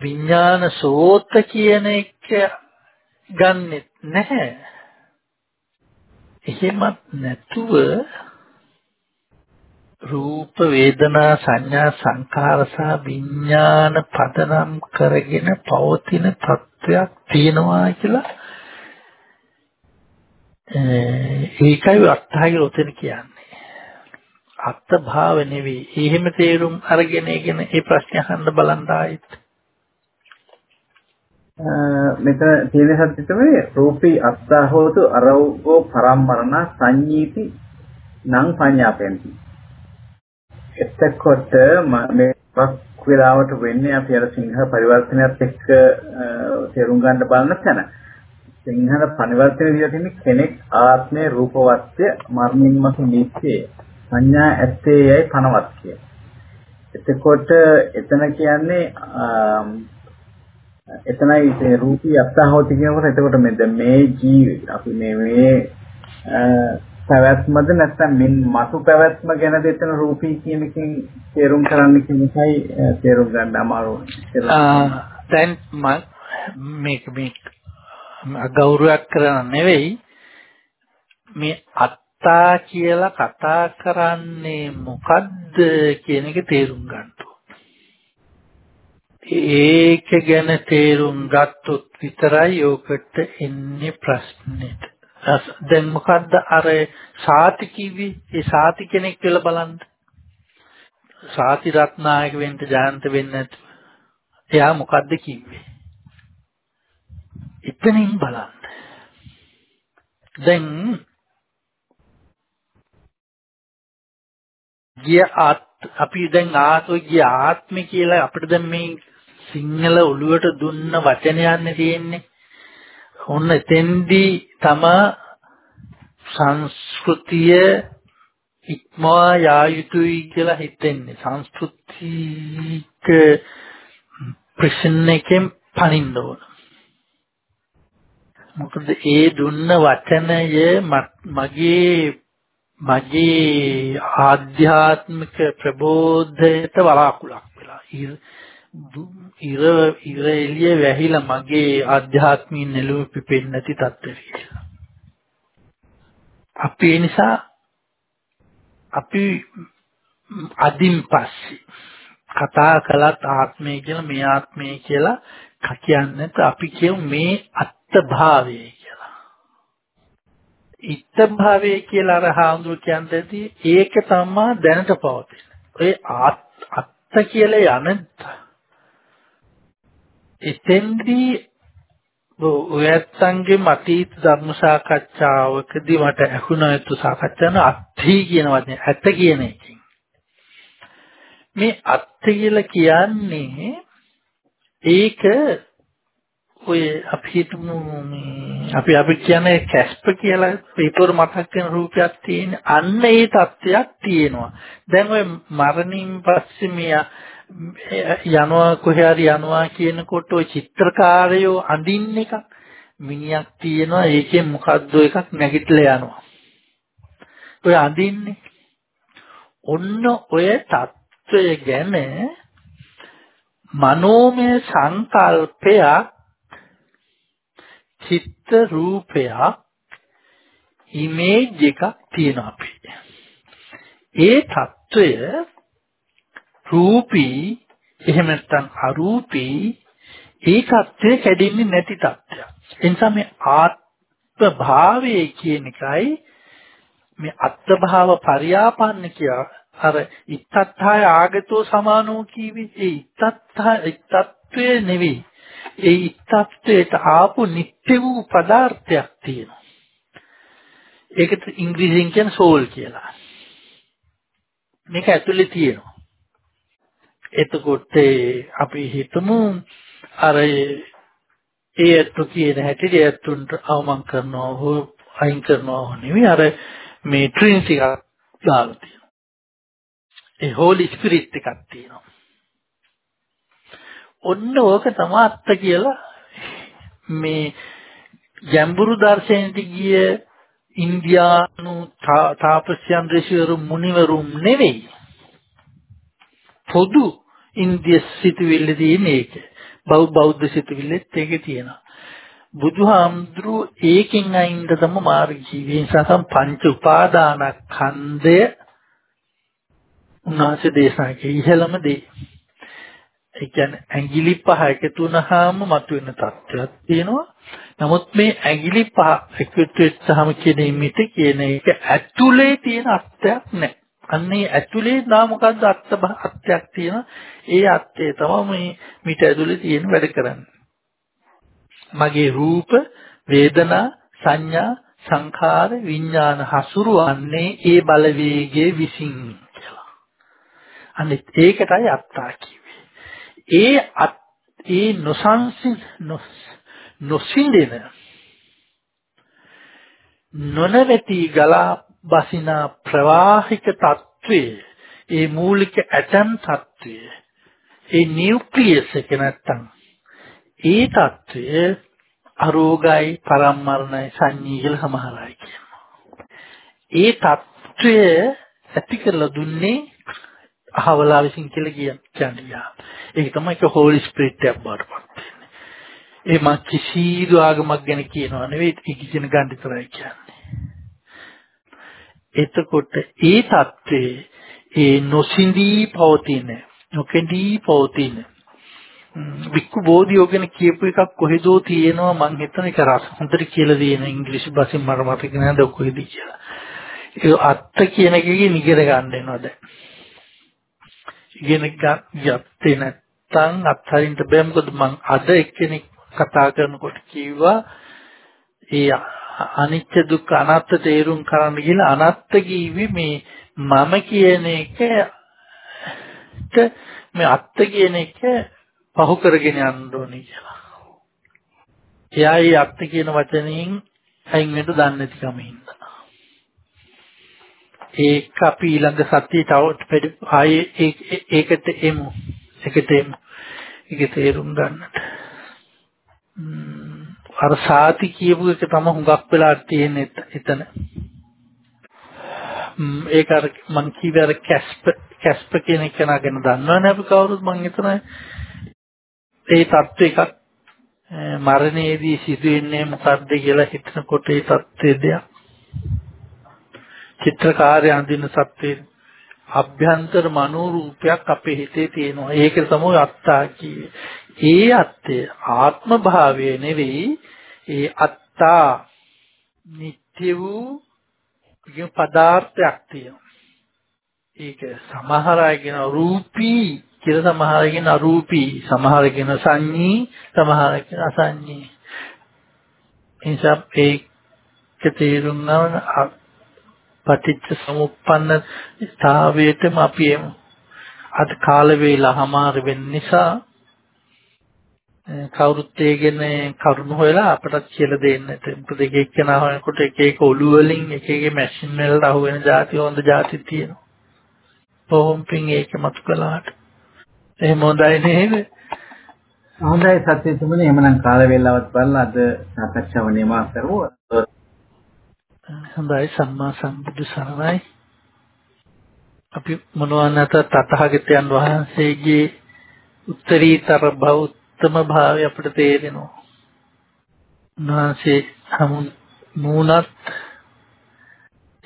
විඥාන සෝත කියන එක ගන්නෙ නැහැ. එහෙමත් නැතුව රූප වේදනා සංඥා සංඛාර සහ විඥාන පදනම් කරගෙන පවතින තත්වයක් තියෙනවා කියලා ඒකයි අත්හාගේ උතන කියන්නේ. අත්ත භාව නෙවෙයි. එහෙම තේරුම් අරගෙන ඉගෙන මේ ප්‍රශ්නේ අහන්න බලන්න ආයෙත්. මෙතන තියෙන සත්‍ය තමයි රූපී අත්තා හෝතු අරවෝ පරම්මරණ සංඤීති නං පඤ්ඤාපෙන්ති එතකොට මේ වක් වෙලාවට වෙන්නේ අපි අර සිංහ පරිවර්තනයත් එක්ක තේරුම් ගන්න බලන තැන. සිංහල පරිවර්තනය දිලා තියෙන්නේ කෙනෙක් ආත්මේ රූපවත්ය මරණින් මතු නිත්‍යය. සංඥා ඇත්තේ යයි පනවත්ය. එතකොට එතන කියන්නේ එතනයි ඒ රූපී අත්හවති කියනකොට එතකොට මේ මේ ජීවි අපි මේ මේ පැවැත්මද නැත්නම් මින් මතු පැවැත්ම ගැන දෙතන රූපී කියන එකෙන් තේරුම් කරන්න කියන එකයි තේරුම් ගන්න අමාරු දැන් මේක මේ අගෞරවයක් කරන නෙවෙයි. මේ අත්තා කියලා කතා කරන්නේ මොකද්ද කියන එක තේරුම් ගන්න ඒක ගැන තේරුම් ගත්තොත් විතරයි ඕකට එන්නේ ප්‍රශ්නෙට. දැන් මොකද්ද අර සාති කිව්වේ? ඒ සාති කෙනෙක් කියලා බලන්න. සාති රත්නායක වෙන්න ජාන්ත වෙන්න නැතුව. එයා මොකද්ද කිව්වේ? එතනින් බලන්න. දැන් ගිය ආත් අපි දැන් ආතෝ ගිය ආත්මය කියලා අපිට දැන් මේ සිංහල ඔළුවට දුන්න වචනයන්නේ තියෙන්නේ. ඔන්න එතෙන්දී තමා සංස්කෘතිය ඉක්මවා යා යුතුයි කියලා හිතෙන්නේ. සංස්කෘතික ප්‍රශ්න එකෙන් පනින්න ඕන. මොකද ඒ දුන්න වචනය මගේ මගේ ආධ්‍යාත්මික ප්‍රබෝධයට වලාකුලක් වෙලා. ඉර ඉර එළිය වැහිලා මගේ ආධ්‍යාත්මීය නෙළුව පිපෙන්නේ නැති තත්ත්වෙට අපි ඒ නිසා අපි අදින් පස්සේ කතා කළත් ආත්මය කියලා මේ ආත්මය කියලා කියන්නේ අපි කියමු මේ අත්භාවය කියලා. ඉත්භාවය කියලා අර හාමුදුරු කියන්නේ ඒක තමයි දැනට පවතින. ඒ අත්ත අත්ත කියලා යන එතෙන්දී ඔයත්තන්ගේ මතීත ධර්ම සාකච්ඡාවකදී මට ඇහුණා ඒ සාකච්ඡාන අත්ථි කියන වචනේ ඇත්ත කියන එකෙන් මේ අත්ථ කියලා කියන්නේ ඒක ඔය අපි හිතමු මේ අපි අපි කියන්නේ කැස්ප කියලා පේපර් මතක් වෙන රූපයක් තියෙන අන්න ඒ தත්ත්වයක් තියෙනවා. දැන් ඔය මරණින් පස්සේ මෙයා යනවා කොහේ හරි යනවා කියනකොට ওই චිත්‍රකාරයෝ අඳින්න එකක් මිනිහක් තියෙනවා ඒකෙන් මොකද්ද එකක් නැගිටලා යනවා. ඔය අඳින්නේ ඔන්න ඔය தত্ত্বය ගැන මනෝමය සංකල්පයක් චිත්ත රූපයක් ඉමේජ් එකක් තියෙනවා අපේ. ඒ தত্ত্বය රූපී එහෙම නැත්නම් අරූපී ඒ தත්ත්වය කැඩෙන්නේ නැති தත්ත්වයක්. ඒ නිසා මේ ආත්ම භාවයේ කියන එකයි මේ අත්ත් භාව පරියාපන්න කිය අර ඉත්තත්හය ආගතෝ සමානෝ කීවේ. ඒ ඉත්තත්හ ඉත්තත්වයේ නෙවෙයි. ඒ ඉත්තත්වයට ආපු නිත්‍ය වූ පදාර්ථයක් තියෙනවා. ඒකට ඉංග්‍රීසියෙන් කියන සෝල් කියලා. මේක ඇතුලේ තියෙනවා. එතකොට අපි හිතමු අර ඒ ඇත්තු කියන හැටියට ඒ ඇත්තුන්ට අවමන් කරනවා හෝ අයින් කරනවා හෝ නෙවෙයි අර මේ ට්‍රින්ස් එකක් දාලා තියෙනවා. ඒ හෝලි ස්පිරිට් එකක් තියෙනවා. ඔන්න ඕක තමයි අත්ත කියලා මේ ගැඹුරු දර්ශනයට ගිය ඉන්දියානු තාපසයන් ඍෂිවරු මුනිවරුන් නෙවෙයි පොදු ඉන්දිය සිතුවිල්ල තියෙන ඒක. බෞද්ධ සිතුවිල්ලෙත් ඒකේ තියෙනවා. බුදුහාමුදුරුව ඒකෙන් අයින්ද තම මාර්ග ජීවී නිසා පංච උපාදානස්කන්ධය උන්වහන්සේ දේශනා කළේ ඉහළම දේ. ඒ කියන්නේ ඇඟිලි පහ එකතු වුනහම මතුවෙන තත්ත්වයක් තියෙනවා. නමුත් මේ ඇඟිලි පහ එකතු වෙච්චාම කියන මිට කියන එක ඇතුලේ තියෙන අර්ථයක් නැහැ. අන්නේ ඇතුලේ නා මොකද්ද අත්ත අත්‍යක් තියෙන ඒ අත්ය තමයි මේ මිට ඇතුලේ තියෙන වැඩ කරන්නේ මගේ රූප වේදනා සංඥා සංඛාර විඥාන හසුරුවන්නේ ඒ බලවේගයේ විසින් කියලා. අනිත් ඒකටයි අත්තා කිව්වේ. ඒ ඒ නොසංසින් නොසින්දෙන නොනවති ගලා බසින ප්‍රවාහික తත්වයේ ඒ මූලික ඇටම් తත්වය ඒ නියුක්ලියස් එක නැත්තම් ඒ తත්වය අරෝගයි පරම්මරණයි සංඤී කියලා සමහර අය කියනවා. ඒ తත්වය ඇති කරලා දුන්නේ අහවලා විසින් කියලා කියන්නේ. ඒක තමයි ඒක හෝලි ස්පිරිට් එකක් බාටපත් වෙන්නේ. ඒ මා කිසිදු ආගමක් ගැන කියනවා නෙවෙයි ඉකිජන ගන්න විතරයි කියන්නේ. එතකොට ඒ தત્ත්වයේ ඒ නොසිඳී පවතින නොකෙඩී පවතින වික්කු බෝධියෝගෙන කියපු එකක් කොහෙදෝ තියෙනවා මං හිතන එක රස හොඳට කියලා දෙන ඉංග්‍රීසි භාෂෙන් මට මතක නෑ කොහෙද කියලා. ඒ අත්ත කියන එකකින් ඉගෙන ගන්න වෙනවා දැන්. ඉගෙන ගත්තේ නැත්නම් අත්හරින්න බෑ මොකද මං අද එක්කෙනෙක් කතා කරනකොට කිව්වා ඒ අනිත්‍ය දුක්ඛ අනාත්ම තේරුම් කරන්න කියලා අනාත්ත කිව්වේ මේ මම කියන එක මේ අත්ත කියන එක පහු කරගෙන යන්න ඕනේ කියලා. එයායි අත්ත කියන වචනයෙන් අයින් වෙන්න දන්නේ නැති කම හින්දා. ඒක අපි ඊළඟ සතියේ තව ආයේ ඒකට එමු. ඒකට එමු. ඒක තේරුම් ගන්නට. අර සාති කියපු එක තමයි හුඟක් වෙලා තියෙන්නේ එතන. ඒක අර මං කිව්වේ අර කැස්ප කැස්ප කියන එක නගෙන දන්නවනේ අපි කවුරුත් මං හිතනවා ඒ தත්ත්ව එකක් මරණයේදී සිදුවෙන්නේ මොකද්ද කියලා හිතනකොට ඒ தත්ත්වය දෙයක්. චිත්‍රකාරය අඳින සත්‍යයේ අභ්‍යන්තර මනෝරූපයක් අපේ හිතේ තියෙනවා. ඒක තමයි අත්තා කියේ. ඒ අත්ය ආත්ම භාවය නෙවෙයි ඒ අත්තා නිට්ටය වූ පදාර්ථයක් තියෙනවා. ඒක සමහර අය කියන රූපී කියලා සමහරකින් අරූපී සමහරකින් සංඤී සමහරකින් අසංඤී එනිසා ඒක තේරුම් ගන්න පටිච්ච සමුප්පන්න ස්ථාවයටම අපි එමු අද කාල වේලා හමාර වෙන්න නිසා කවුරුත් ඒගෙන කරුණු හොයලා අපටත් කියලා දෙන්නට. මොකද එක එක්කෙනා හොයනකොට එක එක ඔළුව වලින් එක එක මැෂින් වලට අහු වෙන જાති හොඳ જાති තියෙනවා. බොහොම පිං ඒක මතු කළාට. එහෙම හොඳයි නේද? හොඳයි සත්‍යතුමනි එහෙමනම් කාල වේලාවත් බලලා අද සාකච්ඡාව නිමා කරමු. හොඳයි සම්මා සම්බුදු සරණයි. අපි මොනවා නැත තථාගතයන් වහන්සේගේ උත්තරීතර උත්තම භාවය අපිට තේරෙනවා. උන්වහන්සේ හමු නුනත්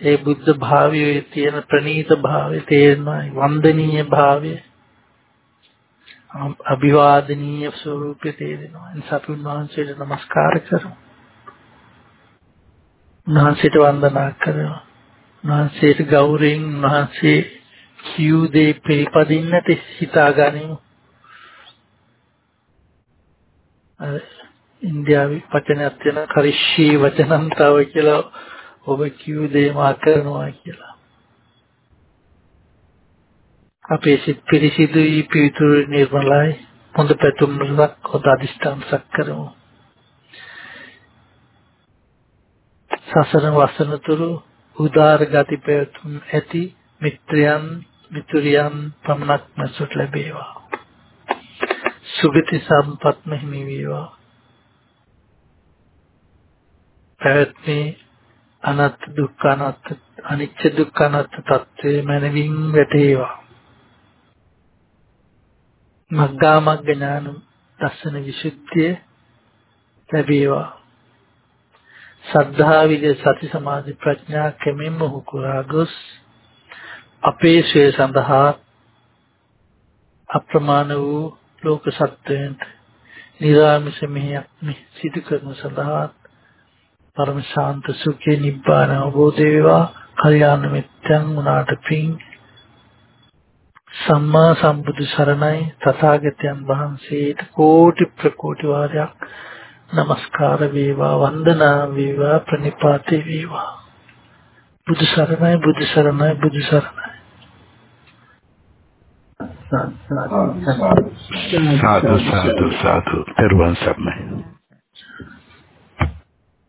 ඒ බුද්ධ භාවයේ තියෙන ප්‍රණීත භාවය තේරෙනවා වන්දනීය භාවය. අභිවාදනීය ස්වરૂපය තේරෙනවා. එනිසා අපි උන්වහන්සේට নমස්කාර කරමු. උන්වහන්සේට වන්දනා කරනවා උන්වහන්සේට ගෞරවයෙන් උන්වහන්සේ සියුදේ පිළිපදින්නට හිතා ගනිමු. ඉන්දියාවේ වචනයක් තියෙන කරිෂ්ඨී වචනං තව කියලා ඔබ කියූ දේ මා කරනවා කියලා. අපේ සිත් පිරිසිදුයි පිවිතුරු නිර්මලයි හොඳ පැතුම් වලක් හොඳ අදිෂ්ඨානසක් කරමු. සසර වසනතුරු උදාර ගති පැතුම් ඇති මිත්‍රයන් මිතුරියන් පමණක් මසුට ලැබේවා. සුගති සම්පත් මෙහිමි වේවා. පැවැත්මේ අනත් දුක්ඛ අනත් අනිච්ච දුක්ඛ අනත් තත්ත්වයේ මනවින් වැටේවා. මග්ගා මග්ග ඥාන දර්ශන විසුද්ධිය ලැබේවා. සද්ධා විජය සති සමාධි ප්‍රඥා කෙමෙන් මොහු කුරා ගොස් අපේ ශ්‍රේ සඳහා අප්‍රමාණ වූ ලෝක සත්වයන්ට නිරාමිෂ මෙහෙයක් සිදු කරන සඳහා පරම ශාන්ත සුඛේ නිබ්බාන අවබෝධ වේවා. කල්යාණ මිත්‍යං උනාට පිං සම්මා සම්බුදු සරණයි. තථාගතයන් වහන්සේට කෝටි ප්‍රකෝටි වාරයක් নমස්කාර වේවා. වන්දනා වේවා. ප්‍රණිපාතේ වේවා. බුදු සරණයි බුදු සරණයි බුදු සරණයි. සාදු සාදු සාදු. පෙරවන් සම්මයි